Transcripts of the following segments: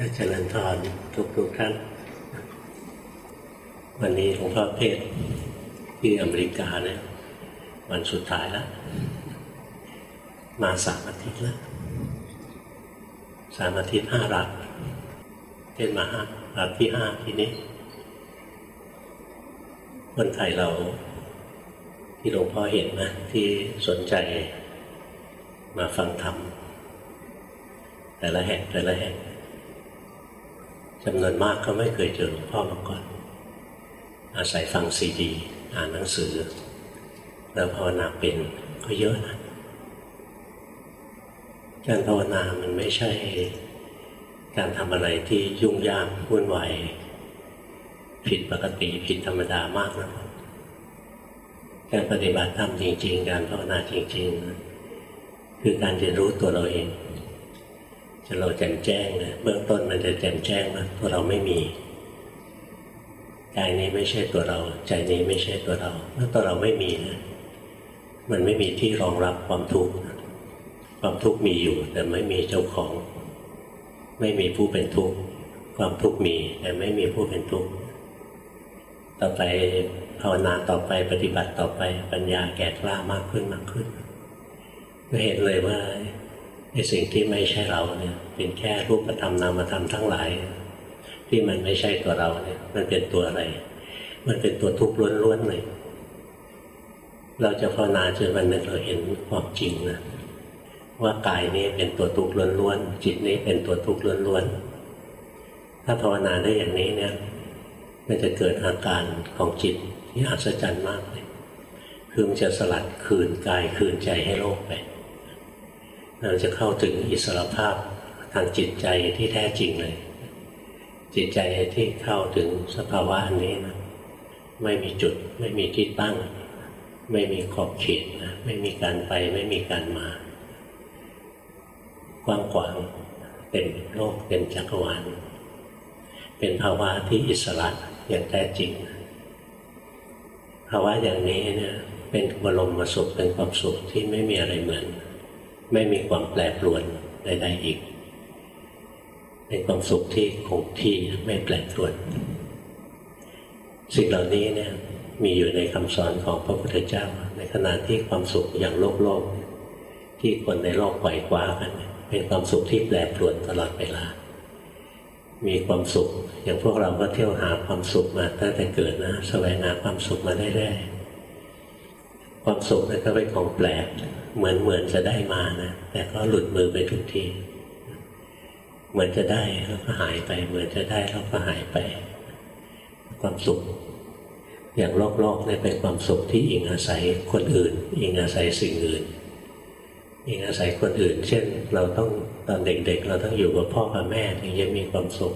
อาจารย์ทรทุกทุกท่าน วันนี้หลวงพ่อเทศที่อเมริกาเนี่ยวันสุดท้ายแล้ว มาสามอาทิตย์แล้วสามอาทิตย์ห้ารักเทศมาห้ารักที่ห้าทีนี้ คนไทยเราที่หลวงพ่อเห็นนะที่สนใจมาฟังธรรมแต่ละแห่งแต่ละแห่ง จำนวนมากก็ไม่เคยเจอหลวงพ่อมาก่อน อาศัยฟังซีดี อ่านหนังสือ แล้วภาวนาเป็นก็เยอะนะการภาวนามันไม่ใช่ การทำอะไรที่ยุ่งยากวุ่นวายผิดปกติผิดธรรมดามากนะการปฏิบัติธรรมจริง ๆ การภาวนาจริง ๆ คือการเรียนรู้ตัวเราเอง จะเราแจ่มแจ้งนะเบื้องต้นมันจะแจ่มแจ้งว่าตัวเราไม่มีกายนี้ไม่ใช่ตัวเรา ใจนี้ไม่ใช่ตัวเราเมื่อตัวเราไม่มีนะมันไม่มีที่รองรับความทุกข์ความทุกข์มีอยู่ แต่ไม่มีเจ้าของ ไม่มีผู้เป็นทุกข์ความทุกข์มี แต่ไม่มีผู้เป็นทุกข์ต่อไปภาวนาต่อไปปฏิบัติต่อไปปัญญาแก่กล้ามากขึ้นมากขึ้นก็เห็นเลยว่า อ้สิ่งที่ไม่ใช่เราเนี่ยเป็นแค่รูปธรรมนามธรรมทั้งหลาย ที่มันไม่ใช่ตัวเราเนี่ย มันเป็นตัวอะไร มันเป็นตัวทุกข์ล้วนๆเลยเราจะภาวนาจนวันหนึ่งเราเห็นความจริงนะว่ากายนี้เป็นตัวทุกข์ล้วนๆจิตนี้เป็นตัวทุกข์ล้วนๆถ้าภาวนาได้อย่างนี้เนี่ย มันจะเกิดอาการของจิตที่อัศจรรย์มากเลยคือมันจะสลัดคืนกายคืนใจให้โลกไป เราจะเข้าถึงอิสรภาพทางจิตใจที่แท้จริงเลย จิตใจที่เข้าถึงสภาวะอันนี้นะไม่มีจุด ไม่มีที่ตั้ง ไม่มีขอบเขตนะไม่มีการไปไม่มีการมากว้างขวางเต็มโลกเต็มจักรวาลเป็นภาวะที่อิสระอย่างแท้จริง ภาวะอย่างนี้เนี่ยเป็นบรมสุขเป็นความสุขที่ไม่มีอะไรเหมือน ไม่มีความแปรปรวนใดๆอีก เป็นความสุขที่คงที่ไม่แปรปรวน สิ่งเหล่านี้เนี่ยมีอยู่ในคำสอนของพระพุทธเจ้า ในขณะที่ความสุขอย่างโลกโลก ที่คนในโลกไขว่คว้ากัน เป็นความสุขที่แปรปรวนตลอดเวลา มีความสุข อย่างพวกเราก็เที่ยวหาความสุขมาตั้งแต่เกิดนะ แสวงหาความสุขมาเรื่อยๆ ความสุขนั่นก็เป็นของแปลก เหมือนเหมือนจะได้มานะแต่ก็หลุดมือไปทุกที เหมือนจะได้แล้วก็หายไป เหมือนจะได้แล้วก็หายไป ความสุข อย่างโลกโลกเนี่ยเป็นความสุขที่อิงอาศัยคนอื่น อิงอาศัยสิ่งอื่นอิงอาศัยคนอื่น เช่น เราต้องตอนเด็กๆ เราต้องอยู่กับพ่อกับแม่ถึงจะมีความสุข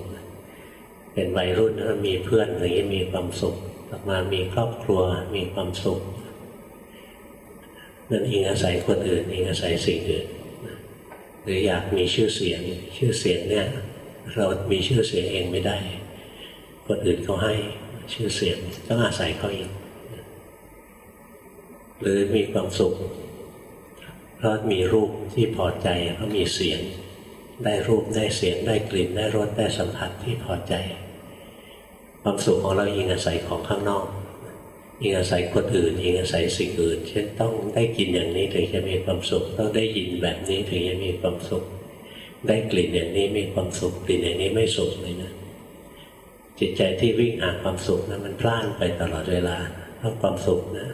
เป็นวัยรุ่นแล้วมีเพื่อนถึงจะมีความสุขออกมามีครอบครัวมีความสุข นั่นอิงอาศัยคนอื่นอิงอาศัยสิ่งอื่นหรืออยากมีชื่อเสียง ชื่อเสียงเนี่ยเรามีชื่อเสียงเองไม่ได้ คนอื่นเขาให้ชื่อเสียงต้องอาศัยเขาเองหรือมีความสุขเพราะมีรูปที่พอใจเพราะมีเสียง ได้รูปได้เสียงได้กลิ่นได้รสได้สัมผัสที่พอใจ ความสุขของเราอิงอาศัยของข้างนอก อิงอาศัยคนอื่นอิงอาศัยสิ่งอื่นเช่นต้องได้กินอย่างนี้ถึงจะมีความสุข ต้องได้ยินแบบนี้ถึงจะมีความสุข ได้กลิ่นอย่างนี้มีความสุขกลิ่นอย่างนี้ไม่สุขเลยนะจิตใจที่วิ่งหาความสุขนะมันพล่านไปตลอดเวลาเพราะความสุขนะ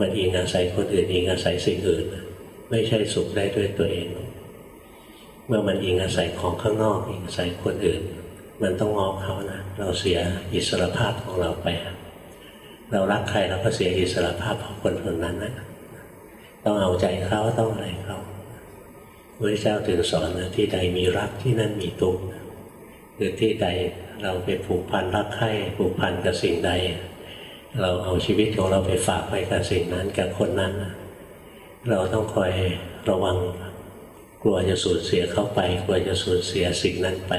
มันอิงอาศัยคนอื่นอิงอาศัยสิ่งอื่นนะไม่ใช่สุขได้ด้วยตัวเอง เมื่อมันอิงอาศัยของข้างนอกอิงอาศัยคนอื่น มันต้องงอเขานะเราเสียอิสรภาพของเราไป เรารักใครเราก็เสียอิสระภาพของคนคนนั้นนะต้องเอาใจเขาต้องอะไรเขาพระเจ้าถึงสอนนะที่ใดมีรักที่นั่นมีทุกข์คือที่ใดเราไปผูกพันรักใคร่ผูกพันกับสิ่งใด เราเอาชีวิตของเราไปฝากไว้กับสิ่งนั้นกับคนนั้น เราต้องคอยระวังกลัวจะสูญเสียเขาไป กลัวจะสูญเสียสิ่งนั้นไป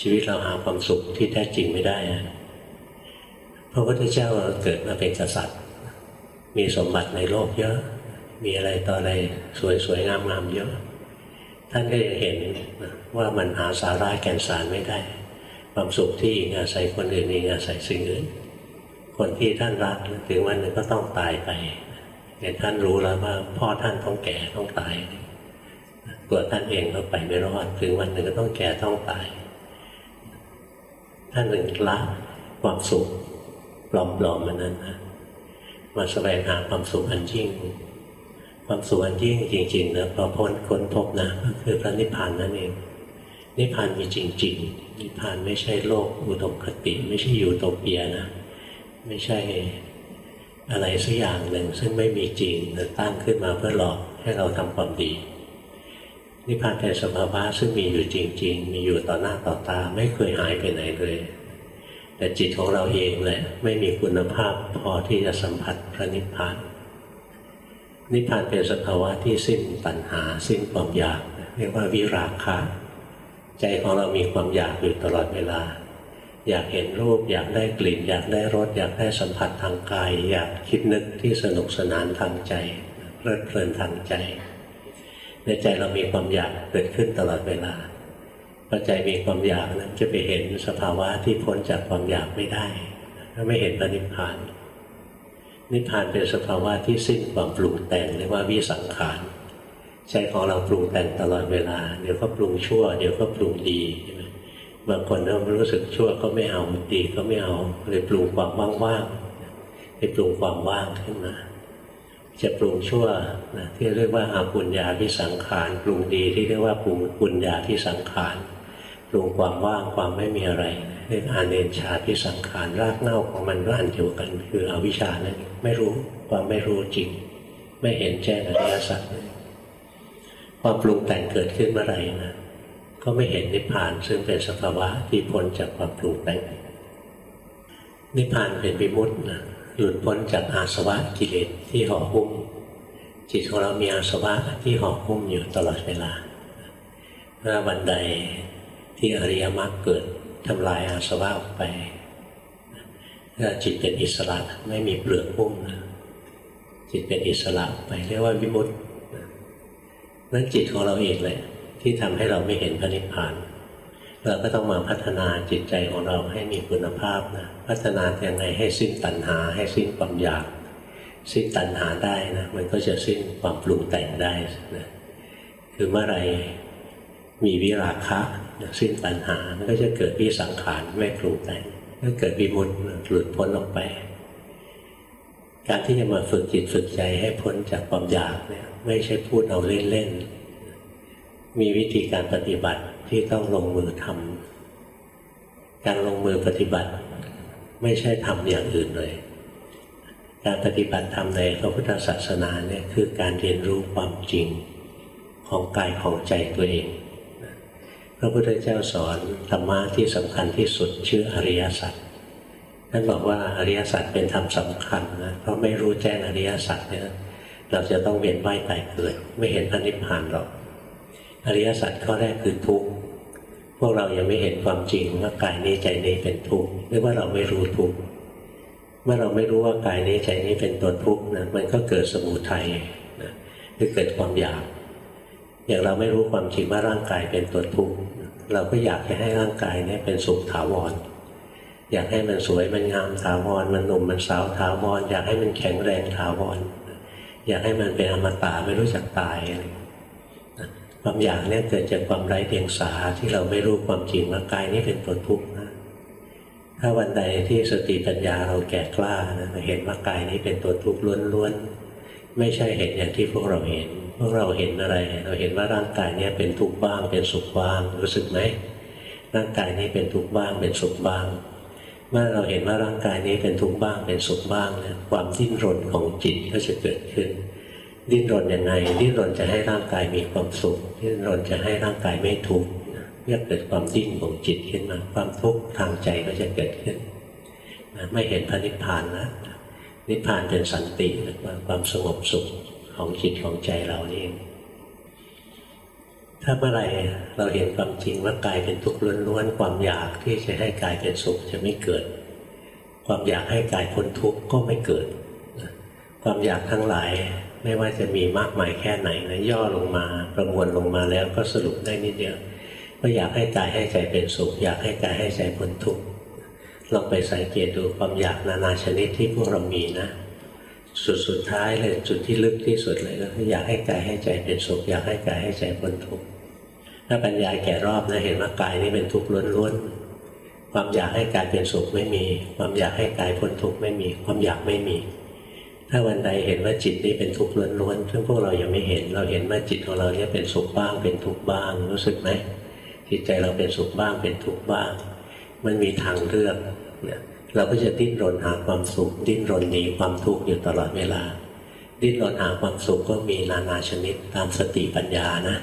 ชีวิตเราหาความสุขที่แท้จริงไม่ได้ พระพุทธเจ้าเกิดมาเป็นกษัตริย์ มีสมบัติในโลกเยอะ มีอะไรต่ออะไรสวยๆงามๆเยอะ ท่านก็จะเห็นว่ามันหาสาระแก่นสารไม่ได้ ความสุขที่อิงอาศัยคนอื่นอิงอาศัยสิ่งอื่น คนที่ท่านรักถึงวันหนึ่งก็ต้องตายไปเนี่ยท่านรู้แล้วว่าพ่อท่านต้องแก่ต้องตายตัวท่านเองก็ไปไม่รอดถึงวันหนึ่งก็ต้องแก่ต้องตาย ท่านหนึ่งละความสุข ปลอมๆมันนั้นนะมาแสวงหาความสุขอันยิ่ง ความสุขอันยิ่งจริงๆนะพอพ้นค้นพบนะก็คือพระนิพพานนั่นเอง นิพพานมีจริง ๆ นิพพานไม่ใช่โลกอุดมคติ ไม่ใช่อยู่โตเปียนะ ไม่ใช่อะไรสักอย่างหนึ่งซึ่งไม่มีจริงแต่ตั้งขึ้นมาเพื่อหลอกให้เราทำความดี นิพพานเป็นสภาวะซึ่งมีอยู่จริง ๆ มีอยู่ต่อหน้าต่อตา ไม่เคยหายไปไหนเลย แต่จิตของเราเองแหละไม่มีคุณภาพพอที่จะสัมผัสพระนิพพาน นิพพานเป็นสภาวะที่สิ้นปัญหา สิ้นความอยาก เรียกว่าวิราคะ ใจของเรามีความอยากอยู่ตลอดเวลา อยากเห็นรูป อยากได้กลิ่น อยากได้รส อยากได้สัมผัสทางกาย อยากคิดนึกที่สนุกสนานทางใจเพลิดเพลินทางใจ ในใจเรามีความอยากเกิดขึ้นตลอดเวลา พอใจมีความอยากนั้นจะไปเห็นสภาวะที่พ้นจากความอยากไม่ได้ถ้าไม่เห็นพระนิพพาน นิพพานเป็นสภาวะที่สิ้นความปรุงแต่งเรียกว่าวิสังขารใจของเราปรุงแต่งตลอดเวลา เดี๋ยวก็ปรุงชั่ว เดี๋ยวก็ปรุงดีใช่ไหมบางคนเรารู้สึกชั่วก็ไม่เอาดีก็ไม่เอาเลยปรุงความว่างๆไปปรุงความว่างขึ้นมาจะปรุงชั่วนะที่เรียกว่าอาปุญญาพิสังขารปรุงดีที่เรียกว่าปรุงปุญญาพิสังขาร ปรุงความว่างความไม่มีอะไรเรียกอาเนชาพิสังขารรากเหง้าของมันก็อันเดียวกัน คืออวิชชานั่นไม่รู้ความไม่รู้จริง ไม่เห็นแจ้งอริยสัจความปรุงแต่งเกิดขึ้นเมื่อไหร่นะก็ไม่เห็นนิพพานซึ่งเป็นสภาวะที่พ้นจากความปรุงแต่ง นิพพานเป็นวิมุตตินะหลุดพ้นจากอาสวะกิเลสที่ห่อหุ้มจิตของเรามีอาสวะที่ห่อหุ้มอยู่ตลอดเวลาเมื่อวันใด ที่อริยมรรคเกิดทำลายอาสวะออกไปถ้าจิตเป็นอิสระไม่มีเปลือกหุ้มนะจิตเป็นอิสระไปเรียกว่าวิมุตตินั้นจิตของเราเองเลยที่ทำให้เราไม่เห็นพระนิพพาน เราก็ต้องมาพัฒนาจิตใจของเราให้มีคุณภาพนะพัฒนาอย่างไรให้สิ้นตัณหา ให้สิ้นความอยาก สิ้นตัณหาได้นะมันก็จะสิ้นความปรุงแต่งได้นะคือเมื่อไร มีวิราคะสิ้นตัณหา มันก็จะเกิดวิสังขารไม่ปรุงแต่งก็เกิดวิมุตติหลุดพ้นออกไป การที่จะมาฝึกจิตฝึกใจให้พ้นจากความอยากเนี่ยไม่ใช่พูดเอาเล่นๆ มีวิธีการปฏิบัติที่ต้องลงมือทำการลงมือปฏิบัติ ไม่ใช่ทำอย่างอื่นเลย การปฏิบัติธรรมในพระพุทธศาสนาเนี่ยคือการเรียนรู้ความจริงของกายของใจตัวเอง ระพุทธเจ้าสอนธรรมะที่สำคัญที่สุดชื่ออริยสัจท่านบอกว่าอริยสัจเป็นธรรมสำคัญนะเพราะไม่รู้แจ้งอริยสัจเนี่ยเราจะต้องเวียนว่ายตายเกิด ไม่เห็นพระนิพพานหรอกอริยสัจข้อแรกคือทุกข์พวกเรายังไม่เห็นความจริงว่ากายนี้ใจนี้เป็นทุกข์หรือว่าเราไม่รู้ทุกข์เมื่อเราไม่รู้ว่ากายนี้ใจนี้เป็นตัวทุกข์นะมันก็เกิดสมุทัยนะคือเกิดความอยาก อย่างเราไม่รู้ความจริงว่าร่างกายเป็นตัวทุกข์ เราก็อยากจะให้ร่างกายนี้เป็นสุขถาวร อยากให้มันสวยมันงามถาวร มันหนุ่มมันสาวถาวร อยากให้มันแข็งแรงถาวร อยากให้มันเป็นอมตะไม่รู้จักตายอะไรความอยากเนี่ยเกิดจากความไร้เดียงสาที่เราไม่รู้ความจริงว่ากายนี้เป็นตัวทุกข์นะถ้าวันใดที่สติปัญญาเราแก่กล้านะเห็นว่ากายนี้เป็นตัวทุกข์ล้วนๆไม่ใช่เห็นอย่างที่พวกเราเห็น พวกเราเห็นอะไร เราเห็นว่าร่างกายนี้เป็นทุกข์บ้าง เป็นสุขบ้าง รู้สึกไหมร่างกายนี้เป็นทุกข์บ้าง เป็นสุขบ้าง เมื่อเราเห็นว่าร่างกายนี้เป็นทุกข์บ้าง เป็นสุขบ้างเนี่ยความดิ้นรนของจิตก็จะเกิดขึ้น ดิ้นรนยังไง ดิ้นรนจะให้ร่างกายมีความสุข ดิ้นรนจะให้ร่างกายไม่ทุกข์เรียกเกิดความดิ้นของจิตขึ้นมา ความทุกข์ทางใจก็จะเกิดขึ้นไม่เห็นพระนิพพานนะนิพพานเป็นสันติความสงบสุข ของจิตของใจเราเอง ถ้าเมื่อไรเราเห็นความจริงว่ากายเป็นทุกข์ล้วนๆความอยากที่จะให้กายเป็นสุขจะไม่เกิด ความอยากให้กายพ้นทุกข์ก็ไม่เกิด ความอยากทั้งหลายไม่ว่าจะมีมากมายแค่ไหนนะย่อลงมาประมวลลงมาแล้วก็สรุปได้นิดเดียวก็อยากให้กายให้ใจเป็นสุข อยากให้กายให้ใจพ้นทุกข์ลองไปสังเกตดูความอยากนานาชนิดที่พวกเรามีนะ สุดสุดท้ายเลยจุดที่ลึกที่สุดเลยก็คืออยากให้กายให้ใจเป็นสุขอยากให้กายให้ใจพ้นทุกข์ถ้าปัญญาแก่รอบนะเห็นว่ากายนี้เป็นทุกข์ล้วนๆความอยากให้กายเป็นสุขไม่มี ความอยากให้กายพ้นทุกข์ไม่มี ความอยากไม่มี ถ้าวันใดเห็นว่าจิตนี้เป็นทุกข์ล้วนๆซึ่งพวกเรายังไม่เห็น เราเห็นว่าจิตของเราเนี่ยเป็นสุขบ้าง เป็นทุกข์บ้างรู้สึกไหมจิตใจเราเป็นสุขบ้างเป็นทุกข์บ้าง มันมีทางเลือกเนี่ย เราก็จะดิ้นรนหาความสุข ดิ้นรนหนีความทุกข์อยู่ตลอดเวลา ดิ้นรนหาความสุขก็มีนานาชนิดตามสติปัญญานะ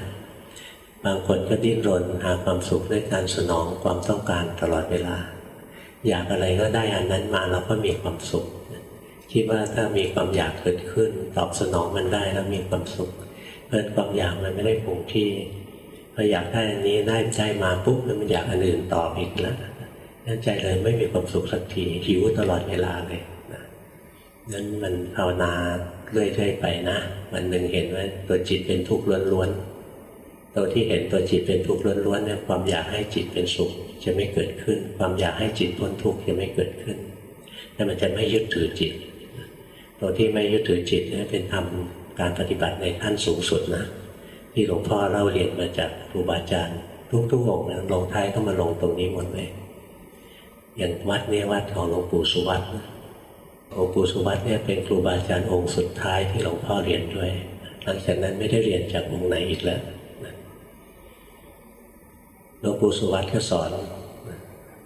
บางคนก็ดิ้นรนหาความสุขด้วยการสนองความต้องการตลอดเวลา อยากอะไรก็ได้อันนั้นมาเราก็มีความสุขคิดว่าถ้ามีความอยากเกิดขึ้น ตอบสนองมันได้แล้วมีความสุขเพราะความอยากมันไม่ได้คงที่พออยากได้อันนี้ได้ใจมาปุ๊บมันอยากอันอื่นต่ออีกแล้ว นั่นใจเลยไม่มีความสุขสักทีหิวตลอดเวลาเลยนะนั้นมันภาวนาเรื่อยๆไปนะวันหนึ่งเห็นว่าตัวจิตเป็นทุกข์ล้วนๆตัวที่เห็นตัวจิตเป็นทุกข์ล้วนๆเนี่ยความอยากให้จิตเป็นสุขจะไม่เกิดขึ้น ความอยากให้จิตพ้นทุกข์จะไม่เกิดขึ้นแต่มันจะไม่ยึดถือจิต ตัวที่ไม่ยึดถือจิตเนี่ยเป็นทำการปฏิบัติในขั้นสูงสุดนะที่หลวงพ่อเล่าเรียนมาจากครูบาอาจารย์ทุกๆองค์ลงท้ายก็มาลงตรงนี้หมดเลย อย่างวัดนี้วัดของหลวงปู่สุวัตหลวงปู่สุวัตเนี่ยเป็นครูบาอาจารย์องค์สุดท้ายที่หลวงพ่อเรียนด้วย หลังจากนั้นไม่ได้เรียนจากองค์ไหนอีกแล้วหลวงปู่สุวัตก็สอน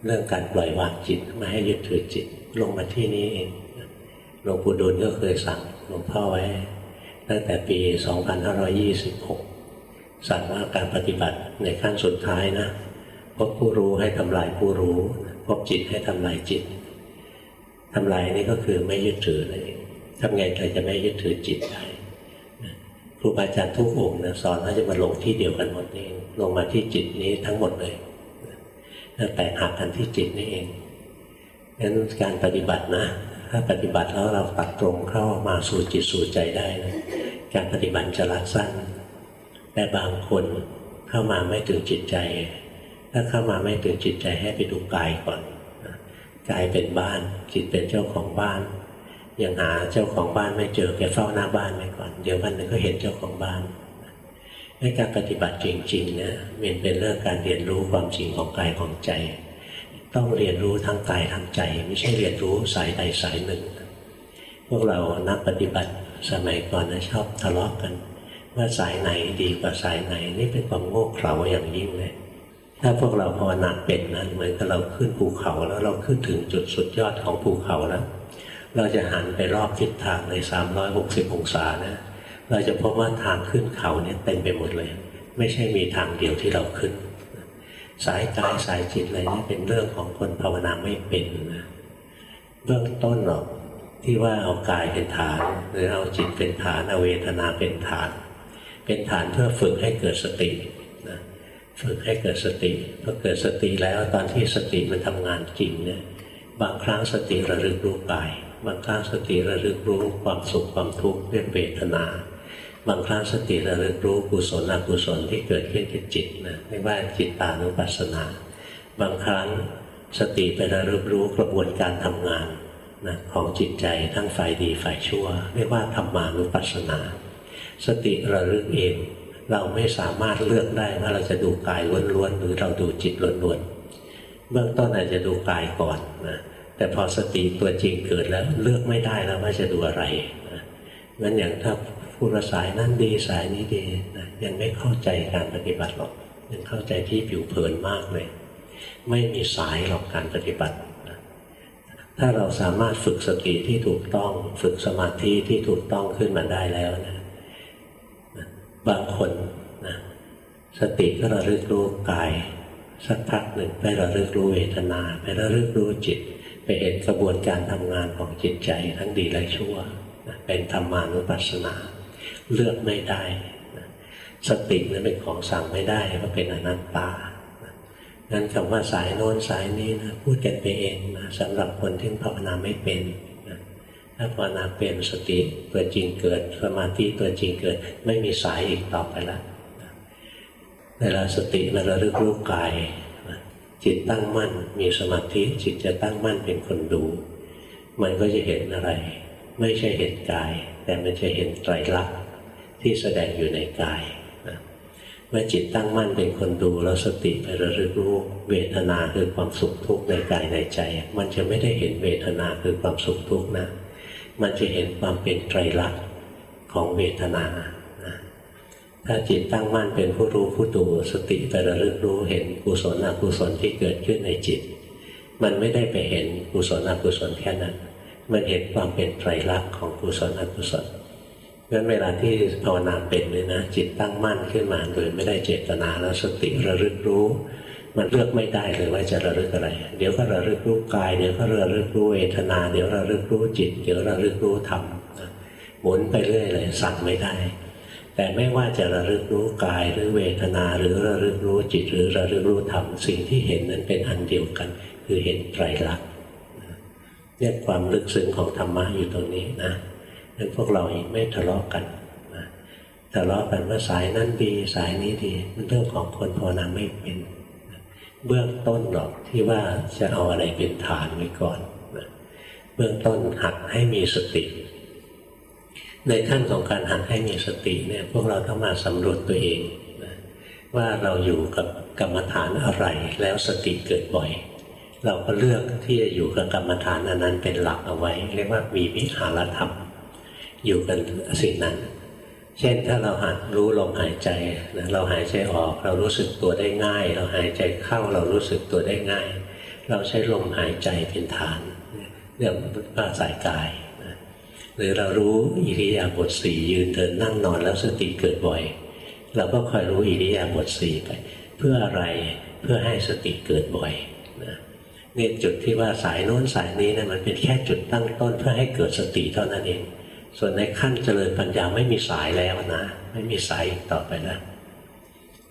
เรื่องการปล่อยวางจิตไม่ให้ยึดถือจิตลงมาที่นี้เองหลวงปู่ดูลก็เคยสั่งหลวงพ่อไว้ ตั้งแต่ปี 2526 สั่งว่าการปฏิบัติในขั้นสุดท้ายนะพบผู้รู้ให้ทำลายผู้รู้ พบจิตให้ทำลายจิตทำลายนี่ก็คือไม่ยึดถือเลยทำไงเราจะไม่ยึดถือจิตได้ครูบาอาจารย์ทุกองค์นะสอนว่าจะมาลงที่เดียวกันหมดเองลงมาที่จิตนี้ทั้งหมดเลยแตกหักกันที่จิตนี่เองงั้นการปฏิบัตินะ ถ้าปฏิบัติแล้วเราตัดตรงเข้ามาสู่จิตสู่ใจได้นะการปฏิบัติจะรัดสั้นแต่บางคนเข้ามาไม่ถึงจิตใจ ถ้าเข้ามาไม่ถึงจิตใจให้ไปดูกายก่อนกายเป็นบ้านจิตเป็นเจ้าของบ้าน ยังหาเจ้าของบ้านไม่เจอแกเฝ้าหน้าบ้านไว้ก่อน เดี๋ยววันหนึ่งก็เห็นเจ้าของบ้านในการปฏิบัติจริงๆเนี่ยมันเป็นเรื่องการเรียนรู้ความจริงของกายของใจ ต้องเรียนรู้ทั้งกายทั้งใจ ไม่ใช่เรียนรู้สายใดสายหนึ่ง พวกเรานักปฏิบัติสมัยก่อนนะชอบทะเลาะกกัน ว่าสายไหนดีกว่าสายไหนนี่เป็นความโง่เขลาอย่างยิ่งเลย ถ้าพวกเราภาวนาเป็นนะเหมือนกับเราขึ้นภูเขาแล้วเราขึ้นถึงจุดสุดยอดของภูเขาแล้วเราจะหันไปรอบทิศทางใน 360 องศานะ เราจะพบว่าทางขึ้นเขาเนี่ยเต็มไปหมดเลย ไม่ใช่มีทางเดียวที่เราขึ้น สายกายสายจิตอะไรนี่เป็นเรื่องของคนภาวนาไม่เป็นนะเบื้องต้นหรอกที่ว่าเอากายเป็นฐาน หรือเอาจิตเป็นฐานเอาเวทนาเป็นฐาน เป็นฐานเพื่อฝึกให้เกิดสติ ฝึกให้เกิดสติพอเกิดสติแล้วตอนที่สติมันทำงานจริงเนี่ยบางครั้งสติระลึกรู้กาย บางครั้งสติระลึกรู้ความสุขความทุกข์เรื่องเวทนา บางครั้งสติระลึกรู้กุศลอกุศลที่เกิดขึ้นกับจิตนะเรียกว่าจิตตานุปัสสนา บางครั้งสติไประลึกรู้กระบวนการทำงานนะของจิตใจทั้งฝ่ายดีฝ่ายชั่วเรียกว่าธรรมานุปัสสนา สติระลึกเอง เราไม่สามารถเลือกได้ว่าเราจะดูกายล้วนๆหรือเราดูจิตล้วนๆเบื้องต้นอาจจะดูกายก่อนนะแต่พอสติตัวจริงเกิดแล้วเลือกไม่ได้แล้วว่าจะดูอะไรนะงั้นอย่างถ้าผู้ระสายนั้นดีสายนี้ดีนะยังไม่เข้าใจการปฏิบัติหรอกยังเข้าใจที่ผิวเผินมากเลย ไม่มีสายหรอกการปฏิบัตินะถ้าเราสามารถฝึกสติที่ถูกต้อง ฝึกสมาธิที่ถูกต้องขึ้นมาได้แล้วนะ บางคนนะสติก็ระลึกรู้กาย สักพักหนึ่งไประลึกรู้เวทนา ไประลึกรู้จิต ไปเห็นกระบวนการทำงานของจิตใจทั้งดีและชั่วนะเป็นธรรมานุปัสสนา เลือกไม่ได้นะสตินั้นเป็นของสั่งไม่ได้เพราเป็นอนัตตางั้นคำว่าสายโน้นสายนี้นะพูดกันไปเองนะสำหรับคนที่ภาวนาไม่เป็น ถ้าภาวนาเป็นสติตัวจริงเกิด สมาธิตัวจริงเกิด ไม่มีสายอีกต่อไปแล้วเวลาสติมันระลึกรู้กายจิตตั้งมั่นมีสมาธิจิตจะตั้งมั่นเป็นคนดู มันก็จะเห็นอะไร ไม่ใช่เห็นกาย แต่มันจะเห็นไตรลักษณ์ที่แสดงอยู่ในกายเมื่อจิตตั้งมั่นเป็นคนดูแล้วสติไประลึกรู้เวทนาคือความสุขทุกข์ในกายในใจ มันจะไม่ได้เห็นเวทนาคือความสุขทุกข์นะ มันจะเห็นความเป็นไตรลักษณ์ของเวทนาถ้าจิตตั้งมั่นเป็นผู้รู้ผู้ดูสติไประลึกรู้เห็นกุศลอกุศลที่เกิดขึ้นในจิต มันไม่ได้ไปเห็นกุศลอกุศลแค่นั้น มันเห็นความเป็นไตรลักษณ์ของกุศลอกุศลงั้นเวลาที่ภาวนาเป็นเลยนะจิตตั้งมั่นขึ้นมาโดยไม่ได้เจตนาแล้วสติระลึกรู้ มันเลือกไม่ได้เลยว่าจะระลึกอะไร เดี๋ยวก็ระลึกรู้กาย เดี๋ยวก็ระลึกรู้เวทนา เดี๋ยวระลึกรู้จิต เดี๋ยวระลึกรู้ธรรมหมุนไปเรื่อยเลยสั่งไม่ได้ แต่ไม่ว่าจะระลึกรู้กายหรือเวทนาหรือระลึกรู้จิต หรือระลึกรู้ธรรมสิ่งที่เห็นนั้นเป็นอันเดียวกัน คือเห็นไตรลักษณ์เนี่ยความลึกซึ้งของธรรมะอยู่ตรงนี้นะนั้นพวกเราไม่ทะเลาะกันทะเลาะกันว่าสายนั้นดีสายนี้ดีมันเรื่องของคนภาวนาไม่เป็น เบื้องต้นหรอกที่ว่าจะเอาอะไรเป็นฐานไว้ก่อนนะเบื้องต้นหัดให้มีสติ ในขั้นของการหัดให้มีสติเนี่ยพวกเราต้องมาสำรวจตัวเองนะว่าเราอยู่กับกรรมฐานอะไรแล้วสติเกิดบ่อย เราก็เลือกที่จะอยู่กับกรรมฐานอันนั้นเป็นหลักเอาไว้ เรียกว่ามีวิหารธรรม อยู่กันสิ่งนั้น เช่นถ้าเราหัดรู้ลมหายใจนะเราหายใจออกเรารู้สึกตัวได้ง่าย เราหายใจเข้าเรารู้สึกตัวได้ง่าย เราใช้ลมหายใจเป็นฐานเรื่องภาสายกายนะหรือเรารู้อิริยาบถสี่ยืนเดินนั่งนอนแล้วสติเกิดบ่อย เราก็คอยรู้อิริยาบถสี่ไป เพื่ออะไรเพื่อให้สติเกิดบ่อยนะนี่จุดที่ว่าสายโน้นสายนี้นะมันเป็นแค่จุดตั้งต้นเพื่อให้เกิดสติเท่านั้นเอง ส่วนในขั้นเจริญปัญญาไม่มีสายแล้วนะ ไม่มีสายต่อไปแล้ว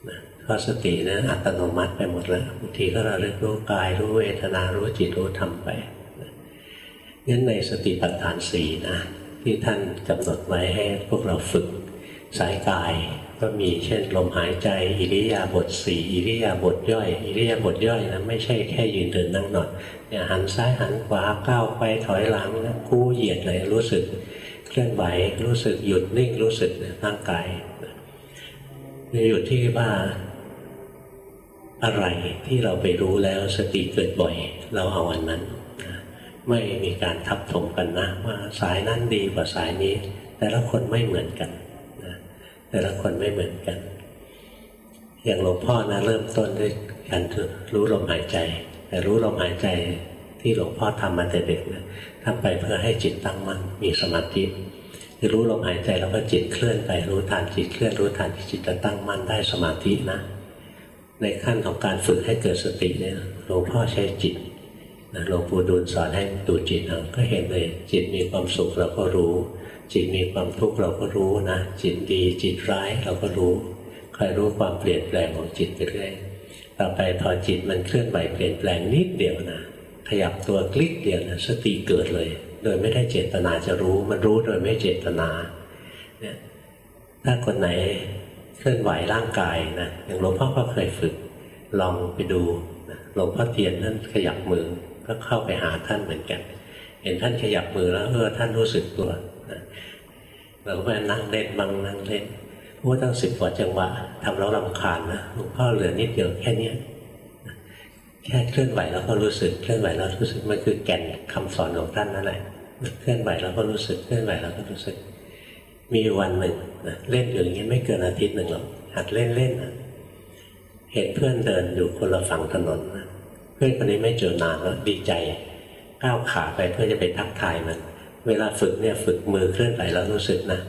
นะเพราะสตินะอัตโนมัติไปหมดแล้วบางทีก็ระลึกรู้กายรู้เวทนารู้จิตรู้ธรรมไปงั้นในสติปัฏฐานสี่นะที่ท่านกำหนดไว้ให้พวกเราฝึกสายกายก็มีเช่นลมหายใจ อิริยาบถสี่อิริยาบถย่อย อิริยาบถย่อยนะไม่ใช่แค่ยืนเดินนั่งนอนเนี่ยหันซ้ายหันขวาก้าวไปถอยหลังนะกู้เหยียดเลยรู้สึก เคลื่อนไหวรู้สึกหยุดนิ่งรู้สึกร่างกายอยู่ที่ว่าอะไรที่เราไปรู้แล้วสติเกิดบ่อย เราเอาอันนั้น ไม่มีการทับถมกันนะว่าสายนั้นดีกว่าสายนี้ แต่ละคนไม่เหมือนกันแต่ละคนไม่เหมือนกัน อย่างหลวงพ่อนะเริ่มต้นด้วยการรู้ลมหายใจ แต่รู้ลมหายใจ ที่หลวงพ่อทำมาแต่เด็กนะทำไปเพื่อให้จิตตั้งมั่นมีสมาธิคือรู้ลมหายใจแล้วก็จิตเคลื่อนไปรู้ทันจิตเคลื่อนรู้ทันจิตจะตั้งมั่นได้สมาธินะ ในขั้นของการฝึกให้เกิดสติเนี่ยหลวงพ่อใช้จิตนะหลวงปู่ดูลสอนให้ดูจิตเราก็เห็นเลยจิตมีความสุขเราก็รู้ จิตมีความทุกข์เราก็รู้นะจิตดีจิตร้ายเราก็รู้คอยรู้ความเปลี่ยนแปลงของจิตไปเรื่อยต่อไปพอจิตมันเคลื่อนไหวเปลี่ยนแปลงนิดเดียวนะ ขยับตัวคลิกเดียวนะสติเกิดเลย โดยไม่ได้เจตนาจะรู้ มันรู้โดยไม่เจตนาเนี่ยถ้าคนไหนเคลื่อนไหวร่างกายนะอย่างหลวงพ่อก็เคยฝึกลองไปดูหลวงพ่อเทียนท่านขยับมือก็เข้าไปหาท่านเหมือนกัน เห็นท่านขยับมือแล้วเออท่านรู้สึกตัวเราก็ไปนั่งเล่นบังนั่งเล่นพูดตั้งสิบกว่าจังหวะทำแล้วลำคาญนะหลวงพ่อเหลือนิดเดียวแค่นี้ แค่เคลื่อนไหวแล้วก็รู้สึกเคลื่อนไหวแล้วรู้สึกมันคือแก่นคำสอนของท่านนั่นแหละเคลื่อนไหวแล้วก็รู้สึกเคลื่อนไหวแล้วก็รู้สึก มีวันหนึ่งนะเล่นอยู่อย่างนี้ไม่เกินอาทิตย์หนึ่งหรอกหัดเล่นเล่นนะเห็นเพื่อนเดินอยู่คนละฝั่งถนนนะเพื่อนคนนี้ไม่เจอนานแล้วดีใจก้าวขาไปเพื่อจะไปทักทายมัน เวลาฝึกเนี่ยฝึกมือเคลื่อนไหวแล้วรู้สึกนะ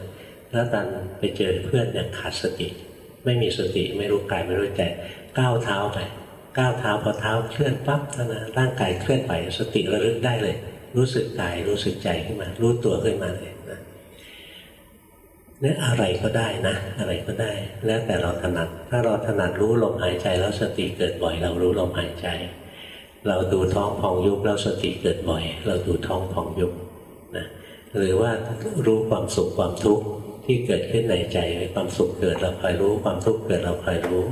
แล้วตอนไปเจอเพื่อนเนี่ยขาดสติ ไม่มีสติไม่รู้กายไม่รู้ใจก้าวเท้าไป ก้าวเท้าพอเท้าเคลื่อนปั๊บเท่านั้นร่างกายเคลื่อนไหวสติระลึกได้เลย รู้สึกกายรู้สึกใจขึ้นมา รู้ตัวขึ้นมาเลยนะนี่อะไรก็ได้นะ อะไรก็ได้ แล้วแต่เราถนัด ถ้าเราถนัดรู้ลมหายใจแล้วสติเกิดบ่อย เรารู้ลมหายใจ เราดูท้องพองยุบแล้วสติเกิดบ่อย เราดูท้องพองยุบนะหรือว่ารู้ความสุขความทุกข์ที่เกิดขึ้นในใจความสุขเกิดเราคอยรู้ความทุกข์เกิดเราคอยรู้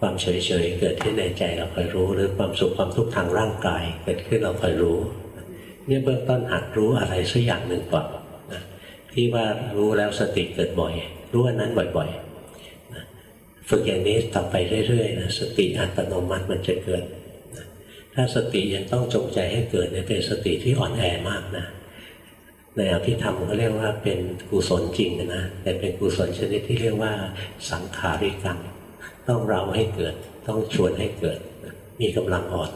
ความเฉยๆเกิดขึ้นในใจเราคอยรู้ หรือความสุขความทุกข์ทางร่างกายเกิดขึ้นเราคอยรู้เนี่ยเบื้องต้นหัดรู้อะไรสักอย่างหนึ่งก่อนที่ว่ารู้แล้วสติเกิดบ่อย รู้อันนั้นบ่อยๆฝึกอย่างนี้ต่อไปเรื่อยๆนะสติอัตโนมัติมันจะเกิดถ้าสติยังต้องจงใจให้เกิดเนี่ยเป็นสติที่อ่อนแอมากนะในอภิธรรมเขาเรียกว่าเป็นกุศลจริงนะแต่เป็นกุศลชนิดที่เรียกว่าสังขาริกัง ต้องเราให้เกิด ต้องชวนให้เกิด มีกำลังอ่อน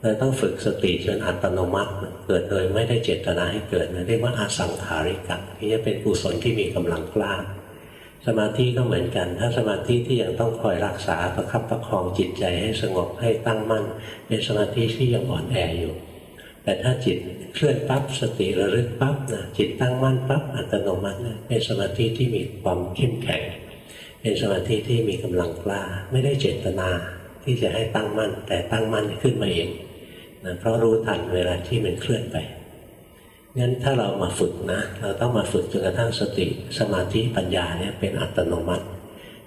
เราต้องฝึกสติจนอัตโนมัติเกิดโดยไม่ได้เจตนาให้เกิดนะเรียกว่าอาสังขาริกังที่จะเป็นกุศลที่มีกำลังกล้า สมาธิก็เหมือนกัน ถ้าสมาธิที่ยังต้องคอยรักษาประคับประคองจิตใจให้สงบให้ตั้งมั่น เป็นสมาธิที่ยังอ่อนแออยู่ แต่ถ้าจิตเคลื่อนปั๊บสติระลึกปั๊บนะจิตตั้งมั่นปั๊บอัตโนมัตินะเป็นสมาธิที่มีความเข้มแข็ง เป็นสมาธิที่มีกำลังกล้า ไม่ได้เจตนาที่จะให้ตั้งมั่น แต่ตั้งมั่นขึ้นมาเองนะเพราะรู้ทันเวลาที่มันเคลื่อนไปงั้นถ้าเรามาฝึกนะ เราต้องมาฝึกจนกระทั่งสติสมาธิปัญญาเนี่ยเป็นอัตโนมัติ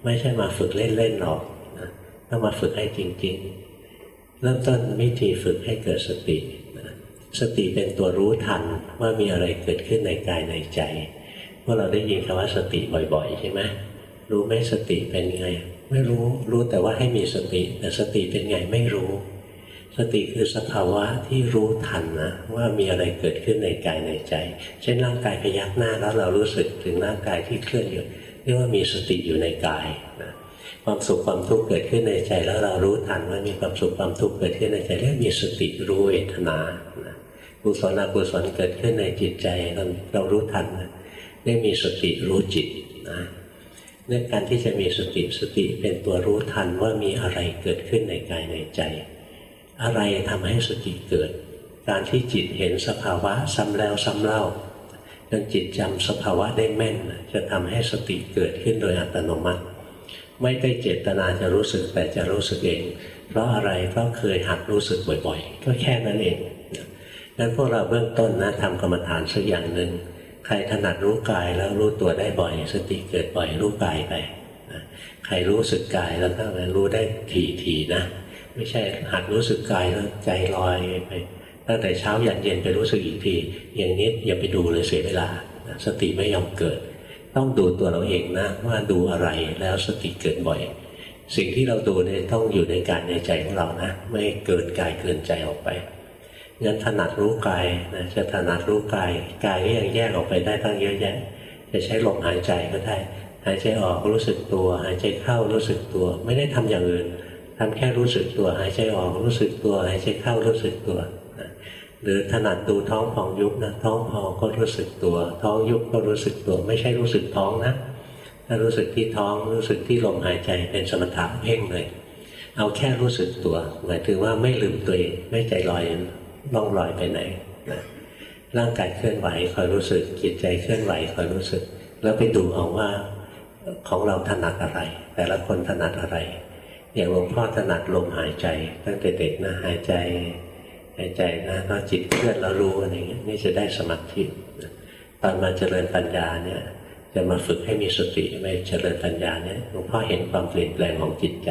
ไม่ใช่มาฝึกเล่นๆหรอกนะต้องมาฝึกให้จริง ๆ เริ่มต้นวิธีฝึกให้เกิดสตินะสติเป็นตัวรู้ทันว่ามีอะไรเกิดขึ้นในกายในใจพวกเราได้ยินคำว่าสติบ่อยๆ ใช่ไหม รู้ไหมสติเป็นไง ไม่รู้รู้แต่ว่าให้มีสติ แต่สติเป็นไงไม่รู้ สติคือสภาวะที่รู้ทันนะว่ามีอะไรเกิดขึ้นในกายในใจ เช่นร่างกายพยักหน้าแล้วเรารู้สึกถึงร่างกายที่เคลื่อนอยู่เรียกว่ามีสติอยู่ในกายนะความสุขความทุกข์เกิดขึ้นในใจแล้วเรารู้ทันว่ามีความสุขความทุกข์เกิดขึ้นในใจเรียกมีสติรู้เวทนากุศลอกุศลเกิดขึ้นในจิตใจเราเรารู้ทันเรียกมีสติรู้จิตนะ เรื่องการที่จะมีสติสติเป็นตัวรู้ทันว่ามีอะไรเกิดขึ้นในกายในใจ อะไรทำให้สติเกิด การที่จิตเห็นสภาวะซ้ำแล้วซ้ำเล่าจนจิตจำสภาวะได้แม่น จะทำให้สติเกิดขึ้นโดยอัตโนมัติ ไม่ได้เจตนาจะรู้สึกแต่จะรู้สึกเอง เพราะอะไรเพราะเคยหัดรู้สึกบ่อยๆ ก็แค่นั้นเองนั้นพวกเราเบื้องต้นนะทำกรรมฐานสักอย่างหนึ่ง ใครถนัดรู้กายแล้วรู้ตัวได้บ่อย สติเกิดบ่อยรู้กายไปใครรู้สึกกายแล้วก็รู้ได้ถี่ๆนะ ไม่ใช่หัดรู้สึกกายแล้วใจลอยไปตั้งแต่เช้ายันเย็นไปรู้สึกอีกที อย่างนี้อย่าไปดูเลยเสียเวลาสติไม่ยอมเกิด ต้องดูตัวเราเองนะว่าดูอะไรแล้วสติเกิดบ่อย สิ่งที่เราดูเนี่ยต้องอยู่ในการในใจของเรานะ ไม่เกินกายเกินใจออกไป งั้นถนัดรู้กายนะจะถนัดรู้กายกายก็ยังแยกออกไปได้ตั้งเยอะแยะ จะใช้ลมหายใจก็ได้ หายใจออกรู้สึกตัว หายใจเข้ารู้สึกตัว ไม่ได้ทำอย่างอื่นทำแค่รู้สึกตัว หายใจออกรู้สึกตัว หายใจเข้ารู้สึกตัวหรือถนัดดูท้องพองยุบนะท้องพองก็รู้สึกตัว ท้องยุบก็รู้สึกตัว ไม่ใช่รู้สึกท้องนะถ้ารู้สึกที่ท้องรู้สึกที่ลมหายใจเป็นสมถะเพ่งเลย เอาแค่รู้สึกตัว หมายถึงว่าไม่ลืมตัวเองไม่ใจลอย ล่องลอยไปไหนนะร่างกายเคลื่อนไหวคอยรู้สึกจิตใจเคลื่อนไหวคอยรู้สึก แล้วไปดูเอาว่าของเราถนัดอะไร แต่ละคนถนัดอะไร อย่างหลวงพ่อถนัดลมหายใจตั้งแต่เด็กนะหายใจหายใจนะพอจิตเคลื่อนเรารู้อะไรเงี้ยนี่จะได้สมาธิตอนมาเจริญปัญญาเนี่ยจะมาฝึกให้มีสติไปเจริญปัญญาเนี่ยหลวงพ่อเห็นความเปลี่ยนแปลงของจิตใจ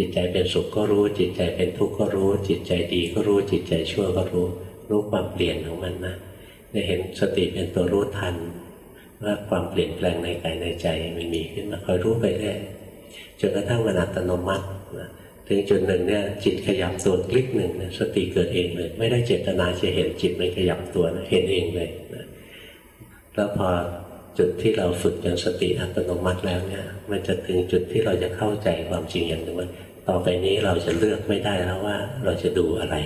จิตใจเป็นสุขก็รู้ จิตใจเป็นทุกข์ก็รู้ จิตใจดีก็รู้ จิตใจชั่วก็รู้ รู้ความเปลี่ยนของมันนะได้เห็นสติเป็นตัวรู้ทัน ว่าความเปลี่ยนแปลงในกายในใจมันมีขึ้นมาคอยรู้ไปเรื่อยจนกระทั่งมันอัตโนมัติถึงจุดหนึ่งเนี่ยจิตขยับตัวคลิกหนึ่งนะสติเกิดเองเลย ไม่ได้เจตนาจะเห็นจิตมันขยับตัวนะเห็นเองเลยนะแล้วพอจุดที่เราฝึกจนสติอัตโนมัติแล้วเนี่ย มันจะถึงจุดที่เราจะเข้าใจความจริงอย่างหนึ่งว่า ต่อไปนี้เราจะเลือกไม่ได้แล้วว่า เราจะดูอะไร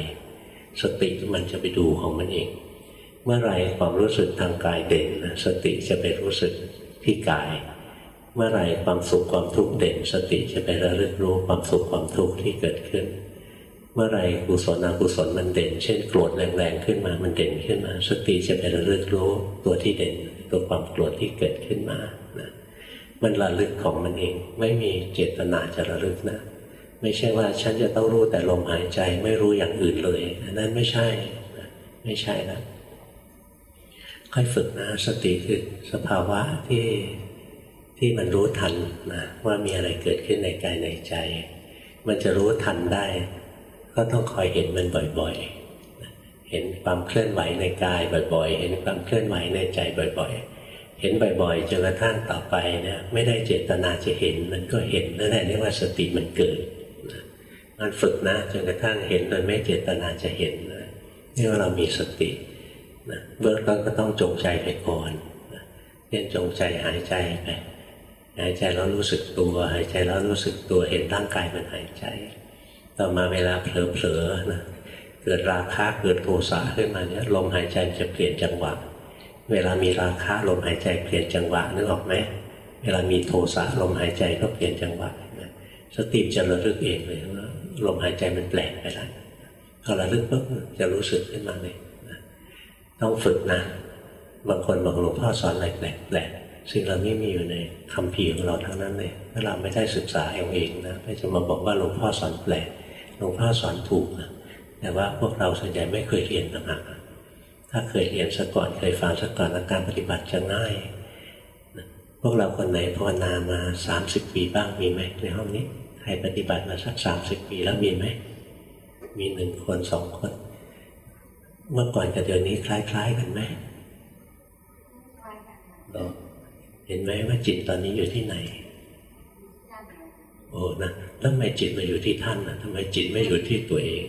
สติมันจะไปดูของมันเอง เมื่อไรความรู้สึกทางกายเด่นสติจะไปรู้สึกที่กาย เมื่อไรความสุขความทุกข์เด่น สติจะไประลึกรู้ความสุขความทุกข์ที่เกิดขึ้น เมื่อไรกุศลอกุศลมันเด่น เช่นโกรธแรงๆขึ้นมามันเด่นขึ้นมา สติจะไประลึกรู้ตัวที่เด่น ตัวความโกรธที่เกิดขึ้นมานะมันระลึกของมันเองไม่มีเจตนาจะระลึกนะ ไม่ใช่ว่าฉันจะต้องรู้แต่ลมหายใจไม่รู้อย่างอื่นเลย อันนั้นไม่ใช่ไม่ใช่นะค่อยฝึกนะสติคือสภาวะที่ที่มันรู้ทันนะว่ามีอะไรเกิดขึ้นในกายในใจ มันจะรู้ทันได้ ก็ต้องคอยเห็นมันบ่อยๆ เห็นความเคลื่อนไหวในกายบ่อย ๆ เห็นความเคลื่อนไหวในใจบ่อย ๆ เห็นบ่อยๆจนกระทั่งต่อไปเนี่ยไม่ได้เจตนาจะเห็นมันก็เห็นนั่นแหละเรียกว่าสติมันเกิด มันฝึกนะจนกระทั่งเห็นโดยไม่เจตนาจะเห็นนี่ว่าเรามีสตินะเบื้องต้นก็ต้องจงใจไปก่อนเรียนจงใจหายใจไปหายใจแล้วรู้สึกตัว หายใจแล้วรู้สึกตัวเห็นร่างกายมันหายใจ ต่อมาเวลาเผลอๆนะเกิดราคะเกิดโทสะขึ้นมาเนี่ยลมหายใจจะเปลี่ยนจังหวะ เวลามีราคะลมหายใจเปลี่ยนจังหวะนึกออกไหมเวลามีโทสะลมหายใจก็เปลี่ยนจังหวะสติจะระลึกเองเลยว่า ลมหายใจมันแปลกไปแล้วพอระลึกปุ๊บจะรู้สึกขึ้นมาเลยต้องฝึกนะ บางคนบอกหลวงพ่อสอนอะไรแปลกๆสิ่งเราไม่มีอยู่ในคำพีของเราทั้งนั้นเลยถ้าเราไม่ได้ศึกษาเองเองนะไม่จะมาบอกว่าหลวงพ่อสอนแปลกหลวงพ่อสอนถูกนะแต่ว่าพวกเราส่วนใหญ่ไม่เคยเรียนต่างหากถ้าเคยเรียนสก่อนเคยฟังสก่อนและการปฏิบัติจะง่ายพวกเราคนไหนภาวนามาสามสิบปีบ้างมีไหมในห้องนี้ ใครปฏิบัติมาสักสามสิบปีแล้วมีไหม มีหนึ่งคนสองคน เมื่อก่อนกับเดี๋ยวนี้คล้าย ๆ กันไหมเห็นไหมว่าจิตตอนนี้อยู่ที่ไหน โอ้นะแล้วทำไมจิตมาอยู่ที่ท่านนะทำไมจิตไม่อยู่ที่ตัวเอง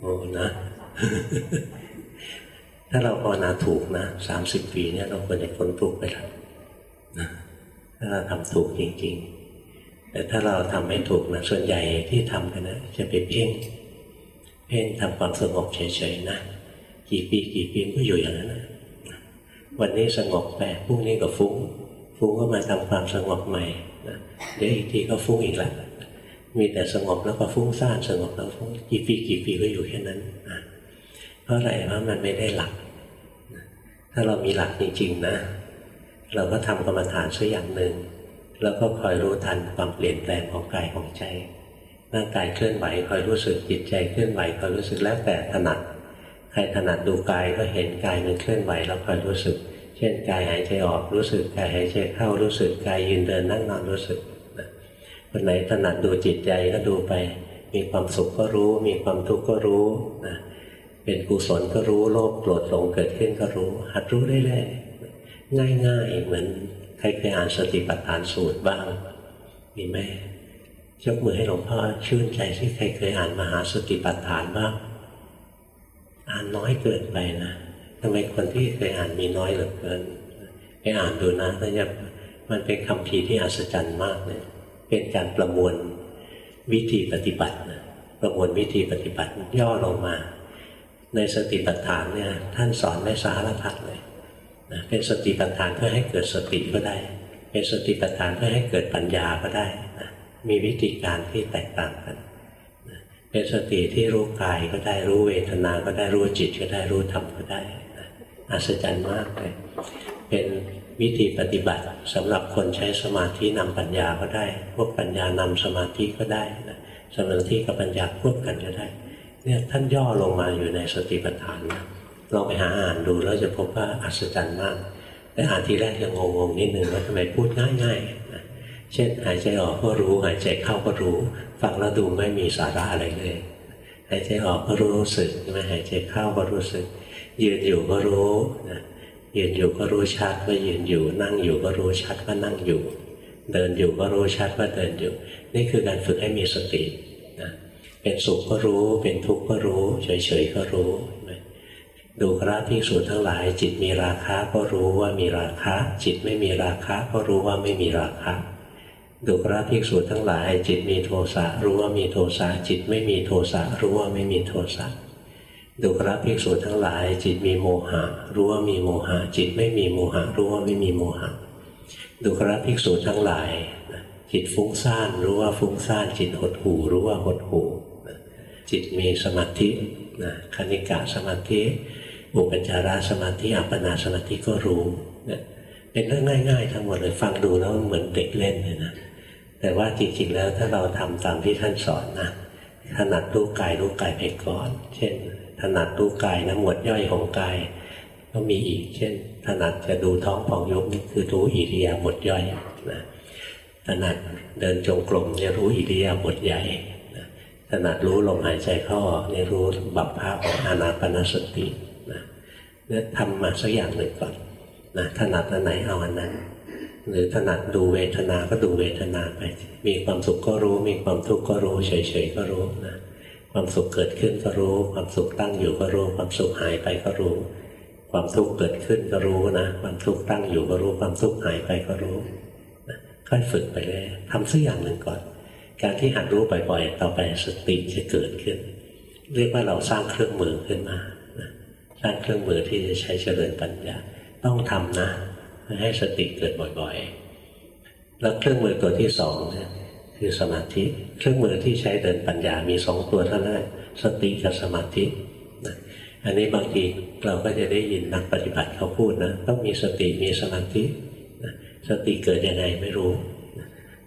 โอ้นะ ถ้าเราภาวนาถูกนะสามสิบปีเนี่ยเราควรจะค้นถูกไปแล้วนะถ้าเราทำถูกจริง ๆ แต่ถ้าเราทำไม่ถูกนะส่วนใหญ่ที่ทำกันนะจะไปเพ่งเพ่งทำความสงบเฉยๆนะกี่ปีกี่ปีก็อยู่อย่างนั้นนะวันนี้สงบไปพรุ่งนี้ก็ฟุ้ง ฟุ้งก็มาทำความสงบใหม่นะเดี๋ยวอีกทีก็ฟุ้งอีกแล้วมีแต่สงบแล้วก็ฟุ้งซ่านสงบแล้วฟุ้งกี่ปีกี่ปีก็อยู่แค่นั้นนะเพราะอะไรเพราะมันไม่ได้หลัก ถ้าเรามีหลักจริงๆนะ เราก็ทำกรรมฐานสักอย่างหนึ่ง แล้วก็คอยรู้ทันความเปลี่ยนแปลงของกายของใจร่างกายเคลื่อนไหวคอยรู้สึกจิตใจเคลื่อนไหวคอยรู้สึกแล้วแต่ถนัดใครถนัดดูกายก็เห็นกายมันเคลื่อนไหวแล้วคอยรู้สึก เช่นกายหายใจออกรู้สึกกายหายใจเข้ารู้สึกกายยืนเดินนั่งนอนรู้สึกคนไหนถนัดดูจิตใจก็ดูไป มีความสุขก็รู้ มีความทุกข์ก็รู้นะเป็นกุศลก็รู้โลภโกรธหลงเกิดขึ้นก็รู้ หัดรู้ได้เลยง่ายๆเหมือน ใครเคยอ่านสติปัฏฐานสูตรบ้าง มีไหมยกมือให้หลวงพ่อชื่นใจที่ใครเคยอ่านมหาสติปัฏฐานบ้างอ่านน้อยเกินไปนะทำไมคนที่เคยอ่านมีน้อยเหลือเกินไปอ่านดูนะแล้วจะมันเป็นคำพีที่อัศจรรย์มากเลยเป็นการประมวลวิธีปฏิบัตินะประมวลวิธีปฏิบัติย่อลงมา ในสติปัฏฐานเนี่ยท่านสอนได้สารพัดเลย นะเป็นสติปัฏฐานเพื่อให้เกิดสติก็ได้ เป็นสติปัฏฐานเพื่อให้เกิดปัญญาก็ได้นะมีวิธีการที่แตกต่างกันเป็นสติที่รู้กายก็ได้รู้เวทนาก็ได้รู้จิตก็ได้รู้ธรรมก็ได้อัศจรรย์มากเลยเป็นวิธีปฏิบัติสำหรับคนใช้สมาธินำปัญญาก็ได้ พวกปัญญานำสมาธิก็ได้นะสมาธิกับปัญญาควบกันก็ได้เนี่ยท่านย่อลงมาอยู่ในสติปัฏฐานนะ ลองไปหาอ่านดูแล้วจะพบว่าอัศจรรย์มากแต่อ่านทีแรกยังงงๆนิดนึงว่าทำไมพูดง่ายๆนะเช่นหายใจออกก็รู้หายใจเข้าก็รู้ ฟังแล้วดูไม่มีสาระอะไรเลยหายใจออกก็รู้สึกใช่ไหมหายใจเข้าก็รู้สึก ยืนอยู่ก็รู้นะยืนอยู่ก็รู้ชัดว่ายืนอยู่ นั่งอยู่ก็รู้ชัดว่านั่งอยู่ เดินอยู่ก็รู้ชัดว่าเดินอยู่ นี่คือการฝึกให้มีสตินะเป็นสุขก็รู้ เป็นทุกข์ก็รู้ เฉยๆก็รู้ ดูพระภิกษุทั้งหลาย จิตมีราคะก็รู้ว่ามีราคะ จิตไม่มีราคะก็รู้ว่าไม่มีราคะดูพระภิกษุทั้งหลาย จิตมีโทสะรู้ว่ามีโทสะจิตไม่มีโทสะรู้ว่าไม่มีโทสะดูพระภิกษุทั้งหลาย จิตมีโมหะ รู้ว่ามีโมหะ จิตไม่มีโมหะ รู้ว่าไม่มีโมหะดูพระภิกษุทั้งหลาย จิตฟุ้งซ่านรู้ว่าฟุ้งซ่านจิตหดหูรู้ว่าหดหูจิตมีสมาธินะคณิกะสมาธิ อุปจารสมาธิอัปปนาสมาธิก็รู้เป็นเรื่องง่าย ๆ ทั้งหมดเลยฟังดูแล้วเหมือนเด็กเล่นเลยนะแต่ว่าจริงๆแล้วถ้าเราทำตามที่ท่านสอนนะถนัดรู้กายรู้กายไปก่อน เช่น ถนัดรู้กายนะหมวดย่อยของกาย ก็มีอีก เช่น ถนัดจะดูท้องพองยุบนี่คือรู้อิริยาบถย่อยนะถนัดเดินจงกรมเนี่ยรู้อิริยาบถใหญ่นะถนัดรู้ลมหายใจเข้าออกเนี่ยรู้บัพพะของอานาปนสติ นะเนี่ยทำมาสักอย่างหนึ่งก่อนนะถนัดอันไหนเอาอันนั้น หรือถนัดดูเวทนาก็ดูเวทนาไป มีความสุขก็รู้ มีความทุกข์ก็รู้ เฉยๆก็รู้นะความสุขเกิดขึ้นก็รู้ ความสุขตั้งอยู่ก็รู้ ความสุขหายไปก็รู้ ความทุกข์เกิดขึ้นก็รู้นะ ความทุกข์ตั้งอยู่ก็รู้ ความทุกข์หายไปก็รู้ค่อยฝึกไปเลยทำสักอย่างหนึ่งก่อน การที่หัดรู้บ่อยๆ ต่อไปสติจะเกิดขึ้น เรียกว่าเราสร้างเครื่องมือขึ้นมา สร้างเครื่องมือที่จะใช้เจริญปัญญา ต้องทำนะให้สติเกิดบ่อยๆ แล้วเครื่องมือตัวที่สองเนี่ยคือสมาธิ เครื่องมือที่ใช้เดินปัญญามีสองตัวเท่านั้นสติกับสมาธิอันนี้บางทีเราก็จะได้ยินนักปฏิบัติเขาพูดนะต้องมีสติมีสมาธิสติเกิดยังไงไม่รู้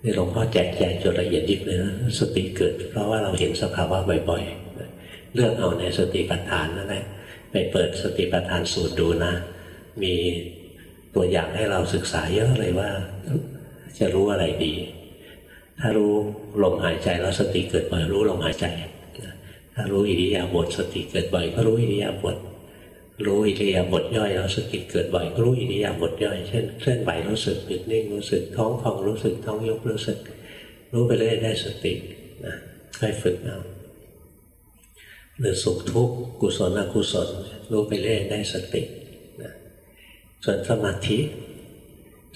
นี่หลวงพ่อแจกแจงจนละเอียดยิบเลยนะสติเกิด เพราะว่าเราเห็นสภาวะบ่อยๆ เลือกเอาในสติปัฏฐานนั่นแหละ ไปเปิดสติปัฏฐานสูตรดูนะ มีตัวอย่างให้เราศึกษาเยอะเลยว่า จะรู้อะไรดี ถ้ารู้ลมหายใจแล้วสติเกิดบ่อยรู้ลมหายใจ ถ้ารู้อิริยาบถสติเกิดบ่อยก็รู้อิริยาบถรู้อิริยาบถย่อยแล้วสติเกิดบ่อยก็รู้อิริยาบถย่อย เช่นเคลื่อนไหวรู้สึกหยุดนิ่งรู้สึกท้องพองรู้สึกท้องยุบรู้สึก รู้ไปเรื่อยได้สตินะค่อยฝึกเอา หรือสุขทุกข์กุศลอกุศลรู้ไปเรื่อยได้สติส่วนสมาธิ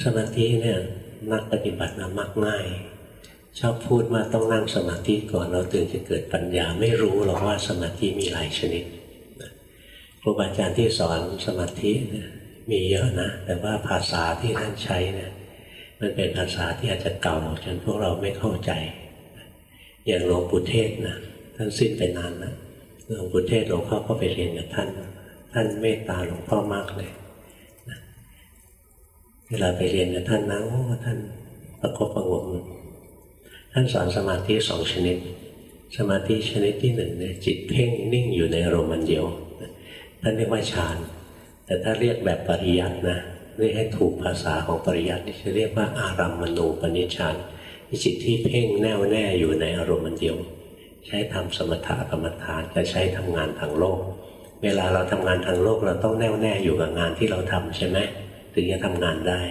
สมาธิเนี่ยนักปฏิบัตินะมักง่ายชอบพูดว่าต้องนั่งสมาธิก่อนเราถึงจะเกิดปัญญาไม่รู้หรอกว่าสมาธิมีหลายชนิดครูบาอาจารย์ที่สอนสมาธิมีเยอะนะ แต่ว่าภาษาที่ท่านใช้เนี่ยมันเป็นภาษาที่อาจจะเก่าจนพวกเราไม่เข้าใจ อย่างหลวงปู่เทศนะท่านสิ้นไปนานนะ หลวงปู่เทศหลวงพ่อก็ไปเรียนกับท่าน ท่านเมตตาหลวงพ่อมากเลยเวลาไปเรียนกับท่านนะโอ้ท่านประกบประงมท่านสอนสมาธิสองชนิด สมาธิชนิดที่หนึ่งเนี่ยจิตเพ่งนิ่งอยู่ในอารมณ์มันเดียว ท่านเรียกว่าฌานแต่ถ้าเรียกแบบปริยัตินะเรียกให้ถูกภาษาของปริยัติจะเรียกว่าอารัมมณูปนิชฌานจิตที่เพ่งแน่วแน่อยู่ในอารมณ์มันเดียว ใช้ทำสมถะกรรมฐานจะใช้ทำงานทางโลก เวลาเราทำงานทางโลกเราต้องแน่วแน่อยู่กับงานที่เราทำใช่ไหมถึงจะทำงานได้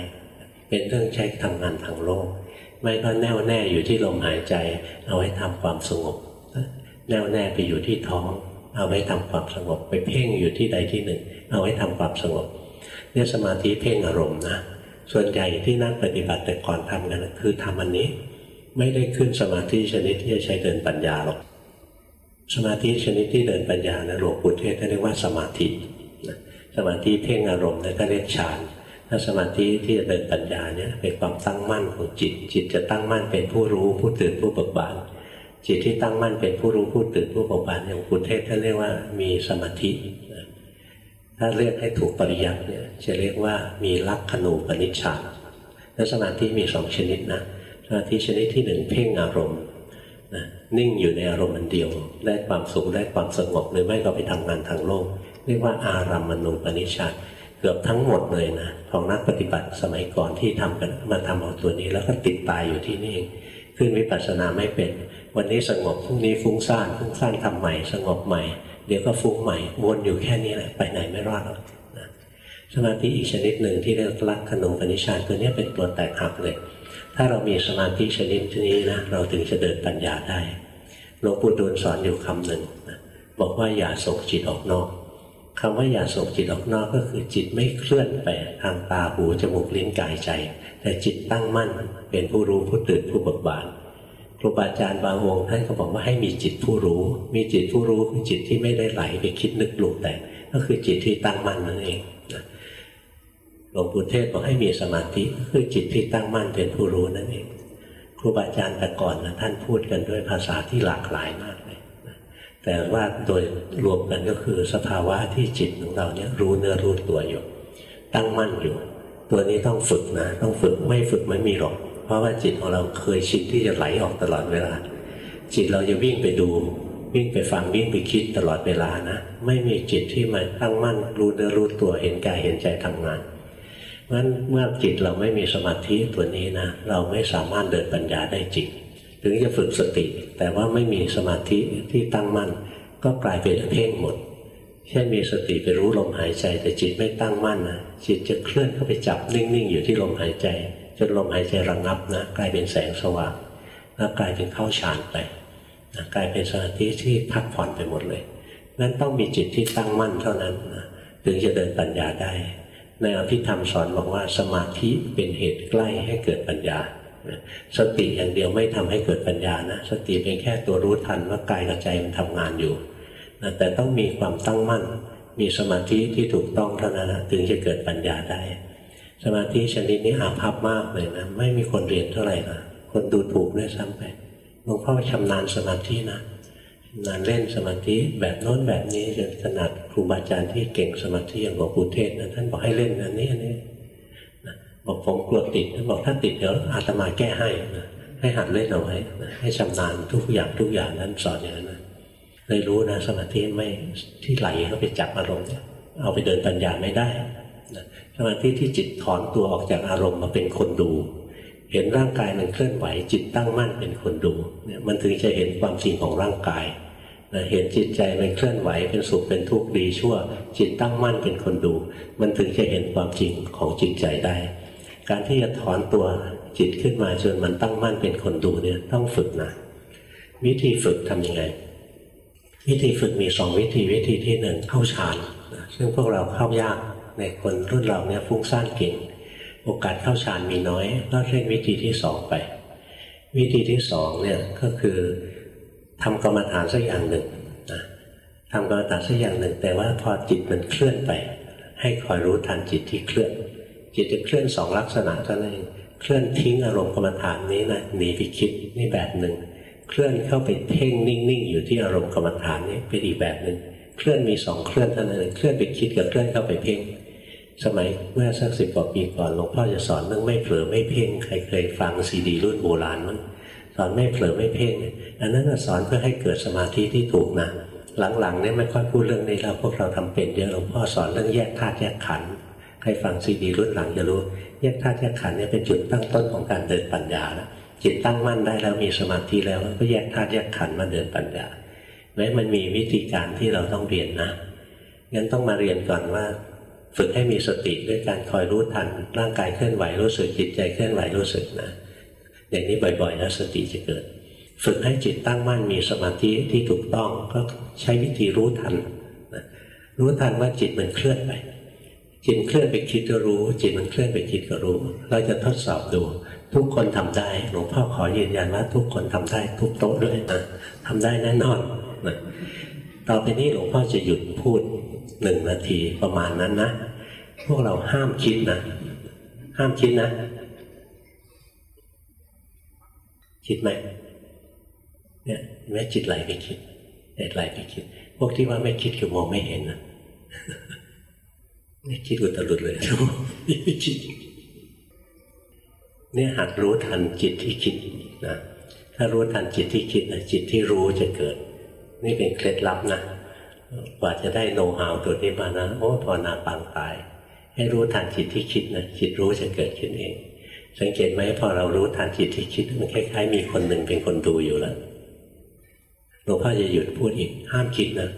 เป็นเรื่องใช้ทำงานทางโลก ไม่ก็แน่วแน่อยู่ที่ลมหายใจ เอาไว้ทำความสงบแน่วแน่ไปอยู่ที่ท้อง เอาไว้ทำความสงบไปเพ่งอยู่ที่ใดที่หนึ่ง เอาไว้ทำความสงบเนี่ยสมาธิเพ่งอารมณ์นะส่วนใหญ่ที่นักปฏิบัติแต่ก่อนทำกันคือทำอันนี้ ไม่ได้ขึ้นสมาธิชนิดที่จะใช้เดินปัญญาหรอกสมาธิชนิดที่เดินปัญญานะหลวงปู่เทศเรียกว่าสมาธิสมาธิเพ่งอารมณ์นั่นก็เรียกฌานถ้าสมาธิที่จะเดินปัญญาเนี่ยเป็นความตั้งมั่นของจิต จิตจะตั้งมั่นเป็นผู้รู้ผู้ตื่นผู้เบิกบานจิตที่ตั้งมั่นเป็นผู้รู้ผู้ตื่นผู้เบิกบานอย่างกุเทศท่านเรียกว่ามีสมาธิถ้าเรียกให้ถูกปริยัติเนี่ยจะเรียกว่ามีลักขณูปนิชฌานและสมาธิมีสองชนิดนะ สมาธิชนิดที่หนึ่งเพ่งอารมณ์นะนิ่งอยู่ในอารมณ์มันเดียวได้ความสุขได้ความสงบหรือไม่ก็ไปทำงานทางโลก เรียกว่าอารัมมณูปนิชฌาเกือบทั้งหมดเลยนะของนักปฏิบัติสมัยก่อนที่ทำกันมาทำเอาตัวนี้แล้วก็ติดตายอยู่ที่นี่เองขึ้นวิปัสสนาไม่เป็น วันนี้สงบพรุ่งนี้ฟุ้งซ่านฟุ้งซ่านทำใหม่ สงบใหม่ เดี๋ยวก็ฟุ้งใหม่วนอยู่แค่นี้แหละไปไหนไม่รอดหรอกสมาธิอีกชนิดหนึ่งที่เรียกลักขนงปณิชานตัวนี้เป็นตัวแตกหักเลย ถ้าเรามีสมาธิชนิดนี้นะเราถึงจะเดินปัญญาได้หลวงปู่ดูลสอนอยู่คำหนึ่งนะบอกว่าอย่าส่งจิตออกนอกคำว่าอย่าส่งจิตออกนอกก็คือจิตไม่เคลื่อนไปทางตาหูจมูกลิ้นกายใจ แต่จิตตั้งมั่นเป็นผู้รู้ผู้ตื่นผู้เบิกบานครูบาอาจารย์บางองค์ท่านก็บอกว่าให้มีจิตผู้รู้ มีจิตผู้รู้คือจิตที่ไม่ได้ไหลไปคิดนึกปรุงแต่ ก็คือจิตที่ตั้งมั่นนั่นเอง ลวงปู่เทศบอกให้มีสมาธิคือจิตที่ตั้งมั่นเป็นผู้รู้นั่นเองครูบาอาจารย์แต่ก่อนนะท่านพูดกันด้วยภาษาที่หลากหลายมากเลยแต่ว่าโดยรวมกันก็คือสภาวะที่จิตของเราเนี่ยรู้เนื้อรู้ตัวอยู่ ตั้งมั่นอยู่ ตัวนี้ต้องฝึกนะต้องฝึกไม่ฝึกไม่มีหรอก เพราะว่าจิตของเราเคยชินที่จะไหลออกตลอดเวลา จิตเราจะวิ่งไปดูวิ่งไปฟังวิ่งไปคิดตลอดเวลานะ ไม่มีจิตที่มาตั้งมั่นรู้เนื้อรู้ตัวเห็นกายเห็นใจทำงาน เพราะฉะนั้นเมื่อจิตเราไม่มีสมาธิตัวนี้นะ เราไม่สามารถเดินปัญญาได้จริง ถึงจะฝึกสติ แต่ว่าไม่มีสมาธิที่ตั้งมั่น ก็กลายเป็นเพ่งหมดเช่นมีสติไปรู้ลมหายใจ แต่จิตไม่ตั้งมั่นนะจิตจะเคลื่อนเข้าไปจับนิ่งๆ อยู่ที่ลมหายใจ จนลมหายใจระงับนะกลายเป็นแสงสว่างแล้วกลายเป็นเข้าฌานไปนะกลายเป็นสมาธิที่พักผ่อนไปหมดเลยนั้นต้องมีจิตที่ตั้งมั่นเท่านั้นนะถึงจะเดินปัญญาได้ ในอภิธรรมสอนบอกว่าสมาธิเป็นเหตุใกล้ให้เกิดปัญญา สติอย่างเดียวไม่ทำให้เกิดปัญญานะสติเป็นแค่ตัวรู้ทันว่ากายกับใจมันทำงานอยู่แต่ต้องมีความตั้งมั่น มีสมาธิที่ถูกต้องเท่านั้นถึงจะเกิดปัญญาได้ สมาธิชนิดนี้อาภัพมากเลยนะไม่มีคนเรียนเท่าไหร่นะคนดูถูกด้วยซ้ำไปหลวงพ่อชำนาญสมาธินะ นานเล่นสมาธิแบบโน้นแบบนี้จนขนาดครูบาอาจารย์ที่เก่งสมาธิอย่างหลวงปู่เทศนะท่านบอกให้เล่นอันนี้อันนี้บอกผมกลัวติดท่านบอกถ้าติดเดี๋ยวอาตมาแก้ให้นะให้หัดเล่นเอาไว้ให้ชำนาญทุกอย่างทุกอย่างนั้นสอนอย่างนั้นนะเลยรู้นะสมาธิไม่ที่ไหลเข้าไปจับอารมณ์เอาไปเดินปัญญาไม่ได้สมาธิที่จิตถอนตัวออกจากอารมณ์มาเป็นคนดู เห็นร่างกายมันเคลื่อนไหวจิตตั้งมั่นเป็นคนดูเนี่ยมันถึงจะเห็นความจริงของร่างกาย เห็นจิตใจมันเคลื่อนไหวเป็นสุขเป็นทุกข์ดีชั่ว จิตตั้งมั่นเป็นคนดู มันถึงจะเห็นความจริงของจิตใจได้ การที่จะถอนตัวจิตขึ้นมาจนมันตั้งมั่นเป็นคนดูเนี่ยต้องฝึกนะวิธีฝึกทํำยังไง วิธีฝึกมีสองวิธีวิธีที่หนึ่งเข้าฌานซึ่งพวกเราเข้ายากในคนรุ่นเราเนี่ยฟุ้งซ่านเก่งโอกาสเข้าฌานมีน้อย ก็เร่งวิธีที่สองไป วิธีที่สองเนี่ยก็คือ ทำกรรมฐานสักอย่างหนึ่งนะทำกรรมฐานสักอย่างหนึ่ง แต่ว่าพอจิตมันเคลื่อนไป ให้คอยรู้ทันจิตที่เคลื่อน จิตจะเคลื่อนสองลักษณะเท่านั้นเองเคลื่อนทิ้งอารมณ์กรรมฐานนี้นะหนีไปคิดนี่แบบหนึ่ง เคลื่อนเข้าไปเพ่งนิ่งๆ อยู่ที่อารมณ์กรรมฐานนี้เป็นอีกแบบหนึ่งเคลื่อนมีสองเคลื่อนเท่านั้นเองเคลื่อนไปคิดกับเคลื่อนเข้าไปเพ่งสมัยเมื่อสักสิบกว่าปีก่อนหลวงพ่อจะสอนเรื่องไม่เผลอไม่เพ่งใครเคยฟังซีดีรุ่นโบราณมั้ง สอนไม่เผลอไม่เพ่งอันนั้นสอนเพื่อให้เกิดสมาธิที่ถูกนะหลังๆเนี่ยไม่ค่อยพูดเรื่องนี้แล้วพวกเราทำเป็นเยอะหลวงพ่อสอนเรื่องแยกธาตุแยกขันธ์ใครฟังซีดีรุ่นหลังจะรู้ แยกธาตุแยกขันธ์เนี่ยเป็นจุดตั้งต้นของการเดินปัญญาแล้วจิตตั้งมั่นได้แล้วมีสมาธิแล้วก็แยกธาตุแยกขันธ์มาเดินปัญญาแม้มันมีวิธีการที่เราต้องเรียนนะงั้นต้องมาเรียนก่อนว่า ฝึกให้มีสติด้วยการคอยรู้ทันร่างกายเคลื่อนไหวรู้สึกจิตใจเคลื่อนไหวรู้สึกนะ อย่างนี้บ่อยๆแล้วสติจะเกิด ฝึกให้จิตตั้งมั่นมีสมาธิที่ถูกต้องก็ใช้วิธีรู้ทันนะรู้ทันว่าจิตมันเคลื่อนไป จิตเคลื่อนไปคิดก็รู้ จิตมันเคลื่อนไปคิดก็รู้ เราจะทดสอบดู ทุกคนทำได้หลวงพ่อขอยืนยันว่าทุกคนทำได้ทุกโต๊ะด้วยนะทำได้แน่นอนนะต่อไปนี้หลวงพ่อจะหยุดพูดหนึ่งนาทีประมาณนั้นนะ พวกเราห้ามคิดนะ ห้ามคิดนะ คิดไหมเนี่ยแม้จิตไหลไปคิดเไหลไปคิด พวกที่ว่าไม่คิดคือมองไม่เห็นนะไม่คิดอุตรุดเลยไม่คิดเนี่ยหัดรู้ทันจิตที่คิดนะถ้ารู้ทันจิตที่คิดนะจิตที่รู้จะเกิด นี่เป็นเคล็ดลับนะกว่าจะได้โน้ตหาวตัวนี้มานะโอ้พอนาปางตาย ให้รู้ทันจิตที่คิดนะจิตรู้จะเกิดขึ้นเอง สังเกตไหมพอเรารู้ทันจิตที่คิดมันคล้ายๆ มีคนหนึ่งเป็นคนดูอยู่แล้วหลวงพ่อจะหยุดพูดอีกห้ามคิดนะ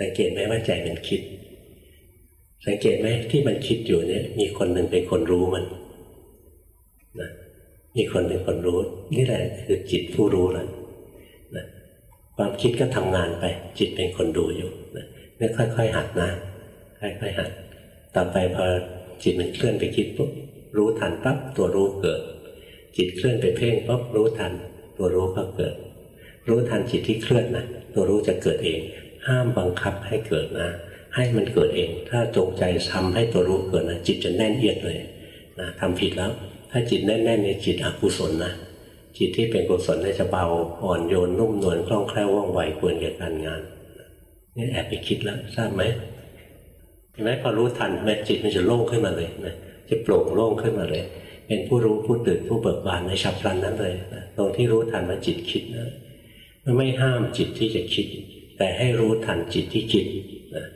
สังเกตไหมว่าใจมันคิด สังเกตไหมที่มันคิดอยู่เนี่ย มีคนหนึ่งเป็นคนรู้มันนะมีคนเป็นคนรู้ นี่แหละคือจิตผู้รู้แล้วนะความคิดก็ทำงานไป จิตเป็นคนดูอยู่นะนี่ค่อยๆหัดนะค่อยๆหัด ต่อไปพอ จิตมันเคลื่อนไปคิดปุ๊บรู้ทันปั๊บตัวรู้เกิด จิตเคลื่อนไปเพ่งปั๊บรู้ทัน ตัวรู้ก็เกิด รู้ทันจิตที่เคลื่อนนะตัวรู้จะเกิดเอง ห้ามบังคับให้เกิดนะ ให้มันเกิดเอง ถ้าจงใจทำให้ตัวรู้เกิดนะจิตจะแน่นเอียดเลยนะทำผิดแล้ว ถ้าจิตแน่นๆในจิตอกุศลนะจิตที่เป็นกุศลจะเบาอ่อนโยนนุ่มนวลคล่องแคล่วว่องไวควรแก่การงานนี่แอบไปคิดแล้วทราบไหม เห็นไหมพอรู้ทันแม่จิตมันจะโล่งขึ้นมาเลยนะจะโปร่งโล่งขึ้นมาเลย เป็นผู้รู้ผู้ตื่นผู้เบิกบานในฉับพลันนั้นเลยนะตรงที่รู้ทันว่าจิตคิดนะมันไม่ห้ามจิตที่จะคิด แต่ให้รู้ทันจิตที่คิดนะ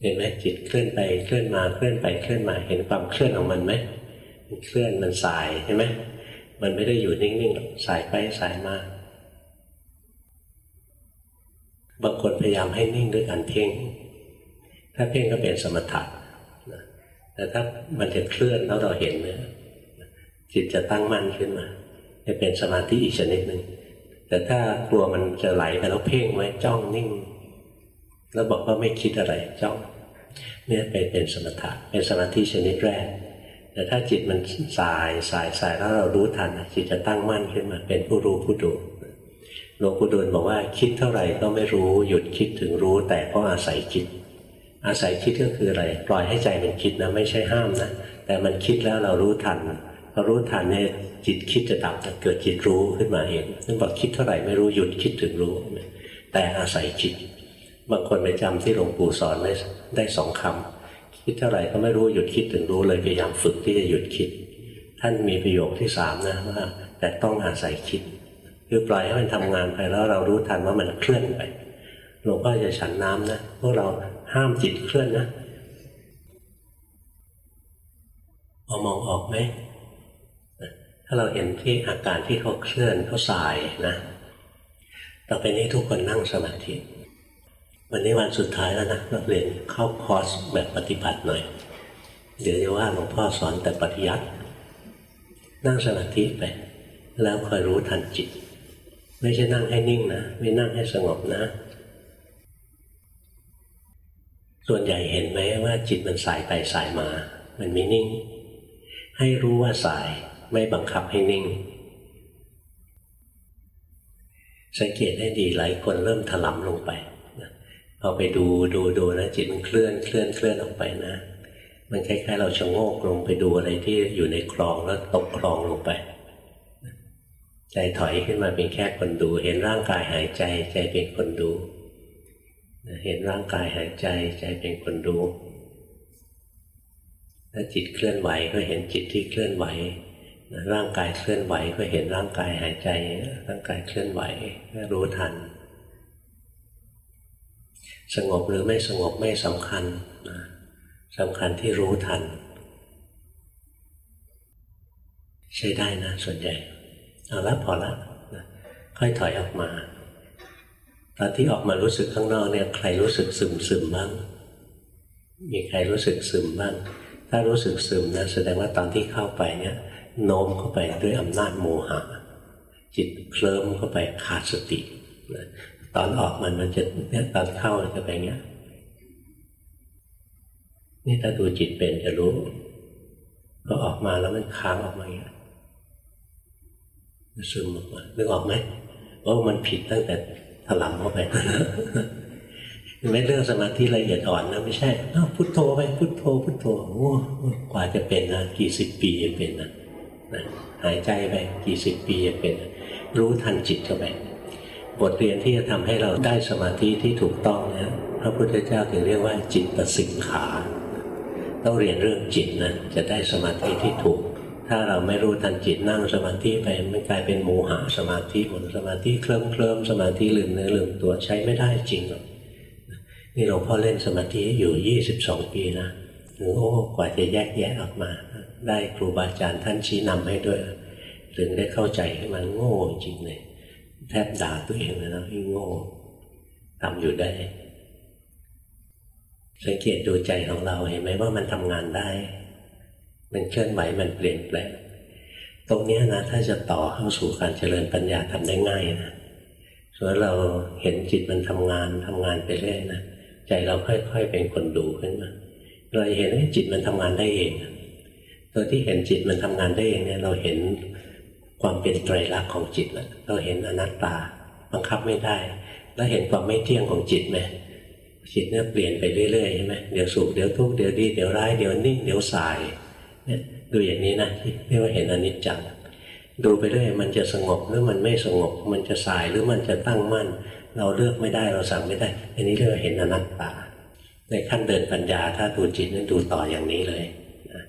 เห็นไหมจิตเคลื่อนไปเคลื่อนมาเคลื่อนไปเคลื่อนมาเห็นความเคลื่อนของมันไหมมันเคลื่อนมันสายใช่ไหมมันไม่ได้อยู่นิ่งๆสายไปสายมาบางคนพยายามให้นิ่งด้วยการเพ่ง ถ้าเพ่งก็เป็นสมถะแต่ถ้ามันจะเคลื่อนแล้วเราเห็นเนี่ยจิตจะตั้งมั่นขึ้นมา จะเป็นสมาธิอีกชนิดหนึ่งแต่ถ้ากลัวมันจะไหลไปแล้วเพ่งไว้จ้องนิ่ง แล้วบอกว่าไม่คิดอะไรจ้องเนี่ยเป็นเป็นสมถะเป็นสมาธิชนิดแรก แต่ถ้าจิตมันสายสายสายแล้วเรารู้ทันจิตจะตั้งมั่นขึ้นมา เป็นผู้รู้ผู้ดูหลวงปู่ดูลบอกว่าคิดเท่าไหร่ก็ไม่รู้หยุดคิดถึงรู้แต่ก็อาศัยคิด อาศัยคิดก็คืออะไร ปล่อยให้ใจมันคิดนะไม่ใช่ห้ามนะแต่มันคิดแล้วเรารู้ทันพอรู้ทันเนี่ยจิตคิดจะดับจะเกิดจิตรู้ขึ้นมาเองนั่นบอกคิดเท่าไหร่ไม่รู้หยุดคิดถึงรู้ แต่อาศัยคิดบางคนไปจำที่หลวงปู่สอนได้ได้สองคำคิดเท่าไหร่ก็ไม่รู้หยุดคิดถึงรู้เลยพยายามฝึกที่จะหยุดคิด ท่านมีประโยคที่สามนะว่าแต่ต้องอาศัยคิด คือปล่อยให้มันทำงานไปแล้วเรารู้ทันว่ามันเคลื่อนไปหลวงพ่อจะฉันน้ำนะพวกเรา ห้ามจิตเคลื่อนนะพอมองออกไหม ถ้าเราเห็นที่อาการที่เขาเคลื่อนเขาสายนะต่อไปนี้ทุกคนนั่งสมาธิ วันนี้วันสุดท้ายแล้วนะเราเรียนเข้าคอร์สแบบปฏิบัติหน่อย เดี๋ยวจะว่าหลวงพ่อสอนแต่ปฏิยัตินั่งสมาธิไป แล้วคอยรู้ทันจิต ไม่ใช่นั่งให้นิ่งนะ ไม่นั่งให้สงบนะ ส่วนใหญ่เห็นไหมว่าจิตมันสายไปสายมา มันไม่นิ่ง ให้รู้ว่าสายไม่บังคับให้นิ่ง สังเกตให้ดีหลายคนเริ่มถลำลงไปพอไปดูดูดูนะจิตมันเคลื่อนเคลื่อนเคลื่อนออกไปนะ มันคล้ายๆเราชะโงกลงไปดูอะไรที่อยู่ในคลองแล้วตกคลองลงไปใจถอยขึ้นมาเป็นแค่คนดู เห็นร่างกายหายใจใจเป็นคนดู เห็นร่างกายหายใจใจเป็นคนดูถ้าจิตเคลื่อนไหวก็เห็นจิตที่เคลื่อนไหวร่างกายเคลื่อนไหวก็เห็นร่างกายหายใจ ร่างกายเคลื่อนไหวก็รู้ทัน สงบหรือไม่สงบไม่สำคัญสำคัญที่รู้ทัน ใช้ได้นะส่วนใหญ่เอาละพอละค่อยถอยออกมา ตอนที่ออกมารู้สึกข้างนอกเนี่ยใครรู้สึกซึมซึมบ้าง มีใครรู้สึกซึมบ้าง ถ้ารู้สึกซึมนะแสดงว่าตอนที่เข้าไปเนี่ยโน้มเข้าไปด้วยอำนาจโมหะ จิตเคลิ้มเข้าไปขาดสติตอนออกมันมันจะเนี่ยตอนเข้าจะไปเงี้ยนี่ถ้าดูจิตเป็นจะรู้พอออกมาแล้วมันค้างออกมาอย่างเงี้ยซึมออกมานึกออกไหมว่ามันผิดตั้งแต่ ถลำเข้าไปไม่เรื่องสมาธิละเอียดอ่อนนะไม่ใช่พุทโธไปพุทโธพุทโธโอ้กว่าจะเป็นนะกี่สิบปีจะเป็นนะนะหายใจไปกี่สิบปีจะเป็น รู้ทันจิตเข้าไปบทเรียนที่จะทำให้เราได้สมาธิที่ถูกต้องนะพระพุทธเจ้าถึงเรียกว่าจิตประสิกขาต้องเรียนเรื่องจิตนะจะได้สมาธิที่ถูก ถ้าเราไม่รู้ทันจิตนั่งสมาธิไปมันกลายเป็นโมหะสมาธิหมดสมาธิเคลิ้มเคลิ้มสมาธิลืมเนื้อลืมตัวใช้ไม่ได้จริงหรอกนี่หลวงพ่อเล่นสมาธิอยู่ยี่สิบสองปีนะโอ้กว่าจะแยกแยะออกมา ได้ครูบาอาจารย์ท่านชี้นำให้ด้วย ถึงได้เข้าใจให้มันโง่จริงเลยแทบด่าตัวเองเลยนะที่โง่ทำอยู่ได้ สังเกตดูใจของเราเห็นไหมว่ามันทำงานได้ มันเคลื่อนไหวมันเปลี่ยนแปลงตรงนี้นะถ้าจะต่อเข้าสู่การเจริญปัญญาทำได้ง่ายนะส่วนเราเห็นจิตมันทำงานทำงานไปเรื่อยนะใจเราค่อย ๆ เป็นคนดูขึ้นมาเราเห็นว่าจิตมันทำงานได้เองตัวที่เห็นจิตมันทำงานได้เองเนี่ยเราเห็นความเป็นไตรลักษณ์ของจิตแล้วเราเห็นอนัตตาบังคับไม่ได้ แล้วเห็นความไม่เที่ยงของจิตไหมจิตเนี่ยเปลี่ยนไปเรื่อยๆใช่ไหมเดี๋ยวสุขเดี๋ยวทุกข์เดี๋ยวดีเดี๋ยวร้ายเดี๋ยวนิ่งเดี๋ยวสาย ดูอย่างนี้นะเรียกว่าเห็นอนิจจังดูไปเรื่อยมันจะสงบหรือมันไม่สงบ มันจะสายหรือมันจะตั้งมั่น เราเลือกไม่ได้เราสั่งไม่ได้ อันนี้เรียกว่าเห็นอนัตตา ในขั้นเดินปัญญาถ้าดูจิตนั้นดูต่ออย่างนี้เลยนะ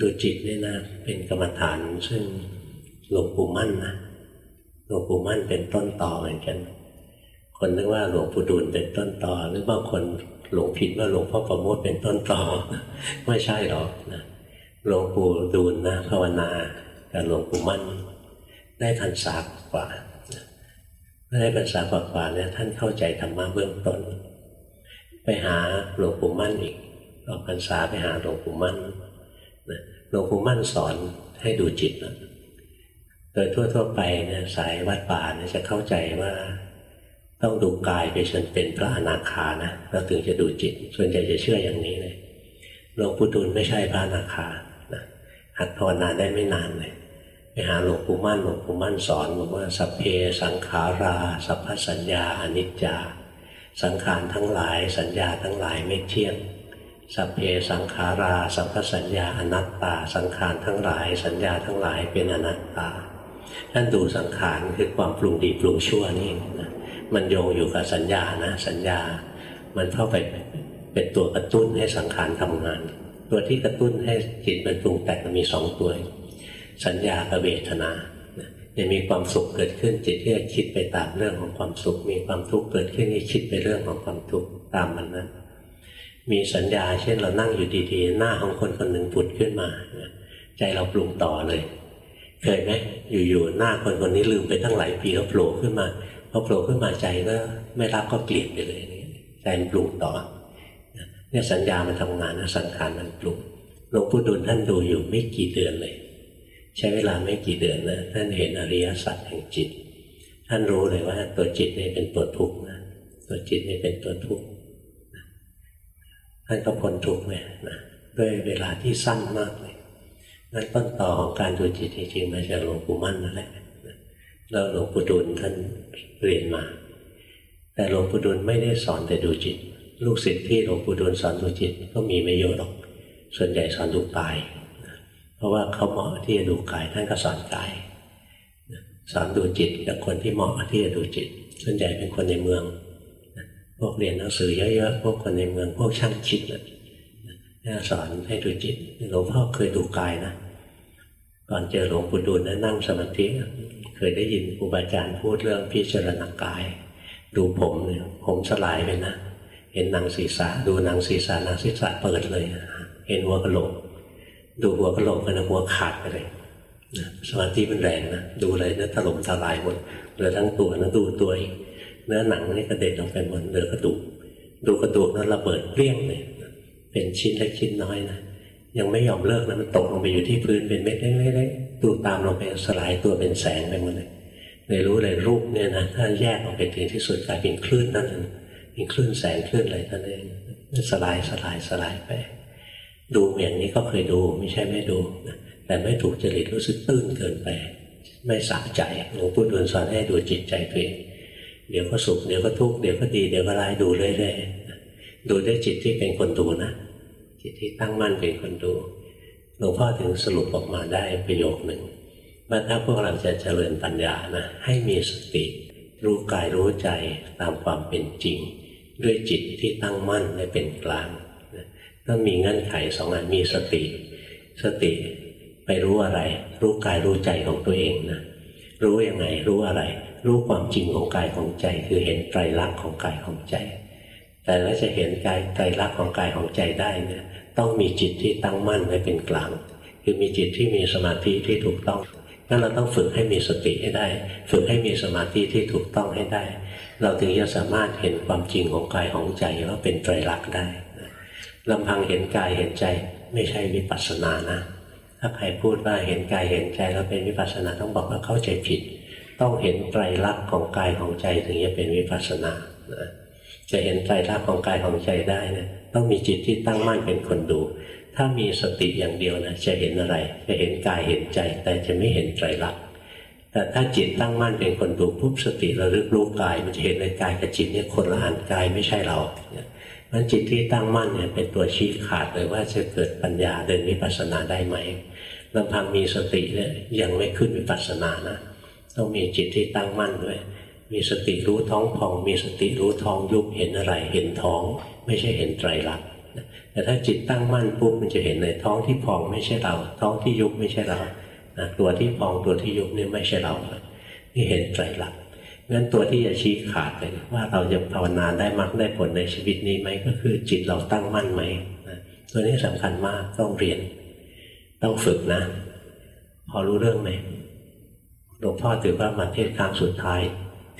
ดูจิตนี่นะเป็นกรรมฐานซึ่งหลวงปู่มั่นนะหลวงปู่มั่นเป็นต้นต่อเหมือนกัน คนนึกว่าหลวงปู่ดูลเป็นต้นต่อหรือบางคนหลงผิดว่าหลวงพ่อประโมทเป็นต้นต่อไม่ใช่หรอกนะหลวงปู่ดูลนะภาวนากับหลวงปู่มั่นได้พรรษากว่าได้พรรษากว่าเนี่ยท่านเข้าใจธรรมะเบื้องต้น ไปหาหลวงปู่มั่นอีกออกพรรษาไปหาหลวงปู่มั่นหลวงปู่มั่นสอนให้ดูจิตนะโดยทั่วๆไปเนี่ยสายวัดป่าเนี่ยจะเข้าใจว่า ต้องดูกายไปจนเป็นพระอนาคานะเราถึงจะดูจิต ส่วนใหญ่จะเชื่ออย่างนี้เลยหลวงปู่ดูลไม่ใช่พระอนาคานะหัดภาวนาได้ไม่นานเลยไปหาหลวงปู่มั่นหลวงปู่มั่นสอนบอกว่าสัพเพสังขารา สัพพสัญญาอนิจจา สังขารทั้งหลายสัญญาทั้งหลายไม่เที่ยง สัพเพสังขารา สัพพสัญญาอนัตตา สังขารทั้งหลาย สัญญาทั้งหลายเป็นอนัตตาท่านดูสังขารคือความปรุงดีปรุงชั่วนี่นะ มันโยงอยู่กับสัญญานะ สัญญา มันเข้าไปเป็นตัวกระตุ้นให้สังขารทำงาน ตัวที่กระตุ้นให้จิตมันปรุงแต่งมีสองตัว สัญญากับเวทนาเนี่ยมีความสุขเกิดขึ้นจิตที่จะคิดไปตามเรื่องของความสุข มีความทุกข์เกิดขึ้นที่คิดไปเรื่องของความทุกข์ตามมันนั้นมีสัญญา เช่นเรานั่งอยู่ดีๆ หน้าของคนคนหนึ่งผุดขึ้นมาใจเราปรุงต่อเลย เคยไหมอยู่ๆหน้าคนคนนี้ลืมไปตั้งหลายปีแล้วโผล่ขึ้นมา พอโผล่ขึ้นมาใจก็ไม่รับก็เกลียดไปเลยใจมันปรุงต่อเนี่ยสัญญามันทำงานนะสังขารมันปรุงหลวงปู่ดุลท่านดูอยู่ไม่กี่เดือนเลย ใช้เวลาไม่กี่เดือนนะท่านเห็นอริยสัจแห่งจิต ท่านรู้เลยว่าตัวจิตนี่เป็นตัวทุกข์นะตัวจิตนี่เป็นตัวทุกข์ท่านก็พ้นทุกข์เลยนะด้วยเวลาที่สั้นมากเลยนั่นต้นต่อของการดูจิตจริงๆมาจากหลวงปู่มั่นนั่นแหละ แล้วหลวงปู่ดูลท่านเรียนมา แต่หลวงปู่ดูลไม่ได้สอนแต่ดูจิต ลูกศิษย์ที่หลวงปู่ดูลสอนดูจิตก็มีไม่เยอะหรอก ส่วนใหญ่สอนดูกาย เพราะว่าเขาเหมาะที่จะดูกายท่านก็สอนกายสอนดูจิตกับคนที่เหมาะที่จะดูจิต ส่วนใหญ่เป็นคนในเมืองพวกเรียนหนังสือเยอะๆพวกคนในเมืองพวกช่างคิดนะสอนให้ดูจิตหลวงพ่อเคยดูกายนะก่อนเจอหลวงปู่ดูลนะนั่งสมาธิ เคยได้ยินครูบาอาจารย์พูดเรื่องพิจารณากาย ดูผมเนี่ยผมสลายไปนะ เห็นหนังศีรษะ ดูหนังศีรษะหนังศีรษะเปิดเลย เห็นหัวกะโหลก ดูหัวกะโหลกกันนะหัวขาดไปเลยสมาธิมันแรงนะดูเลยนะถล่มทลายหมดเหลือทั้งตัวนะดูตัวอีกเนื้อหนังนี่กระเด็นออกไปหมดเหลือกระดูกดูกระดูกนั้นระเบิดเปรี้ยงเลยเป็นชิ้นเล็กชิ้นน้อยนะ ยังไม่ยอมเลิกนะมันตกลงไปอยู่ที่พื้นเป็นเม็ดเล็กๆดูตามลงไปสลายตัวเป็นแสงไปหมดเลยเลยรู้เลยรูปเนี่ยนะถ้าแยกออกไปถึงที่สุดกลายเป็นคลื่นนั่นเองเป็นคลื่นแสงคลื่นอะไรนั่นเองสลายสลายสลายไป ดูอย่างนี้ก็เคยดูไม่ใช่ไม่ดูนะแต่ไม่ถูกจริตรู้สึกตื้นเกินไป ไม่สะใจหลวงปู่ดูลสอนให้ดูจิตใจตัวเองเดี๋ยวก็สุขเดี๋ยวก็ทุกข์เดี๋ยวก็ดีเดี๋ยวก็ร้ายดูเรื่อยๆดูด้วยจิตที่เป็นคนดูนะ จิตที่ตั้งมั่นเป็นคนดูหลวงพ่อถึงสรุปออกมาได้ประโยคหนึ่งว่าถ้าพวกเราจะเจริญปัญญานะให้มีสติ รู้กายรู้ใจตามความเป็นจริง ด้วยจิตที่ตั้งมั่นและเป็นกลางต้องมีเงื่อนไขสองอันมีสติ สติไปรู้อะไร รู้กายรู้ใจของตัวเองนะรู้ยังไงรู้อะไร รู้ความจริงของกายของใจ คือเห็นไตรลักษณ์ของกายของใจ แต่แล้วจะเห็นกายไตรลักษณ์ของกายของใจได้เนี่ยต้องมีจิตที่ตั้งมั่นไว้เป็นกลาง คือมีจิตที่มีสมาธิที่ถูกต้องงั้นเราต้องฝึกให้มีสติให้ได้ ฝึกให้มีสมาธิที่ถูกต้องให้ได้ เราถึงจะสามารถเห็นความจริงของกายของใจว่าเป็นไตรลักษณ์ได้ลำพังเห็นกายเห็นใจไม่ใช่วิปัสสนานะ ถ้าใครพูดว่าเห็นกายเห็นใจแล้วเป็นวิปัสสนาต้องบอกว่าเข้าใจผิด ต้องเห็นไตรลักษณ์ของกายของใจถึงจะเป็นวิปัสสนา จะเห็นไตรลักษณ์ของกายของใจได้นะต้องมีจิตที่ตั้งมั่นเป็นคนดู ถ้ามีสติอย่างเดียวนะจะเห็นอะไร จะเห็นกายเห็นใจ แต่จะไม่เห็นไตรลักษณ์แต่ถ้าจิตตั้งมั่นเป็นคนดูปุ๊บสติระลึกรู้กาย มันจะเห็นเลยกายกับจิตเนี่ยคนละอันกายไม่ใช่เราเนั้นจิตที่ตั้งมั่นเนี่ยเป็นตัวชี้ขาดเลยว่าจะเกิดปัญญาเดินวิปัสสนาได้ไหมลำพังมีสติเนี่ยยังไม่ขึ้นวิปัสสนานะ ต้องมีจิตที่ตั้งมั่นด้วย มีสติรู้ท้องพอง มีสติรู้ท้องยุบเห็นอะไรเห็นท้อง ไม่ใช่เห็นไตรลักษณ์แต่ถ้าจิตตั้งมั่นปุ๊บมันจะเห็นในท้องที่พองไม่ใช่เรา ท้องที่ยุบไม่ใช่เรานะตัวที่พองตัวที่ยุบนี่ไม่ใช่เรานี่เห็นไตรลักษณ์งั้นตัวที่จะชี้ขาดเลยว่าเราจะภาวนาได้มากได้ผลในชีวิตนี้ไหมก็คือจิตเราตั้งมั่นไหมนะตัวนี้สำคัญมากต้องเรียน ต้องฝึกนะ พอรู้เรื่องไหมหลวงพ่อถือว่ามาเทศครั้งสุดท้าย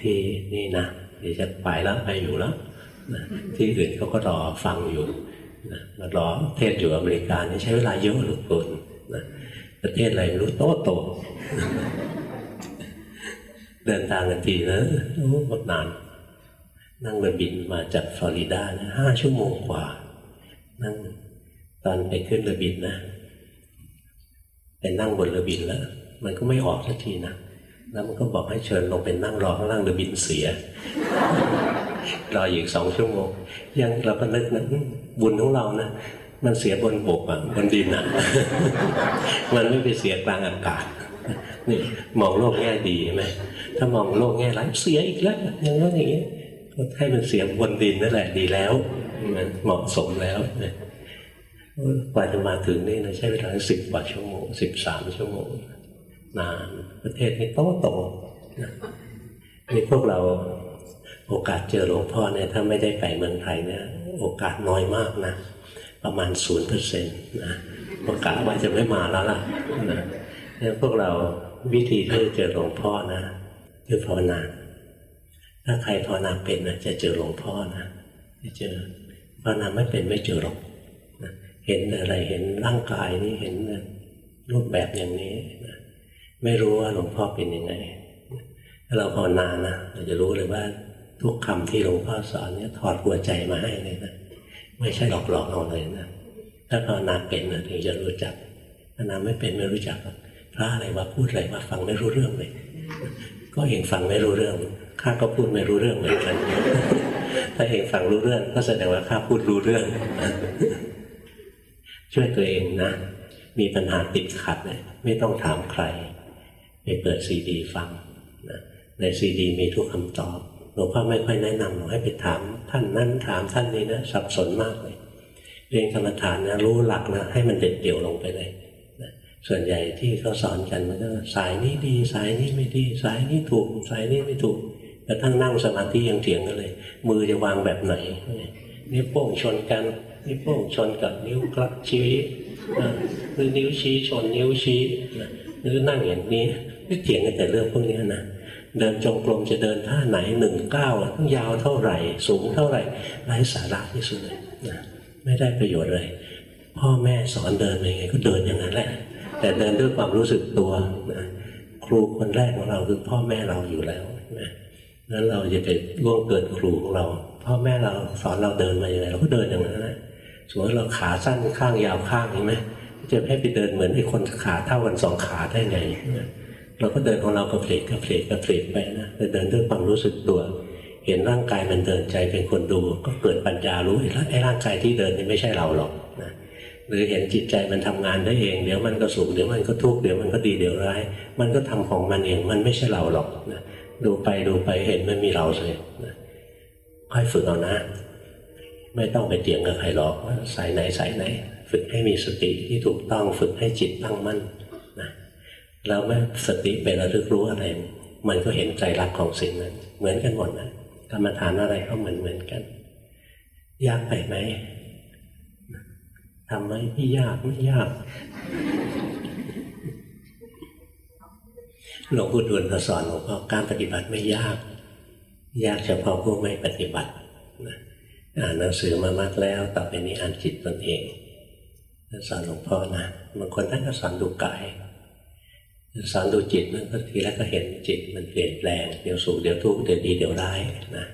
ที่นี่นะเดี๋ยวจะไปแล้วไปอยู่แล้วนะที่อื่นเขาก็รอฟังอยู่นะมารอเทศอยู่อเมริกานี่ใช้เวลาเยอะหรือเกินนะประเทศอะไรรู้โตโต เดินทางกันทีนะโอ้หมดนานนั่งเรือบินมาจากฟลอริดานะห้าชั่วโมงกว่า นั่งตอนไปขึ้นเรือบินนะไปนั่งบนเรือบินแล้ว มันก็ไม่ออกสักทีนะ แล้วมันก็บอกให้เชิญลงเป็นนั่งรอข้างล่างเรือบินเสีย รออีกสองชั่วโมง ยังเราก็นึกนะบุญของเรานะมันเสียบนบกอะบนดินอะมันไม่ไปเสียกลางอากาศนี่มองโลกแง่ดีไหมถ้ามองโลกแง่ร้ายเสียอีกแล้วอย่างนั้นอย่างนี้ก็ให้มันเสียบนดินนั่นแหละดีแล้วมันเหมาะสมแล้วกว่าจะมาถึงนี่นะใช้เวลาสิบกว่าชั่วโมงสิบสามชั่วโมง นานประเทศนี้โตโตนี่พวกเราโอกาสเจอหลวงพ่อเนี่ยถ้าไม่ได้ไปเมืองไทยเนี่ยโอกาสน้อยมากนะประมาณศูนย์เปอร์เซ็นต์นะโอกาสว่าจะไม่มาแล้วล่ะนะเนี่ยพวกเราวิธีที่จะเจอหลวงพ่อนะคือภาวนา ถ้าใครภาวนาเป็นนะจะเจอหลวงพ่อนะจะเจอภาวนาไม่เป็นไม่เจอหรอกนะเห็นอะไรเห็นร่างกายนี่เห็นรูปแบบอย่างนี้นะ ไม่รู้ว่าหลวงพ่อเป็นยังไงถ้าเราภาวนานะเราจะรู้เลยว่าทุกคำที่หลวงพ่อสอนเนี่ยถอดหัวใจมาให้เลยนะไม่ใช่หลอกหลอกเอาเลยนะถ้าภาวนาเป็นนะถึงจะรู้จักภาวนาไม่เป็นไม่รู้จักพระอะไรว่าพูดอะไรว่าฟังไม่รู้เรื่องเลย ก็เองฟังไม่รู้เรื่องข้าก็พูดไม่รู้เรื่องเหมือนกันถ้าเองฟังรู้เรื่องก็แสดงว่าข้าพูดรู้เรื่อง ช่วยตัวเองนะ มีปัญหาติดขัดเนี่ยไม่ต้องถามใคร ไปเปิดซีดีฟังนะในซีดีมีทุกคำตอบหลวงพ่อไม่ค่อยแนะนำหรอกให้ไปถาม ท่านนั้นถามท่านนี้นะสับสนมากเลย เรียนกรรมฐานนะรู้หลักนะให้มันเด็ดเดี่ยวลงไปเลยนะส่วนใหญ่ที่เขาสอนกันมันก็สายนี้ดี สายนี้ไม่ดี สายนี้ถูก สายนี้ไม่ถูกแต่ทั้งนั่งสมาธิยังเถียงกันเลย มือจะวางแบบไหนนิ้วโป้งชนกันนิ้วโป้งชนกับนิ้วกลับชี้หรือนิ้วชี้ชนนิ้วชี้หรือนั่งอย่างนี้ ม่เถียงกันแต่เรื่องพวกนี้นะเดินจงกรมจะเดินท่าไหนหนึ่งก้าวต้องยาวเท่าไหร่ สูงเท่าไหร่ไร้สาระที่สุดเลยนะไม่ได้ประโยชน์เลยพ่อแม่สอนเดินยังไงก็เดินอย่างนั้นแหละ แต่เดินด้วยความรู้สึกตัวนะครูคนแรกของเราคือพ่อแม่เราอยู่แล้วนะนั้นเราจะไปล่วงเกินครูของเรา พ่อแม่เราสอนเราเดินมาอย่างไรเราก็เดินอย่างนั้นแหละสมมติเราขาสั้นข้างยาวข้างเห็นไหมจะให้ไปเดินเหมือนไอ้คนขาเท่ากันสองขาได้ไง เราก็เดินของเรากระเพลกกระเพลกกระเพลกไปนะแต่เดินด้วยความรู้สึกตัว เห็นร่างกายมันเดินใจเป็นคนดู ก็เกิดปัญญารู้แล้วไอ้ร่างกายที่เดินนี่ไม่ใช่เราหรอกนะหรือเห็นจิตใจมันทำงานได้เองเดี๋ยวมันก็สุขเดี๋ยวมันก็ทุกข์เดี๋ยวมันก็ดีเดี๋ยวร้าย มันก็ทำของมันเองมันไม่ใช่เราหรอกนะดูไปดูไปเห็นไม่มีเราเลยนะค่อยฝึกเอานะ ไม่ต้องไปเถียงกับใครหรอกว่าสายไหนสายไหน ฝึกให้มีสติที่ถูกต้องฝึกให้จิตตั้งมั่น แล้วแม่สติไประลึกรู้อะไร มันก็เห็นใจรักของสิ่งนั้น เหมือนกันหมดนะกรรมฐานอะไรก็เหมือนเหมือนกัน ยากไปไหมทำไหมไม่ยากไม่ยากหลวงปู่ดูลก็สอนหลวงพ่อการปฏิบัติไม่ยาก ยากเฉพาะผู้ไม่ปฏิบัติอ่านหนังสือมามากแล้ว ต่อไปนี้อ่านจิตตนเองสอนหลวงพ่อนะบางคนท่านก็สอนดูกาย สอนดูจิตมันก็ทีแรกก็เห็นจิตมันเปลี่ยนแปลงเดี๋ยวสุขเดี๋ยวทุกข์เดี๋ยวดีเดี๋ยวร้ายนะ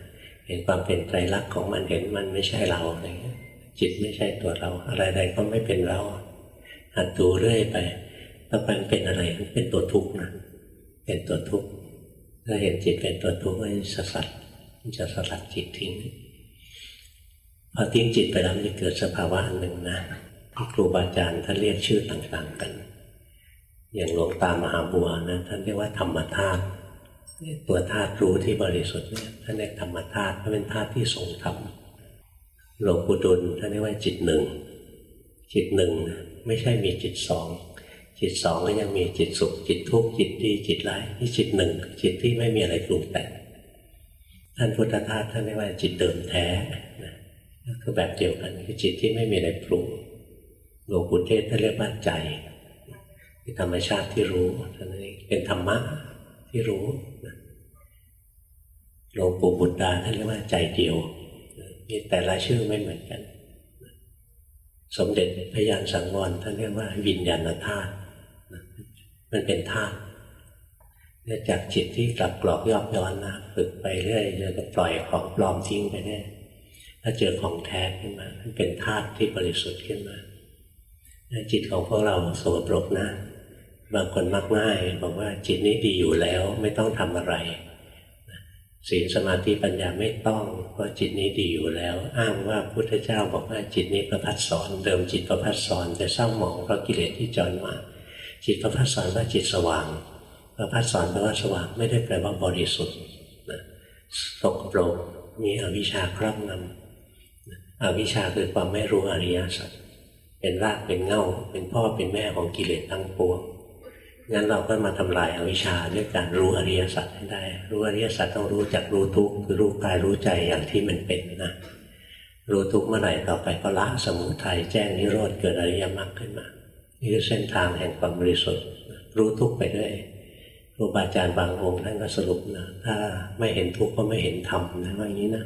เห็นความเป็นไตรลักษณ์ของมันเห็นมันไม่ใช่เราอะไรเงี้ยจิตไม่ใช่ตัวเรา อะไรๆก็ไม่เป็นเราหัดดูเรื่อยไปต่อไปมันเป็นอะไรมันเป็นตัวทุกข์นะเป็นตัวทุกข์ถ้าเห็นจิตเป็นตัวทุกข์ก็จะสัดมันจะสลัดจิตทิ้งพอทิ้งจิตไปแล้วมันจะเกิดสภาวะหนึ่งนะครูบาอาจารย์ท่านเรียกชื่อต่างๆกัน อย่างหลวงตามหาบัวนะท่านเรียกว่าธรรมธาตุตัวธาตุรู้ที่บริสุทธิ์เนี่ยท่านเรียกธรรมธาตุเป็นธาตุที่ทรงธรรมหลวงปู่ดุลท่านเรียกว่าจิตหนึ่งจิตหนึ่งไม่ใช่มีจิตสองจิตสองก็ยังมีจิตสุขจิตทุกข์จิตดีจิตร้ายนี่จิตหนึ่งจิตที่ไม่มีอะไรปรุงแต่งท่านพุทธทาสท่านเรียกว่าจิตเดิมแท้นะคือแบบเดียวกันคือจิตที่ไม่มีอะไรปรุงหลวงปู่เทศท่านเรียกว่าใจ คือธรรมชาติที่รู้ท่านนี้เป็นธรรมะที่รู้หลวงปู่บุตรดาท่านเรียกว่าใจเดียวมีแต่ละชื่อไม่เหมือนกัน สมเด็จพยานสังวรท่านเรียกว่าวิญญาณธาตุมันเป็นธาตุจากจิตที่กลับกรอกยอบย้อนนะฝึกไปเรื่อยแล้วก็ปล่อยของปลอมทิ้งไปเรื่อยถ้าเจอของแท้ขึ้นมามันเป็นธาตุที่บริสุทธิ์ขึ้นมาจิตของพวกเราสกปรกนะ บางคนมักง่าย บอกว่าจิตนี้ดีอยู่แล้วไม่ต้องทำอะไรศีลสมาธิปัญญาไม่ต้อง เพราะจิตนี้ดีอยู่แล้ว อ้างว่าพุทธเจ้าบอกว่าจิตนี้ประพัดสอนเดิมจิตประพัดสอนแต่เศร้าหมองเพราะกิเลสที่จรมาจิตประพัดสอนว่าจิตสว่างประพัดสอนแปลว่าสว่างไม่ได้แปลว่าบริสุทธิ์สกปรกมีอวิชชาครอบงำอวิชชาคือความไม่รู้อริยสัจเป็นรากเป็นเง่าเป็นพ่อเป็นแม่ของกิเลสทั้งปวง งั้นเราก็มาทำลายอาวิชชาด้วยการรู้อริยสัจให้ได้ รู้อริยสัจต้องรู้จักรู้ทุกคือรู้กายรู้ใจอย่างที่มันเป็นนะรู้ทุกเมื่อไหร่ต่อไปก็ละสมุทัยแจ้งนิโรธเกิดอริยมรรคขึ้นมานี่คือเส้นทางแห่งความบริสุทธิ์ รู้ทุกไปด้วยครูบาอาจารย์บางองค์ท่านก็สรุปนะถ้าไม่เห็นทุกข์ก็ไม่เห็นธรรมนะว่าอย่างนี้นะ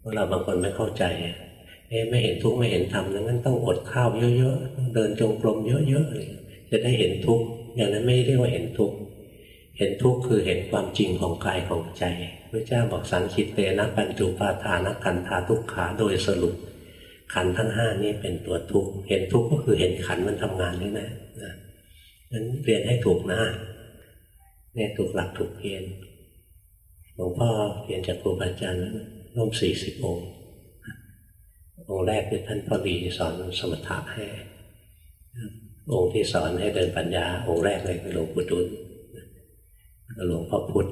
พวกเราบางคนไม่เข้าใจเอ๊ไม่เห็นทุกข์ไม่เห็นธรรมนั้นต้องอดข้าวเยอะๆเดินจงกรมเยอะๆจะได้เห็นทุกข์ อย่างนั้นไม่เรียกว่าเห็นทุกข์เห็นทุกข์คือเห็นความจริงของกายของใจพระเจ้าบอกสังคิตเตนะปัญจุปาทานกันธาทุกขาโดยสรุป ขันทั้งห้านี้เป็นตัวทุกข์เห็นทุกข์ก็คือเห็นขันมันทำงานนี่นะนั้นเรียนให้ถูกนะเนี่ยถูกหลักถูกเกณฑ์หลวงพ่อเรียนจากครูบาอาจารย์ร่วมสี่สิบองค์องค์แรกคือท่านพอดีสอนสมถะให้ องค์ที่สอนให้เดินปัญญา องค์แรกเลยคือหลวงปู่ดุลหลวงพ่อพุธ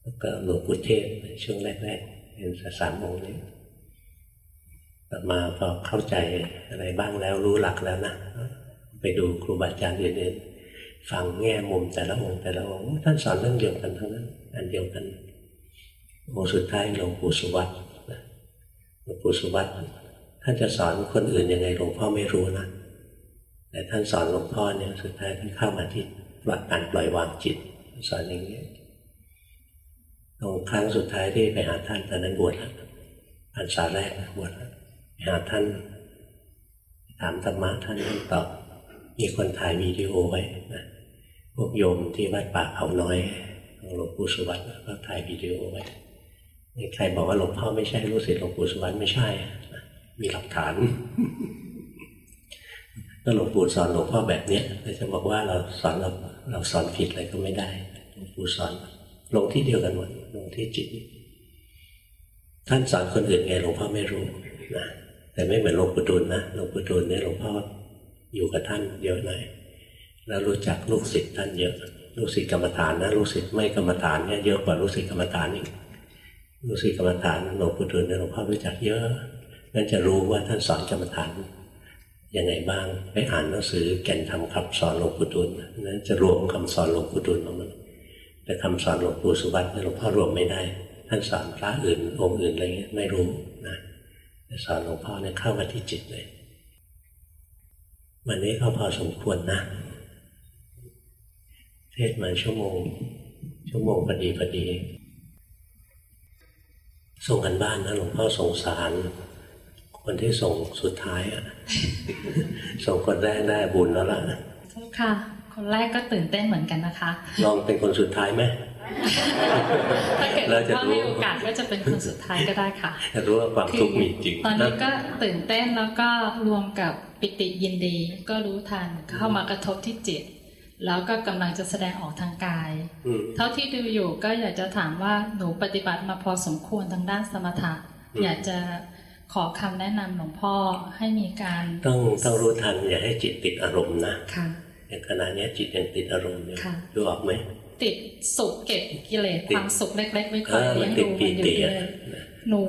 แล้วก็หลวงปู่เทศช่วงแรกๆเป็นสามองค์นี้ต่อมาพอเข้าใจอะไรบ้างแล้วรู้หลักแล้วนะไปดูครูบาอาจารย์อื่นๆฟังแง่มุมแต่ละองค์แต่ละองค์ท่านสอนเรื่องเดียวกันทั้งนั้นอันเดียวกันองค์สุดท้ายหลวงปู่สุวัตหลวงปู่สุวัตท่านจะสอนคนอื่นยังไงหลวงพ่อไม่รู้นะ แต่ท่านสอนหลวงพ่อเนี่ยสุดท้ายท่านเข้ามาที่หลักการปล่อยวางจิต สอนอย่างนี้ตรงครั้งสุดท้ายที่ไปหาท่านตอนนั้นบวชแล้วพรรษาแรกบวชแล้วไปหาท่านถามธรรมะท่านท่านตอบมีคนถ่ายวีดีโอไว้นะพวกโยมที่วัดป่าเขาน้อยของหลวงปู่สุวัตก็ถ่ายวีดีโอไว้ใครบอกว่าหลวงพ่อไม่ใช่รู้สิหลวงปู่สุวัตไม่ใช่ มีหลักฐาน ก็หลวงปู่สอนหลวงพ่อแบบเนี้ยเราจะบอกว่าเราสอนเราเราสอนผิดอะไรก็ไม่ได้หลวงปู่สอนลงที่เดียวกันหมดลงที่จิต ท่านสอนคนอื่นไงหลวงพ่อไม่รู้นะแต่ไม่เหมือนหลวงปู่ดูลนะหลวงปู่ดูลเนี่ยหลวงพ่ออยู่กับท่านเยอะหน่อยแล้วรู้จักลูกศิษย์ท่านเยอะ ลูกศิษย์กรรมฐานนะลูกศิษย์ไม่กรรมฐานเนี่ยเยอะกว่าลูกศิษย์กรรมฐานอีกลูกศิษย์กรรมฐานหลวงปู่ดูลเนี่ยหลวงพ่อรู้จักเยอะนั่นจะรู้ว่าท่านสอนกรรมฐาน ยังไงบ้างไปอ่านหนังสือแก่นทำคำสอนหลวงปู่ดูลนั้นจะรวมคำสอนหลวงปู่ดูลออกมาแต่คำสอนหลวงปู่สุวัตหลวงพ่อรวมไม่ได้ ท่านสอนพระอื่นองค์อื่นอะไรเงี้ยไม่รู้นะแต่สอนหลวงพ่อเนี่ยเข้ามาที่จิตเลย วันนี้ก็พอสมควรนะ เทศมาชั่วโมง ชั่วโมงพอดีพอดี ส่งกันบ้านนะหลวงพ่อสงสาร คนที่ส่งสุดท้ายอะส่งคนแรกได้บุญแล้วล่ะค่ะ คนแรกก็ตื่นเต้นเหมือนกันนะคะ ลองเป็นคนสุดท้ายไหมถ้าเกิดว่ามีโอกาสก็จะเป็นคนสุดท้ายก็ได้ค่ะจะรู้ว่าความทุกข์มีจริง ตอนนี้ก็ตื่นเต้นแล้วก็รวมกับปิติยินดี ก็รู้ทันเข้ามากระทบที่จิต แล้วก็กำลังจะแสดงออกทางกาย เท่าที่ดูอยู่ก็อยากจะถามว่าหนูปฏิบัติมาพอสมควรทางด้านสมถะ อยากจะ ขอคำแนะนำหลวงพ่อให้มีการ ต้องต้องรู้ทันอย่าให้จิตติดอารมณ์นะค่ะอย่างขณะนี้จิตยังติดอารมณ์อยู่ดูออกไหมติดสุขเก็บกิเลสความสุขเล็กๆไว้คอยเลี้ยงดูมันอยู่เรื่อยหนู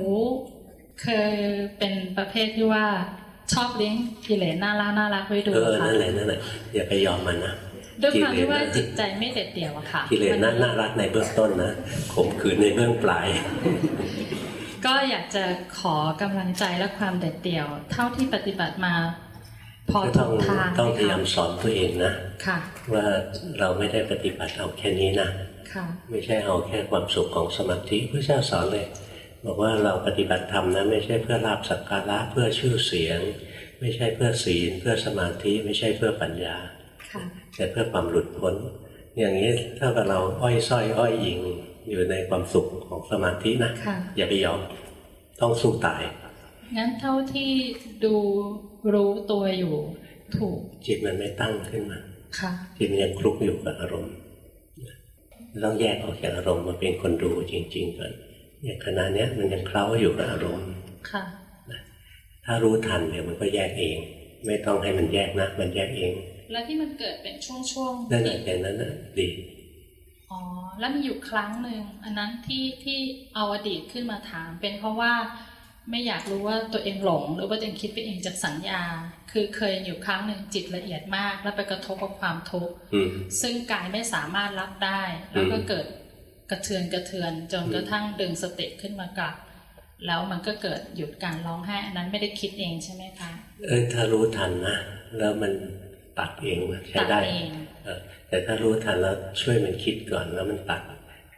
เคยเป็นประเภทที่ว่าชอบเลี้ยงกิเลสน่ารักน่ารักไว้ดูเออค่ะนั่นแหละนั่นแหละอย่าไปยอมมันนะด้วยความที่ว่ากิเลสนะจิตใจไม่เด็ดเดี่ยวอะค่ะกิเลสน่ามันน่ารักในเบื้องต้นนะข่มขืนในเบื้องปลาย ก็อยากจะขอกำลังใจและความเด็ดเดี่ยว เท่าที่ปฏิบัติมา พอก็ถูต้องกทางต้องไหพยายามสอนตัวเองนะค่ะ ว่าเราไม่ได้ปฏิบัติเอาแค่นี้นะค่ะไม่ใช่เอาแค่ความสุขของสมาธิพระเจ้าสอนเลย บอกว่าเราปฏิบัติธรรมนะไม่ใช่เพื่อลาบสักการะเพื่อชื่อเสียง ไม่ใช่เพื่อศีล เพื่อสมาธิไม่ใช่เพื่อปัญญาค่ะแต่เพื่อความหลุดพ้น อย่างนี้ถ้ากับเราอ้อยส้อยอ้อยอิง อยู่ในความสุขของสมาธินะค่ะอย่าไปยอมต้องสู้ตาย งั้นเท่าที่ดูรู้ตัวอยู่ ถูก จิตมันไม่ตั้งขึ้นมาค่ะจิตมันยังคลุกอยู่กับอารมณ์ต้องแยกออกจากอารมณ์มาเป็นคนดูจริง ๆก่อนอย่างขณะเนี้ยมันยังเคล้าอยู่กับอารมณ์ค่ะถ้ารู้ทันเดี๋ยวมันก็แยกเอง ไม่ต้องให้มันแยกนะ มันแยกเอง แล้วที่มันเกิดเป็นช่วงๆนั่นแหละที่อย่างนั้นนะดีอ๋อ แล้วมีอยู่ครั้งหนึ่งอันนั้นที่ที่เอาอดีตขึ้นมาถาม เป็นเพราะว่าไม่อยากรู้ว่าตัวเองหลง หรือว่าตัวเองคิดไปเองจากสัญญา คือเคยอยู่ครั้งหนึ่งจิตละเอียดมาก แล้วไปกระทบกับความทุกข์อืมซึ่งกายไม่สามารถรับได้ แล้วก็อืมเกิดกระเทือนกระเทือนจนอืมกระทั่งดึงสติขึ้นมากลับ แล้วมันก็เกิดหยุดการร้องไห้อันนั้นไม่ได้คิดเองใช่ไหมคะเอ้ยถ้ารู้ทันนะแล้วมันตัดเองนะใช้ตัดได้เองเออ แต่ถ้ารู้ทันแล้วช่วยมันคิดก่อนแล้วมันตัด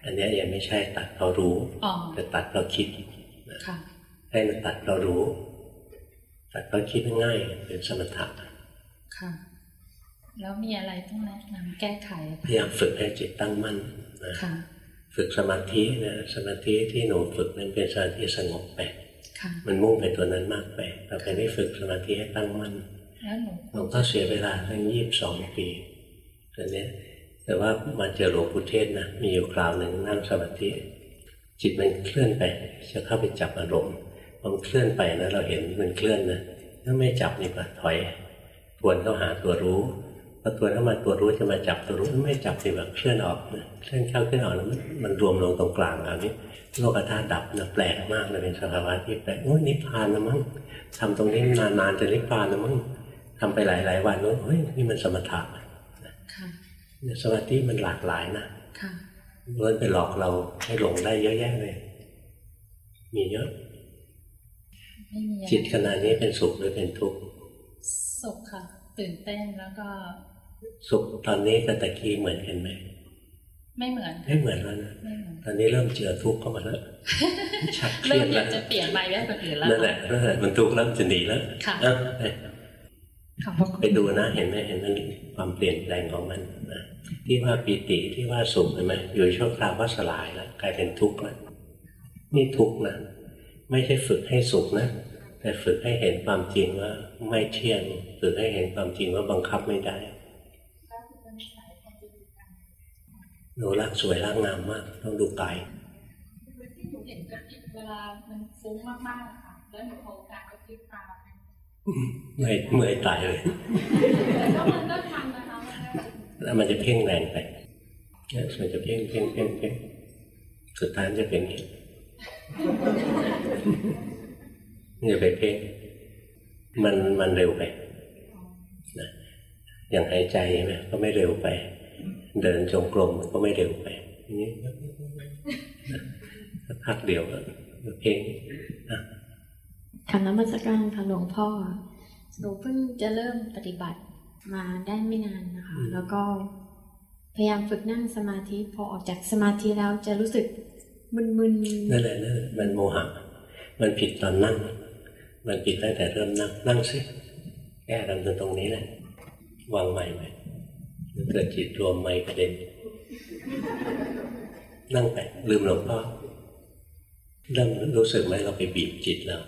อันเนี้ยยังไม่ใช่ตัดเพราะรู้อ๋อแต่ตัดเพราะคิดค่ะให้มันตัดเพราะรู้ ตัดเพราะคิดง่ายเป็นสมถะค่ะแล้วมีอะไรต้องแนะนำแก้ไขพยายามฝึกให้จิตตั้งมั่นนะค่ะฝึกสมาธินะสมาธิที่หนูฝึกนั้นเป็นสมาธิสงบไปค่ะมันมุ่งไปตัวนั้นมากไปต่อไปนี้ฝึกสมาธิให้ตั้งมั่นแล้วหนูหลวงพ่อเสียเวลาทั้งยี่สิบสองปี ตอนเนี้ยแต่ว่ามาเจอหลวงปู่เทศนะมีอยู่คราวหนึ่งนั่งสมาธิจิตมันเคลื่อนไป จะเข้าไปจับอารมณ์มันเคลื่อนไปนะเราเห็นมันเคลื่อนนะถ้าไม่จับนี่ก็ถอยทวนเข้าหาตัวรู้พอทวนเข้ามาตัวรู้จะมาจับตัวรู้ไม่จับสิแบบเคลื่อนออกนะเคลื่อนเข้าเคลื่อนออกมันรวมลงตรงกลางอันนี้โลกธาตุดับนะแปลกมากเลยเป็นสภาวะที่แปลกโอ้ยนิพพานนะมั้งทำตรงนี้นานๆจะนิพพานนะมั้งทำไปหลายๆวันนู้นเฮ้ยนี่มันสมถะ สมาธิมันหลากหลายนะค่ะเลื่อนไปหลอกเราให้หลงได้เยอะแยะเลย มีเยอะไม่มีอะไรจิตขณะนี้เป็นสุขหรือเป็นทุกข์สุขค่ะ ตื่นเต้นแล้วก็ สุขตอนนี้กับตะกี้เหมือนกันไหมไม่เหมือน ไม่เหมือนแล้วนะไม่เหมือนตอนนี้เริ่มเจอทุกข์เข้ามาแล้วชักเครีเริ่ยมดอแล้ยาวกจะเปลี่ยนไปแบบอื่นแล้วนั่นแหละนั่นแหละมันทุกข์เริ่มจะหนีแล้วค่ะอะ ไปขอบพระคุไปณดูนะเห็นไหมเห็นมันความเปลี่ยนแปลงของมันนะที่ว่าปีติที่ว่าสุขเห็นไหมอยู่ชั่วคราวก็สลายแล้วกลายเป็นทุกข์แล้วนี่ทุกข์นะไม่ใช่ฝึกให้สุขนะแต่ฝึกให้เห็นความจริงว่าไม่เที่ยงฝึกให้เห็นความจริงว่าบังคับไม่ได้หนูรักสวยรักงามมาก ต้องดูกายที่หนูเห็นกระพริบเวลามันฟุ้งมากๆอะค่ะแล้วหนูเอาการกระพริบตา เมื่อยเมื่อยตายเลยแต่ก็มันก็ทำนะคะมันก็แล้วมันจะเพ่งแรงไปเนี่ยมันจะเพ่งเพ่งเพ่งเพ่งสุดท้ายมันจะเป็นอย่างนี้อย่าไปเพ่งมันมันเร็วไปนะอย่างหายใจใช่ไหมก็ไม่เร็วไป เดินจงกรมก็ไม่เร็วไปทีนี้นะสักพักเดียวก็เพ่ง คำนมัสการค่ะหลวงพ่อหนูเพิ่งจะเริ่มปฏิบัติมาได้ไม่นานนะคะ แล้วก็พยายามฝึกนั่งสมาธิ พอออกจากสมาธิแล้วจะรู้สึกมึนนั่นแหละนั่นแหละมันโมหะ มันผิดตอนนั่ง มันผิดตั้งแต่เริ่มนั่งนั่งสิแก้กันตรงนี้แหละวางใหม่ไหมเกิดจิตรวมไม่กระเด็น นั่งไปลืมหลวงพ่อเริ่มรู้สึกไหมเราไปบีบจิตแล้ว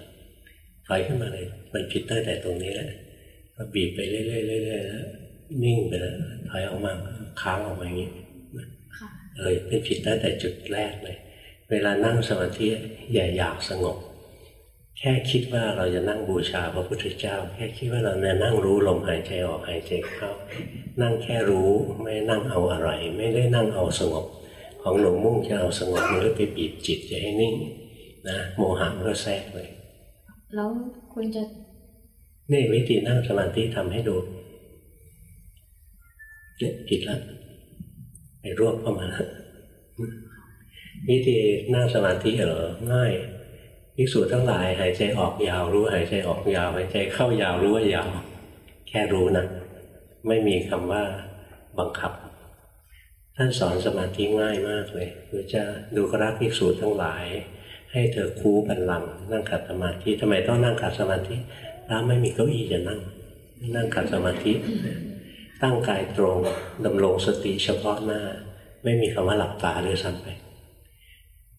ถอยขึ้นมาเลย มันผิดตั้งแต่ตรงนี้แหละก็บีบไปเรื่อยๆเรื่อยๆแล้วนิ่งไปแล้วถอยออกมาค้างออกมาอย่างนี้ๆค่ะเอยเป็นผิดตั้งแต่จุดแรกเลย เวลานั่งสมาธิอย่าอยากสงบ แค่คิดว่าเราจะนั่งบูชาพระพุทธเจ้า แค่คิดว่าเราเนี่ยนั่งรู้ลมหายใจออกหายใจเข้า นั่งแค่รู้ไม่นั่งเอาอะไร ไม่ได้นั่งเอาสงบ ของหลวงมุ่งจะเอาสงบมันก็ไปบีบจิตจะให้นิ่งนะโมหะมันก็แทรกเลย แล้วคุณจะ นี่วิธีนั่งสมาธิทำให้ดูเนี่ยผิดแล้วไปรวบเข้ามาแล้ววิธีนั่งสมาธิเหรอง่ายภิกษุทั้งหลาย หายใจออกยาวรู้หายใจออกยาวหายใจเข้ายาวรู้ว่ายาว แค่รู้นะไม่มีคำว่าบังคับ ท่านสอนสมาธิง่ายมากเลยคือจะดูกราภิกษุทั้งหลาย ให้เธอคูบันลังนั่งขัดสมาธิทำไมต้องนั่งขัดสมาธิพระไม่มีเก้าอี้จะนั่ง นั่งขัดสมาธิตั้งกายตรงดำรงสติเฉพาะหน้า ไม่มีคำว่าหลับตาเลยซ้ำไป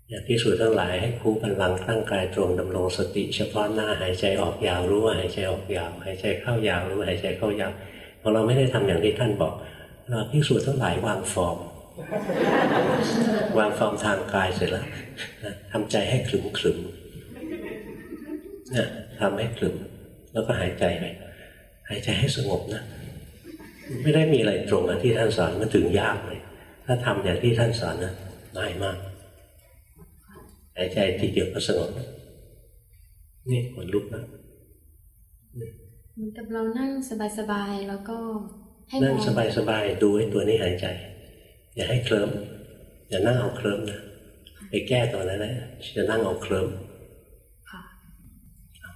อยากพิสูจน์ทั้งหลายให้คูบันลังตั้งกายตรงดำรงสติเฉพาะหน้า หายใจออกยาวรู้ว่าหายใจออกยาวหายใจเข้ายาวรู้ว่าหายใจเข้ายาวพอเราไม่ได้ทำอย่างที่ท่านบอก เราพิสูจน์ทั้งหลายวางฟอร์ม วางฟอร์มทางกายเสร็จแล้วนะทำใจให้ขลุ่มขลุ่มนะทำให้ขลุ่มแล้วก็หายใจไปหายใจให้สงบนะไม่ได้มีอะไรตรงกับที่ท่านสอนมันถึงยากเลยถ้าทำอย่างที่ท่านสอนนะง่ายมาก หายใจทีเดียวก็สงบนี่ขนลุกนะเหมือนกับเรานั่งสบายๆแล้วก็ให้มนั่งองสบายๆดูไอ้ตัวนี้หายใจ อย่าให้เคลิ้มอย่านั่งเอาเคลิ้มนะไปแก้ตัวนั้นนะจะนั่งเอาเคลิ้มค่ะค่ะ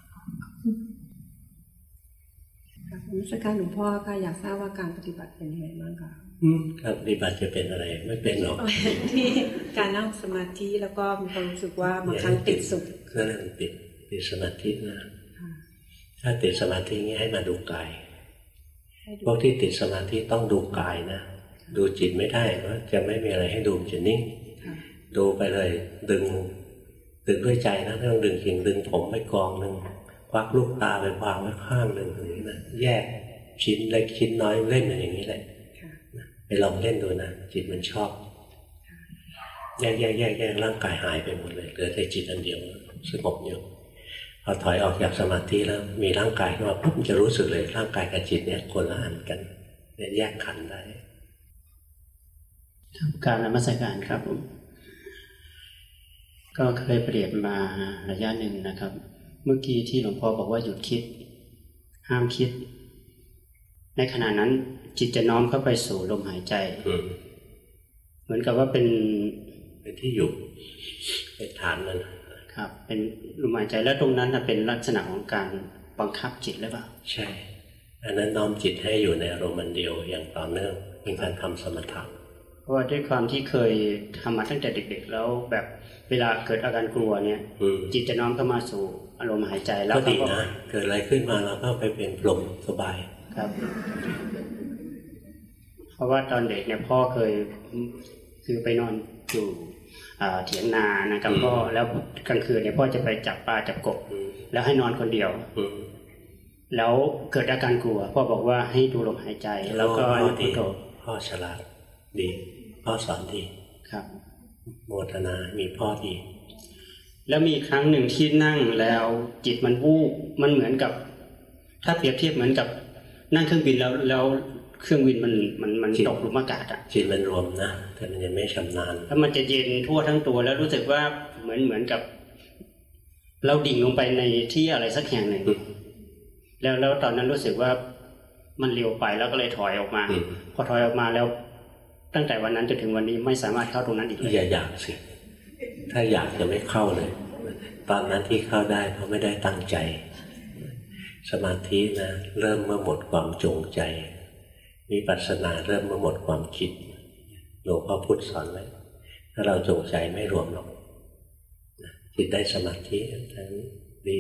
นมัสการหลวงพ่อค่ะอยากทราบว่าการปฏิบัติเป็นยังไงบ้างคะอืมการปฏิบัติจะเป็นอะไรไม่เป็นหรอกที่การนั่งสมาธิแล้วก็มีความรู้สึกว่าบางครั้งติดสุขนั่นแหละมันติดติดสมาธินะค่ะถ้าติดสมาธิงี้ให้มาดูกายให้ดูพวกที่ติดสมาธิต้องดูกายนะ ดูจิตไม่ได้เพราะจะไม่มีอะไรให้ดูจะนิ่งค่ะดูไปเลย ดึง ดึงด้วยใจนะไม่ต้องดึงกิ่งดึงผมไปกองหนึ่งควักลูกตาไปวางไว้ข้างหนึ่งอย่างนี้นะแยกชิ้นเล็กชิ้นน้อยเล่นอย่างนี้แหละค่ะไปลองเล่นดูนะจิตมันชอบแยกแยกแยกแยกร่างกายหายไปหมดเลยเหลือแต่จิตอันเดียวสงบอยู่พอถอยออกจากสมาธิแล้วมีร่างกายขึ้นมาปุ๊บจะรู้สึกเลยร่างกายกับจิตเนี่ยคนละอันกันเนี่ยแยกขันธ์ได้ครับ การนมัสการครับผมก็เคยเปรียบมาระยะหนึ่งนะครับ เมื่อกี้ที่หลวงพ่อบอกว่าหยุดคิด ห้ามคิด ในขณะนั้น จิตจะน้อมเข้าไปสู่ลมหายใจอืมเหมือนกับว่าเป็นเป็นที่อยู่เป็นฐานมันครับ เป็นลมหายใจแล้วตรงนั้นน่ะเป็นลักษณะของการบังคับจิตหรือเปล่าใช่ อันนั้นน้อมจิตให้อยู่ในอารมณ์อันเดียวอย่างต่อเนื่องเป็นการทำสมถะ เพราะว่าด้วยความที่เคยทำมาตั้งแต่เด็กๆ แล้วแบบเวลาเกิดอาการกลัวเนี่ยอืมจิตจะน้อมเข้ามาสู่อารมณ์หายใจแล้วก็ดีก็นะเกิดอะไรขึ้นมาเราก็ไปเป็นลมสบายครับ เพราะว่าตอนเด็กเนี่ยพ่อเคยคือไปนอนอยู่อ่าเถียงนานะครับอืมพ่อแล้วกลางคืนเนี่ยพ่อจะไปจับปลาจับกบอืมแล้วให้นอนคนเดียวอืมแล้วเกิดอาการกลัวพ่อบอกว่าให้ดูลมหายใจ แล้วก็พ่อนึกพุดีทโธพ่อฉลาดดี พ่อสอนดีครับโมทนามีพ่อดี แล้วมีครั้งหนึ่งที่นั่งแล้วจิตมันวูบมันเหมือนกับ ถ้าเปรียบเทียบเหมือนกับ นั่งเครื่องบินแล้วแล้วเครื่องบินมันมันมันจิตตกหลุมอากาศอะจิตมันรวมนะแต่มันยังไม่ชำนาญแล้วมันจะเย็นทั่วทั้งตัวแล้วรู้สึกว่าเหมือนเหมือนกับ เราดิ่งลงไปในที่อะไรสักแห่งหนึ่งอืมแล้วแล้วตอนนั้นรู้สึกว่ามันเร็วไปแล้วก็เลยถอยออกมาอืมพอถอยออกมาแล้ว ตั้งแต่วันนั้นจนถึงวันนี้ไม่สามารถเข้าตรงนั้นอีกเลยอย่าอยากสิ ถ้าอยากจะไม่เข้าเลย ตอนนั้นที่เข้าได้เพราะไม่ได้ตั้งใจ สมาธินะเริ่มเมื่อหมดความจงใจวิปัสสนาเริ่มเมื่อหมดความคิดหลวงพ่อพุธสอนไว้ถ้าเราจงใจไม่รวมหรอกนะจิตได้สมาธิทั้งดี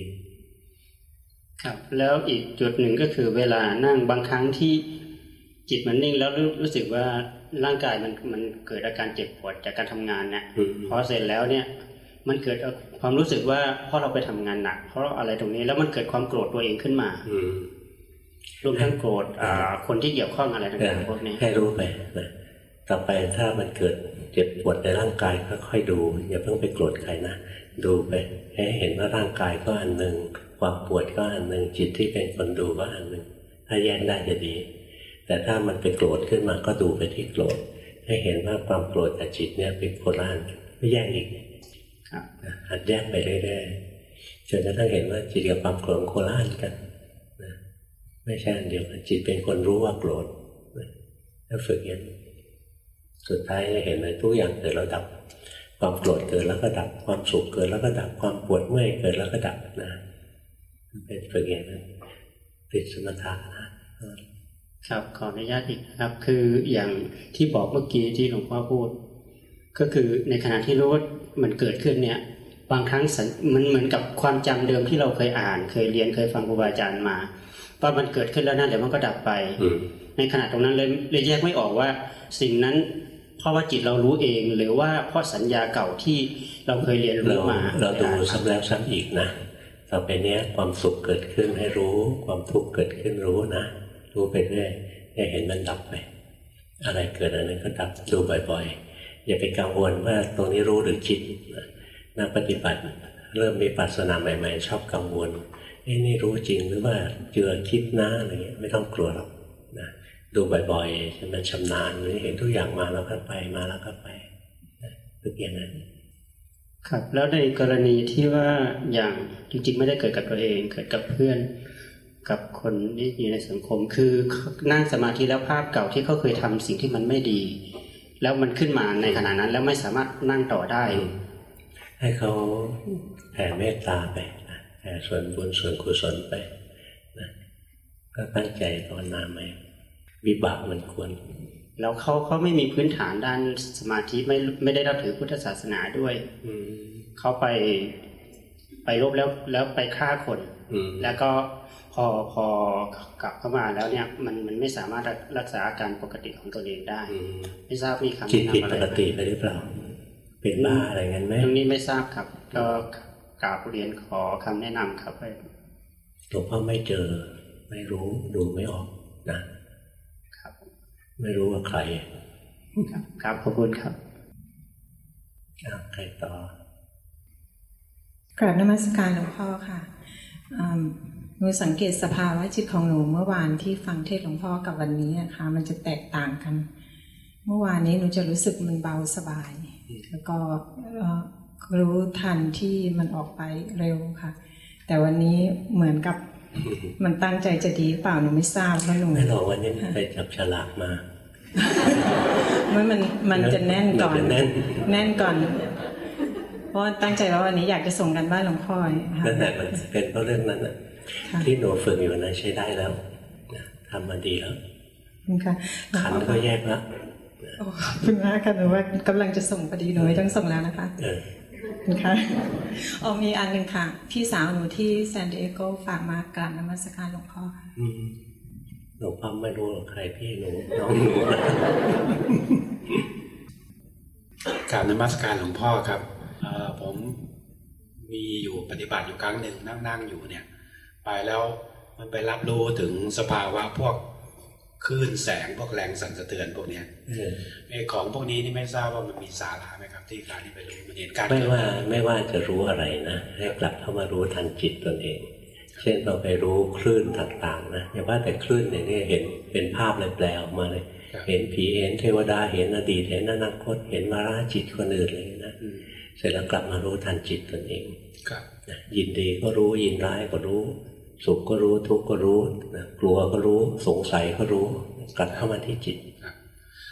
ครับแล้วอีกจุดหนึ่งก็คือเวลานั่งบางครั้งที่ จิตมันนิ่งแล้วรู้รู้สึกว่าร่างกายมันมันเกิดอาการเจ็บปวดจากการทำงานเนี่ยอืมพอเสร็จแล้วเนี่ยมันเกิดความรู้สึกว่าเพราะเราไปทำงานหนัก เพราะอะไรตรงนี้แล้วมันเกิดความโกรธตัวเองขึ้นมาอืมรวมทั้งโกรธอ่าคนที่เกี่ยวข้องอะไรต่างๆพวกนี้ให้รู้ไปนะต่อไปถ้ามันเกิดเจ็บปวดในร่างกายก็ค่อยดู อย่าเพิ่งไปโกรธใครนะดูไปให้เห็นว่าร่างกายก็อันหนึ่งความปวดก็อันหนึ่งจิตที่เป็นคนดูก็อันหนึ่งถ้าแยกได้จะดี แต่ถ้ามันไปโกรธขึ้นมาก็ดูไปที่โกรธให้เห็นว่าความโกรธกับจิตเนี่ยเป็นโคนละอันไม่แยกอีกครับนะหัดแยกไปเรื่อยๆจนกระทั่งเห็นว่าจิตกับความโกรธโคนละอันกันนะไม่ใช่อันเดียวกันจิตเป็นคนรู้ว่าโกรธถ้าฝึกอย่างนี้สุดท้ายจะเห็นเลยทุกอย่างเกิดแล้วดับ ความโกรธเกิดแล้วก็ดับ ความสุขเกิดแล้วก็ดับ ความปวดเมื่อยเกิดแล้วก็ดับนะเป็นฝึกอย่างนั้นติดสมถะนะ ครับขออนุญาตอีกนะครับคืออย่างที่บอกเมื่อกี้ที่หลวงพ่อพูด ก็คือในขณะที่รู้ว่ามันเกิดขึ้นเนี่ย บางครั้งสัญมันเหมือนกับความจำเดิมที่เราเคยอ่าน เคยเรียนเคยฟังครูบาอาจารย์มาว่ามันเกิดขึ้นแล้วนั่นเดี๋ยวมันก็ดับไปอืมในขณะตรงนั้นเลยเลยแยกไม่ออกว่า สิ่งนั้นเพราะว่าจิตเรารู้เอง หรือว่าเพราะสัญญาเก่าที่เราเคยเรียนเรารู้มา เราดูซ้ำแล้วซ้ำอีกนะต่อไปเนี้ยความสุขเกิดขึ้นให้รู้ ความทุกข์เกิดขึ้นรู้นะ รู้ไปเรื่อยจะเห็นมันดับไป อะไรเกิดอันนั้นก็ดับดูบ่อยๆ อย่าไปกังวลว่าตรงนี้รู้หรือคิดนักปฏิบัติ เริ่มมีปัสนาใหม่ ๆ ชอบกังวลเอ้นี่รู้จริงหรือว่าเจือคิดนะอะไรเงี้ยไม่ต้องกลัวหรอกนะดูบ่อยๆจนมันชำนาญหรือเห็นทุกอย่างมาแล้วก็ไปมาแล้วก็ไปนะฝึกอย่างนั้นครับ แล้วในกรณีที่ว่าอย่างจริงๆ ไม่ได้เกิดกับตัวเองเกิดกับเพื่อน กับคนที่อยู่ในสังคม คือนั่งสมาธิแล้วภาพเก่าที่เขาเคยทำสิ่งที่มันไม่ดี แล้วมันขึ้นมาในขณะนั้นแล้วไม่สามารถนั่งต่อได้ ให้เขาแผ่เมตตาไปนะแผ่ส่วนบุญส่วนกุศลไปนะก็ตั้งใจภาวนาไหมวิบากมันควรแล้วเขาเขาไม่มีพื้นฐานด้านสมาธิไม่ไม่ได้รับถือพุทธศาสนาด้วย อืมเขาไปไปลบแล้วแล้วไปฆ่าคนอืมแล้วก็ พอพอกลับเข้ามาแล้วเนี่ยมันมันไม่สามารถรักษาอาการปกติของตัวเองได้อืมไม่ทราบมีคำจิตแนะผิดนำอะปไรกติไปหรือเปล่าเป็นบ้าอะไรเงี้ยไหมตรงนี้ไม่ทราบครับ ก็กราบเรียนขอคำแนะนำครับหลวงพ่อไม่เจอ ไม่รู้ดูไม่ออกนะครับ ไม่รู้ว่าใคร ครับครับขอบคุณครับอ้าวใครต่อกราบนมัสการหลวงพ่อค่ะอืมห นูสังเกตสภาวะจิตของหนูเมื่อวานที่ฟังเทศน์หลวงพ่อกับวันนี้นะคะมันจะแตกต่างกัน เมื่อวานนี้หนูจะรู้สึกมันเบาสบาย แล้วก็เอ่อรู้ทันที่มันออกไปเร็วค่ะ แต่วันนี้เหมือนกับมันตั้งใจจะดีหรือเปล่าหนูไม่ทราบว่าหนูไม่หรอกวันนี้ไปจับฉลากมามันมันมันจะแน่นก่อนมันจะแน่นแน่นก่อนเพราะว่าตั้งใจว่าวันนี้อยากจะส่งกันบ้านหลวงพ่อค่ะนั่นแหละมันเป็นเพราะเรื่องนั้นน่ะค่ะ ที่หนูฝึกอยู่นะใช้ได้แล้วนะทำมาดีแล้วขอบคุณค่ะหลวงขันพ่อก็แยกแล้วโอ้ขอบคุณมากค่ะหนูว่ากำลังจะส่งพอดีหนูไม่ต้องส่งแล้วนะคะเออขอบคุณค่ะอ๋อมีอันหนึ่งค่ะ พี่สาวหนูที่ซานดิเอโกฝากมากราบนมัสการหลวงพ่อค่ะอืมหลวงพ่อไม่รู้หรอกใครพี่หนูน้องหนูกราบนมัสการหลวงพ่อครับเอ่อผมมีอยู่ปฏิบัติอยู่ครั้งหนึ่งนั่งนั่งอยู่เนี่ย ไปแล้วมันไปรับรู้ถึงสภาวะพวกคลื่นแสงพวกแรงสั่นสะเทือนพวกเนี้ยเออไอ้ของพวกนี้นี่ไม่ทราบว่ามันมีสาระไหมครับ ที่การที่ไปรู้มันเห็นการไม่เกิดว่าไม่ว่าจะรู้อะไรนะให้กลับเข้ามารู้ทันจิตตนเอง เช่นเราไปรู้คลื่นต่างๆนะอย่าว่าแต่คลื่นอย่างนี้เห็นเป็นภาพเลยแปลออกมาเลยครับเห็นผีเห็นเทวดาเห็นอดีตเห็นอนาคต เห็นวาระจิตคนอื่นอะไรอย่างนี้นะอืมเสร็จแล้วกลับมารู้ทันจิตตนเองครับนะยินดีก็รู้ยินร้ายก็รู้ สุขก็รู้ทุกข์ก็รู้นะกลัวก็รู้สงสัยก็รู้กลับเข้ามาที่จิต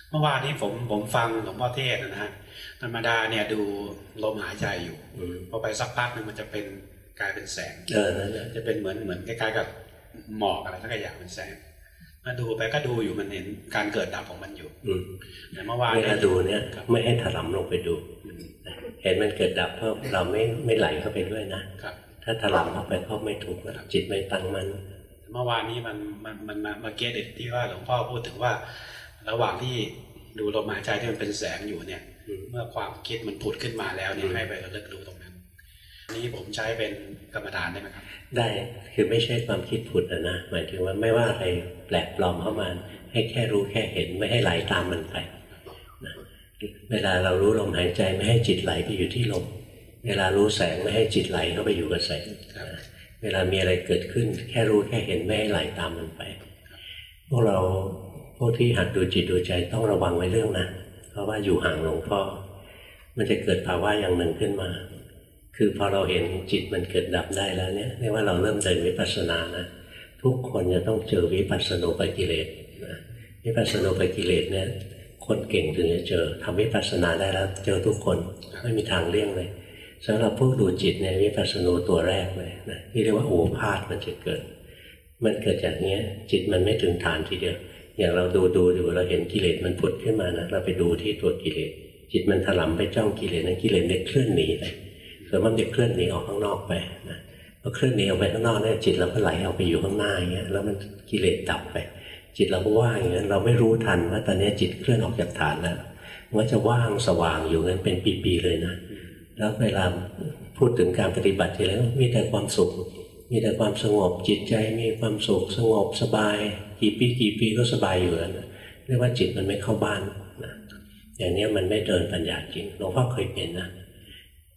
เมื่อวานนี้ผมผมฟังหลวงพ่อเทศน์นะฮะธรรมดาเนี่ยดูลมหายใจอยู่อืมพอไปสักพักหนึงมันจะเป็นกลายเป็นแสงเออนั่นแหละจะเป็นเหมือนเหมือนคล้ายๆกับหมอกอะไรสักอย่างเป็นแสงมาดูไปก็ดูอยู่มันเห็นการเกิดดับของมันอยู่อืมแต่เมื่อวานเวลาดูเนี่ยครับไม่ให้ถลำลงไปดูอืมนะเห็นมันเกิดดับเพราะเราไม่ไม่ไหลเข้าไปด้วยนะครับ ถ้าถลำเข้าไปก็ไม่ถูกนะจิตไม่ตั้งมันเมื่อวานนี้มันมันมันมามาเก็ตเด็ดที่ว่าหลวงพ่อพูดถึงว่า ระหว่างที่ดูลมหายใจที่มันเป็นแสงอยู่เนี่ยอืมเมื่อความคิดมันผุดขึ้นมาแล้วเนี่ยอืมให้ไประลึกรู้ตรงนั้นนี่ผมใช้เป็นกรรมฐานได้ไหมครับ ได้คือไม่ใช่ความคิดผุดนะนะหมายถึงว่าไม่ว่าอะไรแปลกปลอมเข้ามาให้แค่รู้แค่เห็นไม่ให้ไหลตามมันไปนะเวลาเรารู้ลมหายใจไม่ให้จิตไหลไปอยู่ที่ลม เวลารู้แสงไม่ให้จิตไหลเข้าไปอยู่กับแสงครับนะเวลามีอะไรเกิดขึ้น แค่รู้แค่เห็นไม่ให้ไหลตามมันไป พวกเราพวกที่หัดดูจิตดูใจต้องระวังไว้เรื่องนะเพราะว่าอยู่ห่างหลวงพ่อมันจะเกิดภาวะอย่างหนึ่งขึ้นมา คือพอเราเห็นจิตมันเกิดดับได้แล้วเนี่ยเรียกว่าเราเริ่มเดินวิปัสสนานะทุกคนจะต้องเจอวิปัสสนูปกิเลสนะวิปัสสนูปกิเลสเนี่ยคนเก่งถึงจะเจอทำวิปัสสนาได้แล้ว เจอทุกคนไม่มีทางเลี่ยงเลย สำหรับพวกดูจิตเนี่ยวิปัสสนูตัวแรกเลยนะที่เรียกว่าโอภาษมันจะเกิด มันเกิดจากเนี้ย จิตมันไม่ถึงฐานทีเดียว อย่างเราดูดูดูเราเห็นกิเลสมันผุดขึ้นมานะเราไปดูที่ตัวกิเลสจิตมันถลำไปจ้องกิเลสนั้นกิเลสเนี่ยเคลื่อนหนีไปส่วนมันจะเคลื่อนหนีออกข้างนอกไปนะพอเคลื่อนหนีออกไปข้างนอกเนี่ยจิตเราก็ไหลออกไปอยู่ข้างหน้าอย่างเงี้ยแล้วมันกิเลสดับไป จิตเราก็ว่างอย่างนั้นเราไม่รู้ทันว่าตอนนี้จิตเคลื่อนออกจากฐานแล้วมันจะว่างสว่างอยู่งั้นเป็นปีๆเลยนะ แล้วเวลาพูดถึงการปฏิบัติทีไรมีแต่ความสุข มีแต่ความสงบจิตใจมีความสุขสงบสบาย กี่ปีกี่ปีก็สบายอยู่แล้วนะเรียกว่าจิตมันไม่เข้าบ้านนะอย่างนี้มันไม่เดินปัญญาจริงหลวงพ่อเคยเป็นนะ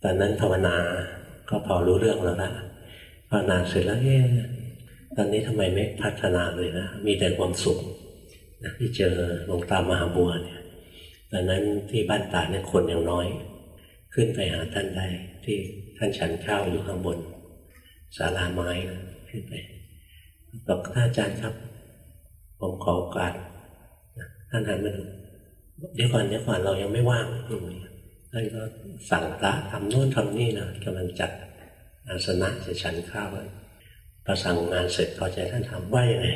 ตอนนั้นภาวนาก็พอรู้เรื่องแล้วละภาวนาเสร็จแล้วเอ๊ะตอนนี้ทำไมไม่พัฒนาเลยนะมีแต่ความสุขนะที่เจอหลวงตามหาบัวเนี่ยตอนนั้นที่บ้านตาเนี่ยคนยังน้อย ขึ้นไปหาท่านได้ที่ท่านฉันข้าวอยู่ข้างบนศาลาไม้ขึ้นไปบอกท่านอาจารย์ครับ ผมขอโอกาสท่านหันมาดูเดี๋ยวก่อนเดี๋ยวก่อนเรายังไม่ว่างอืมท่านก็สั่งพระทำโน่นทำนี่นะกำลังจัดอาสนะจะฉันข้าวไว้พอสั่งงานเสร็จพอใจท่านถามว่ายังไง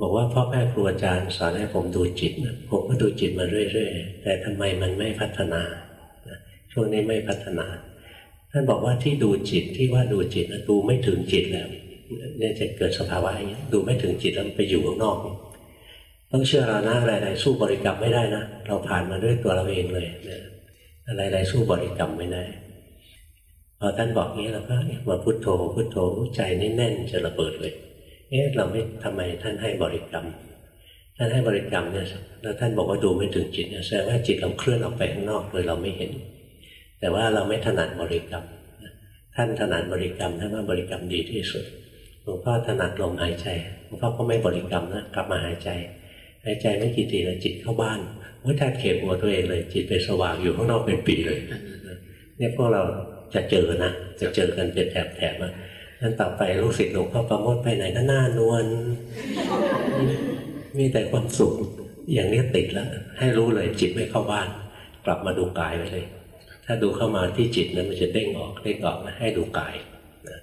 บอกว่าพ่อแม่ครูอาจารย์สอนให้ผมดูจิตนะผมก็ดูจิตมาเรื่อยๆ แต่ทำไมมันไม่พัฒนา ช่วงนี้ไม่พัฒนา ท่านบอกว่าที่ดูจิตที่ว่าดูจิตนะดูไม่ถึงจิตแล้วเนี่ยจะเกิดสภาวะอย่างนี้ดูไม่ถึงจิตแล้วไปอยู่ข้างนอก ต้องเชื่อเรานะอะไรๆสู้บริกรรมไม่ได้นะเราผ่านมาด้วยตัวเราเองเลยนะอะไรๆสู้บริกรรมไม่ได้พอท่านบอกนี้เราก็มาพุโทโธพุโทโธใจนี่แน่นจะระเบิดเลยเอ๊ะเราไม่ทำไมท่านให้บริกรรม ท่านให้บริกรรมเนี่ยแล้วท่านบอกว่าดูไม่ถึงจิตเนี่ยแสดงว่าจิตเราเคลื่อนออกไปข้างนอกโดยเราไม่เห็น แต่ว่าเราไม่ถนัดบริกรรม ท่านถนัดบริกรรมท่านว่าบริกรรมดีที่สุดหลวงพ่อถนัดลมหายใจหลวงพ่อก็ไม่บริกรรมนะกลับมาหายใจหายใจไม่กี่ทีแล้วจิตเข้าบ้านว่าแทบเข็บหัวตัวเองเลยจิตไปสว่างอยู่ข้างนอกเป็นปีเลยเนี่ยพวกเราจะเจอนะจะเจอกันเป็นแถบๆนะนั้นต่อไปลูกศิษย์หลวงพ่อประโมทไปไหนก็หน้านวลมีแต่ความสุขอย่างนี้ติดแล้ว ให้รู้เลยจิตไม่เข้าบ้าน กลับมาดูกายไว้เลย ถ้าดูเข้ามาที่จิตนั้นมันจะเด้งออกเด้งออกนะให้ดูกายนะ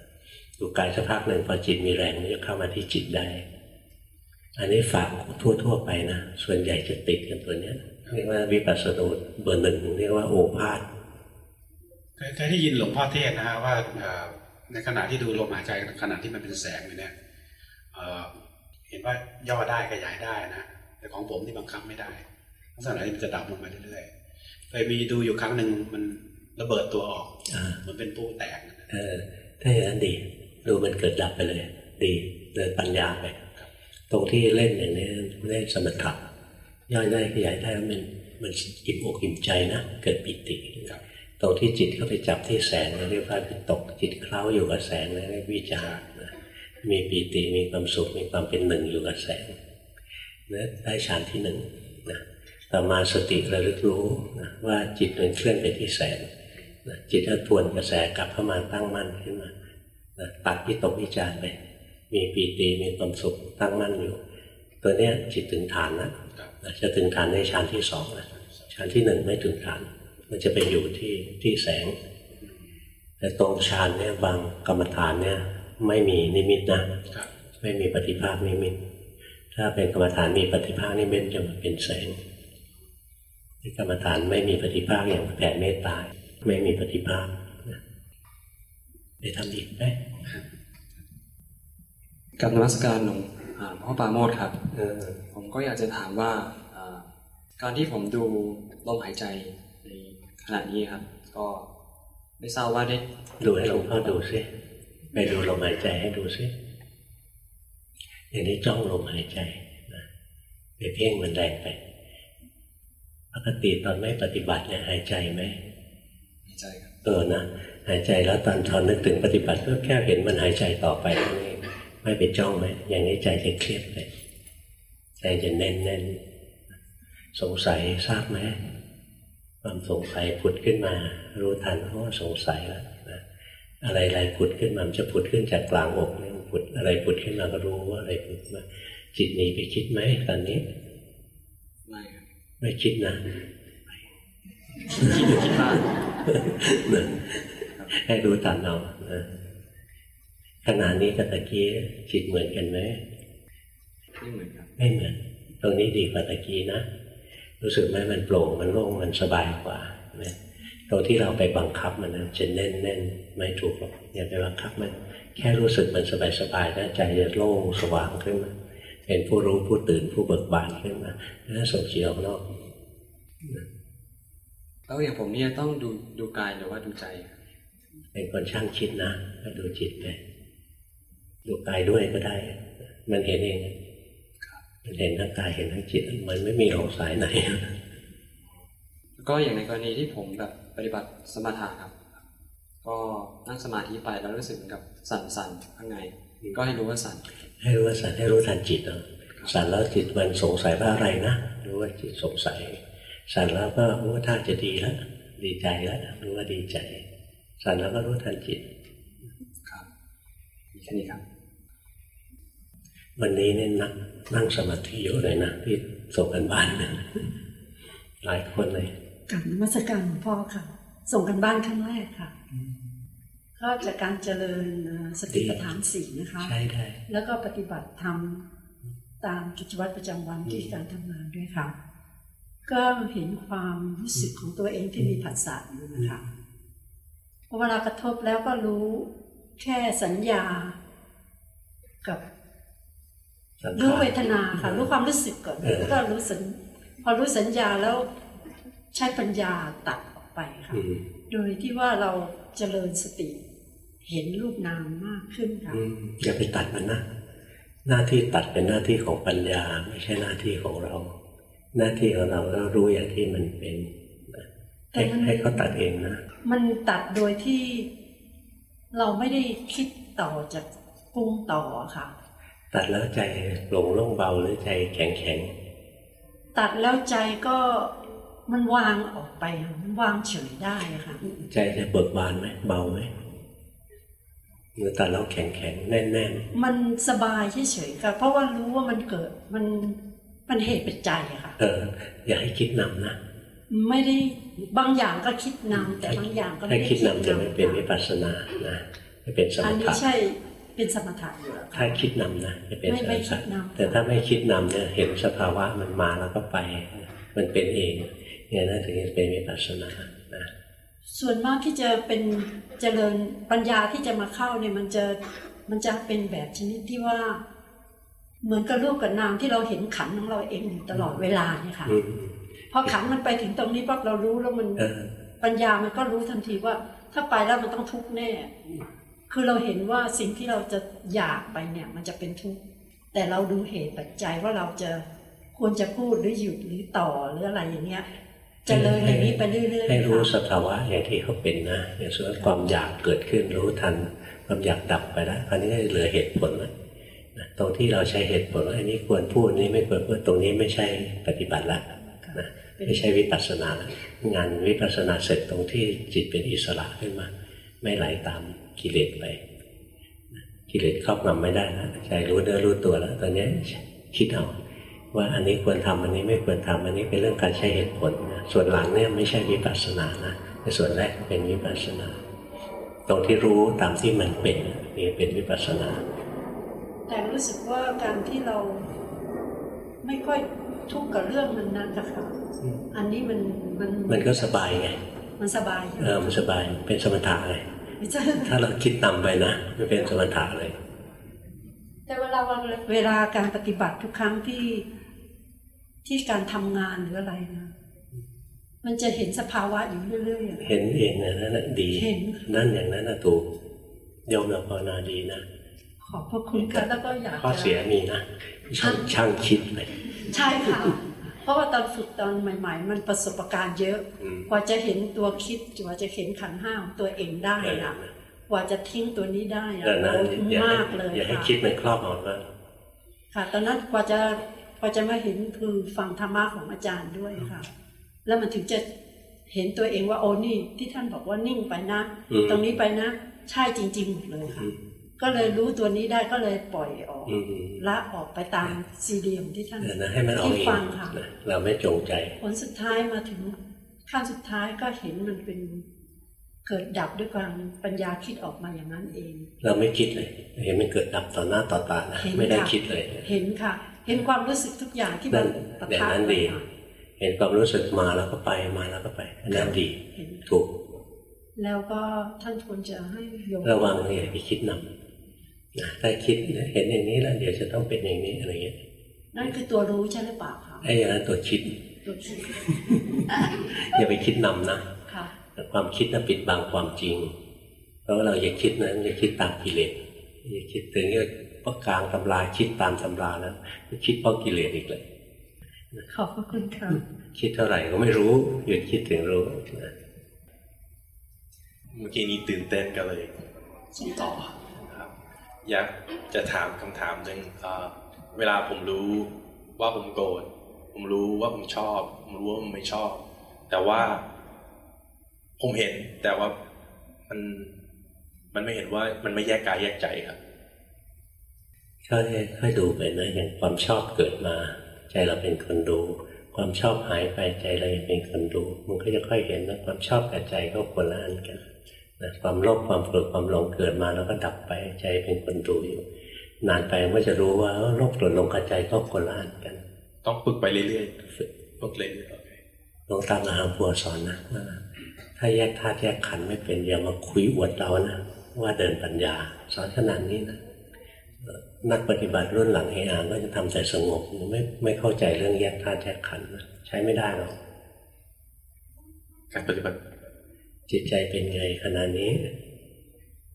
ดูกายสักพักหนึ่งพอจิตมีแรงมันจะเข้ามาที่จิตได้ อันนี้ฝากทั่ว ๆ ไปนะส่วนใหญ่จะติดกันตัวเนี้ยเรียกว่าวิปัสสนูเบอร์หนึ่งเรียกว่าโอภาษเคยได้ยินหลวงพ่อเทศนะฮะว่าในขณะที่ดูลมหายใจขณะที่มันเป็นแสงเนี่ยเอ่อเห็นว่าย่อได้ขยายได้นะแต่ของผมที่บังคับไม่ได้ลักษณะนี้มันจะดับลงไปเรื่อยๆ เคยมีดูอยู่ครั้งหนึ่งมันระเบิดตัวออกอ่าเหมันเป็นปูแตกเออถ้าอย่างนั้นดี ดูมันเกิดดับไปเลย ดีเดินปัญญาไปตรงที่เล่นอย่างนี้เล่นสมถะย่อยได้ขยายได้มันมันอิ่มอกอิ่มใจนะ เกิดปิติครับตรงที่จิตเข้าไปจับที่แสงเรียกว่าเป็นตกจิตเคล้าอยู่กับแสงเรียกว่าวิจารนะมีปีติมีความสุขมีความเป็นหนึ่งอยู่กับแสงนะได้ฌานที่หนึ่ง นะต่อมาสติระลึกรู้นะว่าจิตมันเคลื่อนไปที่แสงนะจิตถ้าทวนกระแสกลับเข้ามาตั้งมั่นขึ้นมานะตัดวิตกวิจารไป มีปีติมีความสุขตั้งมั่นอยู่ ตัวเนี้ยจิตถึงฐานนะนะจะถึงฐานในฌานที่สองนะฌานที่หนึ่งไม่ถึงฐาน มันจะไปอยู่ที่ที่แสง แต่ตรงฌานเนี่ยบางกรรมฐานเนี่ยไม่มีนิมิตนะครับไม่มีปฏิภาคนิมิต ถ้าเป็นกรรมฐานมีปฏิภาคนิมิตจะมาเป็นแสง ที่กรรมฐานไม่มีปฏิภาคอย่างแผ่เมตตาไม่มีปฏิภาคนะได้ทำอีกไหมกับนมัสการหลวงอ่าพ่อปราโมทครับเออผมก็อยากจะถามว่าอ่าการที่ผมดูลมหายใจในขณะนี้ครับ ก็ไม่ทราบว่าได้ดูให้หลวงพ่อดูสิไปดูลมหายใจให้ดูสิอย่างนี้จ้องลมหายใจนะไปเพ่งมันแรงไป ปกติตอนไม่ปฏิบัติเนี่ยหายใจไหมหายใจครับเออนะหายใจแล้วตอนทอนนึกถึงปฏิบัติก็แค่เห็นมันหายใจต่อไปนั่นเองไม่ไปจ้องไหมอย่างนี้ใจจะเครียดไปใจจะแน่นแน่นสงสัยทราบไหมความสงสัยผุดขึ้นมา รู้ทันเพราะว่าสงสัยแล้วนะอะไรๆผุดขึ้นมามันจะผุดขึ้นจากกลางอกเนี่ยผุดผุดอะไรผุดขึ้นมาก็รู้ว่าอะไรผุดมาจิตหนีไปคิดไหมตอนนี้ไม่ครับ ไม่คิดนะคิดอยู่คิดบ้างนะให้รู้ทันเอานะขณะนี้กับตะกี้จิตเหมือนกันไหมไม่เหมือนครับไม่เหมือน ตรงนี้ดีกว่าตะกี้นะ รู้สึกไหมมันโปร่งมันโล่งมันสบายกว่านะตรงที่เราไปบังคับมันนะจะแน่นแน่นๆไม่ถูกหรอกอย่าไปบังคับมัน แค่รู้สึกมันสบายสบายๆแล้วใจจะโล่งสว่างขึ้นมา เป็นผู้รู้ผู้ตื่นผู้เบิกบานขึ้นมาแล้วส่งจิตออกนอกแล้วอย่างผมเนี่ยต้องดูดูกายหรือว่าดูใจครับเป็นคนช่างคิดนะก็ดูจิตไปดูกายด้วยก็ได้ มันเห็นเองมันเห็นทั้งกายเห็นทั้งจิต มันไม่มีหลงสายไหนแล้วก็อย่างในกรณีที่ผมแบบปฏิบัติสมถะครับ ก็นั่งสมาธิไปแล้วรู้สึกเหมือนกับสั่นๆข้างใน ก็ให้รู้ว่าสั่นให้รู้ว่าสันให้รู้ทันจิตเนาะสันแล้วจิตมันสงสัยว่าอะไรนะรู้ว่าจิตสงสัย สันแล้วก็รู้ว่าท่าจะดีแล้วดีใจแล้วรู้ว่าดีใจ สันแล้วก็รู้ทันจิต ครับมีแค่นี้ครับ วันนี้เนี่ยนั่งนั่งสมาธิอยู่เลยนะที่ส่งกันบ้านเนี่ยหลายคนเลยกับนมัสการหลวงพ่อค่ะ ส่งกันบ้านครั้งแรกค่ะ ก็จากการเจริญเอ่อสติปัฏฐานสี่นะคะใช่ได้แล้วก็ปฏิบัติธรรมตามกิจวัตรประจำวันที่การทำงานด้วยค่ะ ก็เห็นความรู้สึกของตัวเองที่มีผัสสะอยู่นะคะพอเวลากระทบแล้วก็รู้แค่สัญญากับสังขารรู้เวทนาค่ะรู้ความรู้สึกก่อนเออแล้วก็รู้สัญพอรู้สัญญาแล้วใช้ปัญญาตัดออกไปค่ะอืมโดยที่ว่าเราเจริญสติ เห็นรูปนามมากขึ้นค่ะอืมอย่าไปตัดมันนะ หน้าที่ตัดเป็นหน้าที่ของปัญญา ไม่ใช่หน้าที่ของเรา หน้าที่ของเราก็รู้อย่างที่มันเป็นนะให้แต่มันให้เขาตัดเองนะ มันตัดโดยที่เราไม่ได้คิดต่อจากปรุงต่อค่ะ ตัดแล้วใจโปร่งโล่งเบาหรือใจแข็งแข็งตัดแล้วใจก็มันวางออกไปค่ะมันวางเฉยได้ค่ะ ใจจะเบิกบานไหมเบาไหม หรือตัดแล้วแข็งแข็งแน่นแน่นมันสบายเฉยๆค่ะ เพราะว่ารู้ว่ามันเกิดมันมันเหตุเป็นใจอะค่ะ เออ อย่าให้คิดนำนะ ไม่ได้บางอย่างก็คิดนำแต่บางอย่างก็ไม่ให้ได้คิดนำจะไม่เป็นวิค่ะปัสสนานะจะเป็นสอัมนนี้ถะใช่เป็นสมถะอยู่แล้วค่ะถ้าคิดนำนะจะเป็นไม่สไม่มคิถะดนำแต่ถ้าไม่คิดนำเนี่ยเห็นสภาวะมันมาแล้วก็ไป มันเป็นเองเนี่ยนั่นถึงจะเป็นวิปัสสนานะ ส่วนมากที่จะเป็นเจริญปัญญาที่จะมาเข้าเนี่ยมันจะมันจะเป็นแบบชนิดที่ว่า เหมือนกับรูปกับนามที่เราเห็นขันของเราเองอยู่ตลอดเวลาเนี่ยค่ะอืมพอขันมันไปถึงตรงนี้ปั๊บเรารู้แล้วมันเออปัญญามันก็รู้ทันทีว่า ถ้าไปแล้วมันต้องทุกข์แน่ คือเราเห็นว่าสิ่งที่เราจะอยากไปเนี่ย มันจะเป็นทุกข์แต่เราดูเหตุปัจจัยว่าเราจะควรจะพูดหรือหยุดหรือต่อหรืออะไรอย่างเงี้ย เริญอย่างนี้ไปเรื่อยๆให้รู้สภาวะอย่างที่เขาเป็นนะอย่างส่นความอยากเกิดขึ้นรู้ทัน ความอยากดับไปแล้วคราวนี้ก็เหลือเหตุผลแล้วตรงที่เราใช้เหตุผลว่าอันนี้ควรพูดนี้ไม่ควรพูดตรงนี้ไม่ใช่ปฏิบัติละนะไม่ใช่วิปัสสนาละงานวิปัสสนาเสร็จตรงที่จิตเป็นอิสระขึ้นมา ไม่ไหลตามกิเลสไปกิเลสครอบงำไม่ได้แล้วใจรู้เนื้อรู้ตัวแล้ว ตอนนี้คิดเอา ว่าอันนี้ควรทำอันนี้ไม่ควรทำอันนี้เป็นเรื่องการใช้เหตุผลนะส่วนหลังเนี่ยไม่ใช่วิปัสสนานะในส่วนแรกเป็นวิปัสสนา ตรงที่รู้ตามที่มันเป็นนี่เป็นวิปัสสนา แต่รู้สึกว่าการที่เราไม่ค่อยทุกข์กับเรื่องมันนั้นนะคะอืมอันนี้มันมันมันก็สบายไง มันสบายอยู่เออมันสบายเป็นสมถะเลยไม่ใช่ถ้าเราคิดนำไปนะมันเป็นสมถะเลย แต่เวลาเวลาการปฏิบัติทุกครั้งที่ ที่การทำงานหรืออะไรนะมันจะเห็นสภาวะอยู่เรื่อยๆอะเห็นเองนะนั่นแหละดีเห็นนั่นอย่างนั้นนะถูกโยมเราภาวนาดีนะขอบพระคุณค่ะแล้วก็อยากข้อจะเสียมีนะช่างช่างคิดเลยใช่ค่ะเพราะว่าตอนฝึกตอนใหม่ ๆ มันประสบการณ์เยอะอืมกว่าจะเห็นตัวคิดกว่าจะเห็นขันธ์ห้าของตัวเองได้เอออะกว่าจะทิ้งตัวนี้ได้อะเออนะโอ้อย่าให้มากเลยอย่าให้ค่ะคิดมันครอบงำมากค่ะตอนนั้นกว่าจะ กว่าจะมาเห็นคือฟังธรรมะของอาจารย์ด้วยค่ะ แล้วมันถึงจะเห็นตัวเองว่าโอ้นี่ที่ท่านบอกว่านิ่งไปนะอืมตรงนี้ไปนะ ใช่จริงๆหมดเลยค่ะอืมก็เลยรู้ตัวนี้ได้ก็เลยปล่อยออกอืมละออกไปตามซีดีของที่ท่านเออนะให้มันออกที่เองฟังค่ะนะเราไม่จงใจ ผลสุดท้ายมาถึงขั้นสุดท้ายก็เห็นมันเป็นเกิดดับด้วยความปัญญาคิดออกมาอย่างนั้นเอง เราไม่คิดเลย เห็นมันเกิดดับต่อหน้าต่อตานะเห็นไม่ได้ค่ะคิดเลย เห็นค่ะ เห็นความรู้สึกทุกอย่างที่มันั่นนปะอย่างทะนั้นดีค่ะเห็นความรู้สึกมาแล้วก็ไปมาแล้วก็ไปอันนั้นดีเห็นถูก แล้วก็ท่านควรจะให้โยมระวังอย่าไปคิดนำนะถ้าคิดเห็นอย่างนี้แล้วเดี๋ยวจะต้องเป็นอย่างนี้อะไรเงี้ยนั่นคือตัวรู้ใช่หรือเปล่าคะไอ้อย่างนั้นตัวคิดตัวคิดอย่าไปคิดนำนะค่ะความคิดน่ะปิดบังความจริง เพราะว่าเราอย่าคิดนะอย่าคิดตามกิเลสอย่าคิดถึง ก็กลางตำราคิดตามตำราแล้วคิดเพราะกิเลสอีกเลยขอบพระคุณค่ะคิดเท่าไหร่ก็ไม่รู้หยุดคิดถึงรู้นะเมื่อกี้นี้ตื่นเต้นก็เลยส่งต่อครับ อยากจะถามคำถามหนึ่งเอ่อเวลาผมรู้ว่าผมโกรธผมรู้ว่าผมชอบ ผมรู้ว่าผมไม่ชอบ แต่ว่าผมเห็นแต่ว่ามันมันไม่เห็นว่ามันไม่แยกกายแยกใจครับ ค่อยค่อยดูไปนะอย่างความชอบเกิดมา ใจเราเป็นคนดู ความชอบหายไปใจเรายังเป็นคนดู มันก็จะค่อยเห็นนะความชอบกับใจก็คนละอันกันนะความโลภความโกรธความหลงเกิดมาแล้วก็ดับไปใจเป็นคนดูอยู่ นานไปมันก็จะรู้ว่าเอ้อโลภโกรธหลงกับใจก็คนละอันกัน ต้องฝึกไปเรื่อยๆฝึกฝึกเรื่อยๆโอเคหลวงตามหาบัวสอนนะว่าถ้าแยกธาตุแยกขันธ์ไม่เป็นอย่ามาคุยอวดเรานะว่าเดินปัญญา สอนขนาดนี้นะเอ่อ นักปฏิบัติรุ่นหลังเออาก็จะทำแต่สงบไม่ไม่เข้าใจเรื่องแยกธาตุแยกขันธ์นะใช้ไม่ได้หรอกการปฏิบัติจิตใจเป็นไงขนาดนี้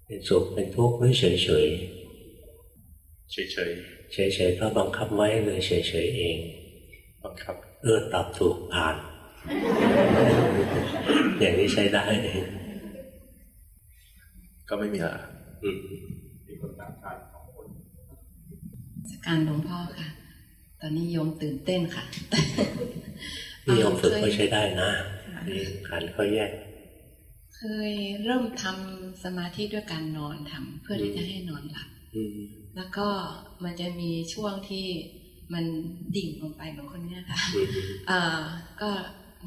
เป็นสุขเป็นทุกข์หรือเฉยเฉยเฉยเฉยเฉยๆก็บังคับไว้เลยเฉยเฉยๆเองๆบังคับเออตอบถูกผ่าน อย่างนี้ใช้ได้ก็ไม่มีอะไร อืม มีคนตามทางของคน จากการหลวงพ่อค่ะ ตอนนี้โยมตื่นเต้นค่ะนิยมฝึกก็เคยใช้ได้นะนี่ขันธ์ก็แยก เคยเริ่มทำสมาธิด้วยการนอนทำเพื่อที่จะให้นอนหลับอืมแล้วก็มันจะมีช่วงที่มันดิ่งลงไปเหมือนคนเนี้ยค่ะอืมเอ่อก็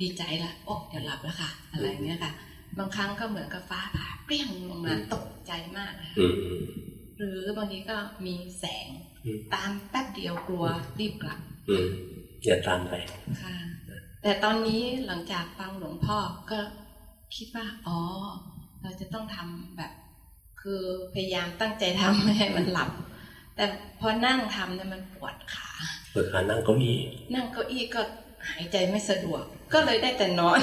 ดีใจละโอ้เดี๋ยวหลับแล้วค่ะ อะไรเงี้ยค่ะ บางครั้งก็เหมือนกับฟ้าผ่าเปรี้ยงลงมาตกใจมากเลยค่ะอืมหรือบางทีก็มีแสงอืม ตามแป๊บเดียวกลัวรีบกลับอืมอย่าตามไปค่ะแต่ตอนนี้หลังจากฟังหลวงพ่อก็คิดว่าอ๋อ เราจะต้องทำแบบ คือพยายามตั้งใจทำไม่ให้มันหลับ แต่พอนั่งทำเนี่ยมันปวดขาฝึกขานั่งเก้าอี้นั่งเก้าอี้ก็หายใจไม่สะดวก ก็เลยได้แต่นอน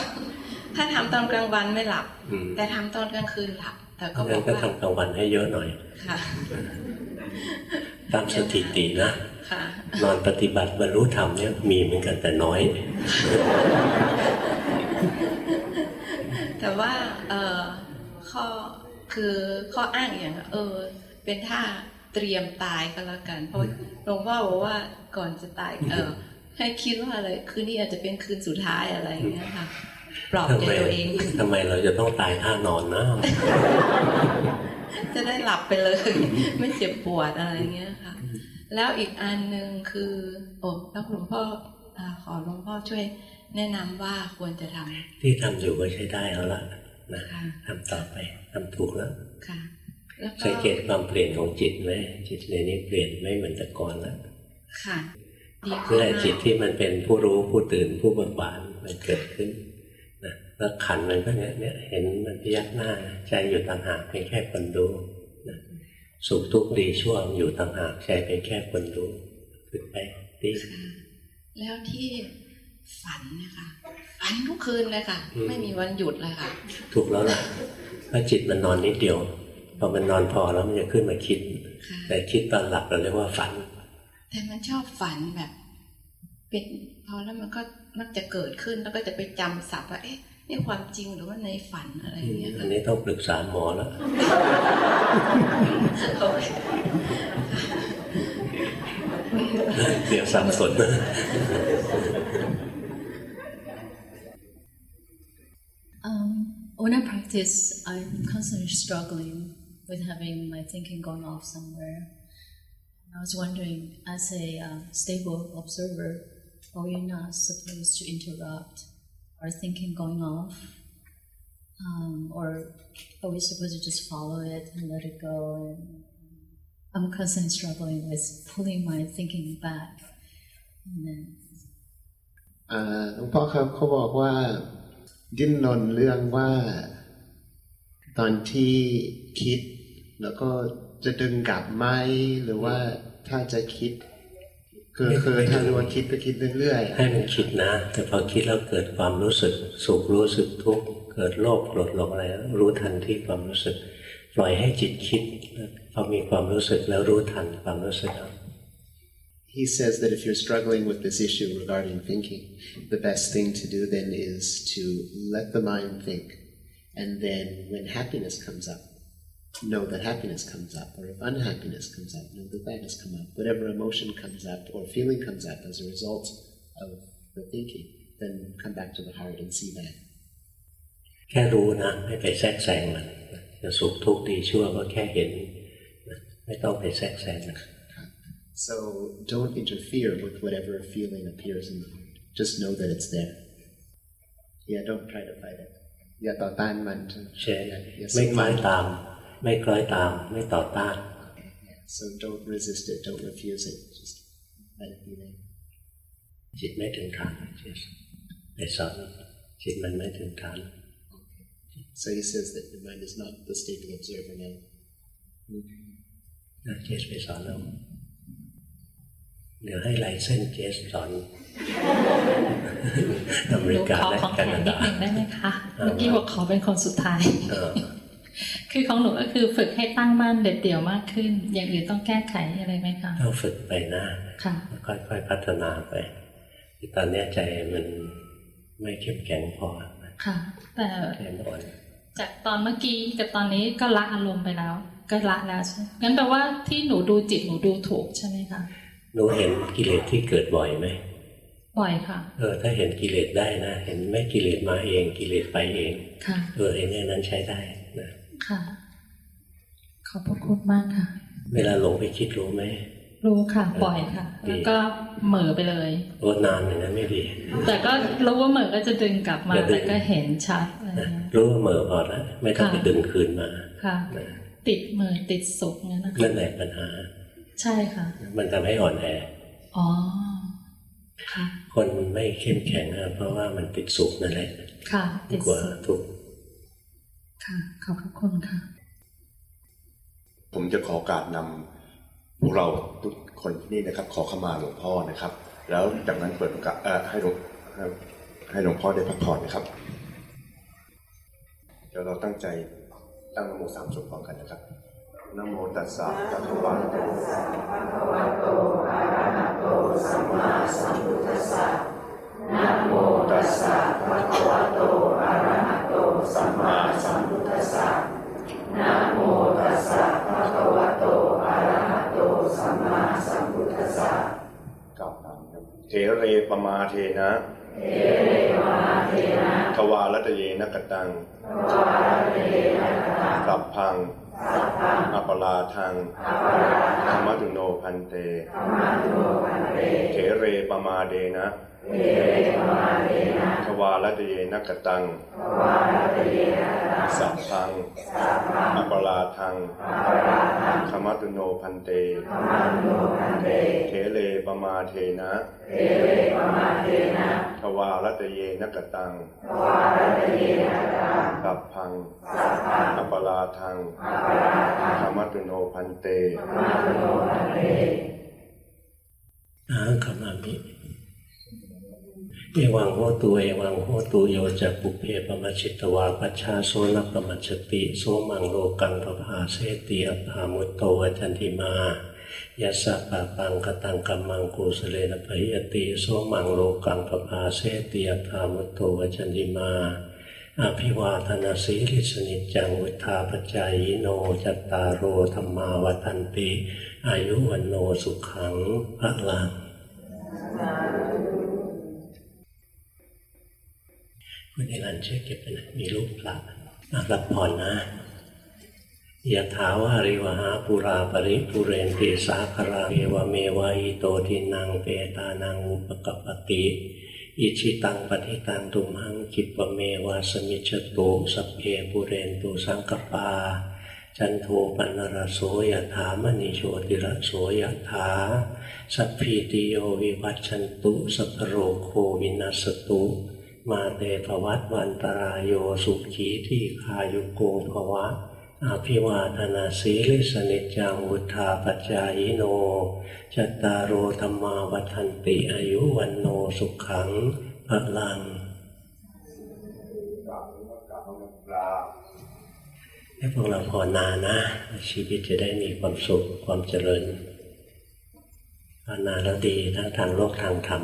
ถ้าทำตอนกลางวันไม่หลับอืมแต่ทำตอนกลางคืนหลับแต่ก็บงั้อนกก็ว่าทำกลางวันให้เยอะหน่อยค่ะ ตามสถิตินะค่ะนอนปฏิบัติบรรลุธรรมเนี่ยมีเหมือนกันแต่น้อย แต่ว่าเออข้อคือข้ออ้างอย่างเออ เป็นท่าเตรียมตายก็แล้วกันเพราะหลวงพ่อบอกว่าก่อนจะตายเออให้คิดว่าอะไรคืนนี้อาจจะเป็นคืนสุดท้ายอะไรอย่างเงี้ยค่ะปลอบทำใจไมตัวเองทำไมเราจะต้องตายท่านอนนะ จะได้หลับไปเลย ไม่เจ็บปวดอะไรเงี้ยค่ะ แล้วอีกอันหนึ่งคือโอ้แล้วหลวงพ่ออ่าขอหลวงพ่อช่วยแนะนำว่าควรจะทำที่ทำอยู่ก็ใช้ได้แล้วล่ะนะค่ะทำต่อไปทำถูกแล้วค่ะแล้วก็สังเกตความเปลี่ยนของจิตไหมจิตในนี้เปลี่ยนไม่เหมือนแต่ก่อนแล้วค่ะดีขึ้เพื่นอมากจิตที่มันเป็นผู้รู้ผู้ตื่นผู้เบิกบานมันเกิดขึ้นนะ แล้วขันธ์มันก็เนี่ยเนี่ยเห็นมันพยักหน้าใจอยู่ต่างหากเป็นแค่คนดูนะสุขทุกข์ดีชั่วอยู่ต่างหากใจเป็นแค่คนดูฝึกไปดีค่ะแล้วที่ฝันเนะคะฝันทุกคืนเลยค่ะ ไม่มีวันหยุดเลยค่ะ ถูกแล้วล่ะเพราะจิตมันนอนนิดเดียวพอมันนอนพอแล้วมันจะขึ้นมาคิดค่ะแต่คิดตอนหลับเราเรียกว่าฝัน แต่มันชอบฝันแบบ เป็นพอแล้วมันก็มักจะเกิดขึ้นแล้วก็จะไปจำศัพท์ว่าเอ๊ะ นี่ความจริงหรือว่าในฝันอะไรอย่างเงี้ยอันนี้ต้องปรึกษาหมอแล้วเดี๋ยวสับสนอ when I practice, I'm constantly struggling with having my thinking going off somewhere. I was wondering, as a uh, stable observer, are you not supposed to interrupt our thinking going off? Um, or are we supposed to just follow it and let it go? And I'm constantly struggling with pulling my thinking back. And then หลวงพ่อครับเขาบอกว่าดิ้นรนเรื่องว่า ตอนที่คิด แล้วก็จะดึงกลับไหมหรือว่าถ้าจะคิด คือคือถ้ารู้ว่าคิดก็คิดเรื่อยๆให้มันคิดนะ แต่พอคิดแล้วเกิดความรู้สึกสุขรู้สึกทุกข์เกิดโลภโกรธหลงอะไรรู้ทันที่ความรู้สึก ปล่อยให้จิตคิดพอมีความรู้สึกแล้วรู้ทันความรู้สึก He says that if you're struggling with this issue regarding thinking, the best thing to do then is to let the mind think. And then when happiness comes up, know that happiness comes up. Or if unhappiness comes up, know that that has come up. Whatever emotion comes up or feeling comes up as a result of the thinking, then come back to the heart and see that. แค่รู้นะ ไม่ไปแทรกแซงมันจะสุขทุกข์ดีชั่วก็แค่เห็น ไม่ต้องไปแทรกแซงมัน So don't interfere with whatever feeling appears in the heart. Just know that it's there. Yeah, don't try to fight it. อย่าต่อต้านมัน ใช่ อย่าอย่า ไม่ สู้ คล้ มั อย น ตาม ไม่คล้อยตามไม่ต่อต้าน So don't resist it, don't refuse it. Just let it be there. จิตไม่ถึงฐานไปสอนจิตมันไม่ถึงฐาน So he says that your mind is not the stable observer now. นะเจสไปสอนเราเดี๋ยวให้ไลเส้นเจสสอนอเมหรินูกาขอและของแคแถมนานิดดานึงได้ไหมคะเออเมื่อกี้บอกขอเป็นคนสุดท้ายเออ คือของหนูก็คือฝึกให้ตั้งมั่นเด็ดเดี่ยวมากขึ้น อย่างอื่นต้องแก้ไขอะไรไหมคะต้องฝึกไปนะค่ะค่อยๆพัฒนาไปตอนเนี้ยใจมันไม่เข้มแข็งพอค่ะ แต่ใจมันอ่อนจากตอนเมื่อกี้กับตอนนี้ก็ละอารมณ์ไปแล้ว ก็ละแล้วใช่ไหมงั้นแปลว่าที่หนูดูจิตหนูดูถูกใช่ไหมคะหนูเห็นกิเลสที่เกิดบ่อยไหมบ่อยค่ะ เออ ถ้าเห็นกิเลสได้นะ เห็นไม่กิเลสมาเองกิเลสไปเอง ค่ะ เออเห็นอย่างนั้นใช้ได้นะ ค่ะ ขอบพระคุณมากค่ะ เวลาหลงไปคิดรู้ไหมรู้ค่ะบ่อยค่ะดีแล้วก็เหม่อไปเลยโอ้นานอย่างนั้นไม่ดี แต่ก็รู้ว่าเหม่อก็จะดึงกลับมาอย่าดึงแต่ก็เห็นชัดอะไรเงี้ยรู้ว่าเหม่อพอแล้วไม่ต้องไปค่ะดึงคืนมาค่ะ ติดเหม่อติดสุขเนี่ยนะคะนั่นแหละปัญหา ใช่ค่ะ มันทำให้อ่อนแออ๋อค่ะ คนไม่เข้มแข็งอะเพราะว่ามันติดสุขนั่นแหละค่ะติดกว่าสุขทุกข์ ค่ะ ขอบพระคุณค่ะ ผมจะขอโอกาสนำพวกเราทุกคนที่นี่นะครับ ขอขมาหลวงพ่อนะครับ แล้วจากนั้นเปิดโอกาสให้หลวงให้หลวงพ่อได้พักผ่อนนะครับ เดี๋ยวเราตั้งใจตั้งนโมสามจบพร้อมกันนะครับนโมตัสสะภะคะวะโตอะระหะโตสัมมาสัมพุทธัสสะนโมตัสสะภะคะวะโตอะระหะ สัมมาสัมพุทธัสสะนะโมตัสสะภะคะวะโตอะระหะโตสัมมาสัมพุทธัสสะกล่าวตามครับเทเรปมาเทนะทวารัตเยนกตังสัพพังอัปลาทังธรรมตุโนพันเตเถเรปมาเดนะ ทวารัตเยนักตังสัพพังอัปลาทังธรรมตุโนพันเตเถเรปมาเทนะทวารัตเยนักตังสัพพังอัปลาทังธรรมตุโนพันเตอาขมามิ เอวังโหตุเอวังโหตุโยจะปุเพปมัชชิตวาปัชชาโซนปมัชติโสมังโลกังปภาเสติอภามุตโตวจันติมายัสสะปะปังกตังกัมมังกุสเลนะปะหิยติโสมังโลกังปภาเสติอภามุตโตวจันติมาอภิวาทนาสีลิสนิจจังวุธาปจายโนจัตตารโอธรรมาวันติอายุวันโนสุขังพระลัง คุณเอรันช่วยเก็บไปนะมีรูปพระอะรับพรนะยะถาวาริวหาปุราปริปุเรนติสาคราเอวเมวะอิโตทินังเปตานังอุปกปปติอิชิตังปฏิตังตุมหังคิปเมวะสมิจฉตุสัพเพปุเรนตุสังกปา จันโทปันรโสยถามณีโชติระโสยถาสัพพิติโยวิวัชชันตุสัพพโรโควินัสตุ มาเตภวัตวันตรายโยสุขีที่คายุโกภวะอภิวาทนาสีลิสนิจจังวุธาปจายโน จัตตารโอธรรมาวัฏันติอายุวันโนสุขังพลังให้พวกเราภาวนานะ ชีวิตจะได้มีความสุขความเจริญภาวนาแล้วดีทั้งทางโลกทางธรรม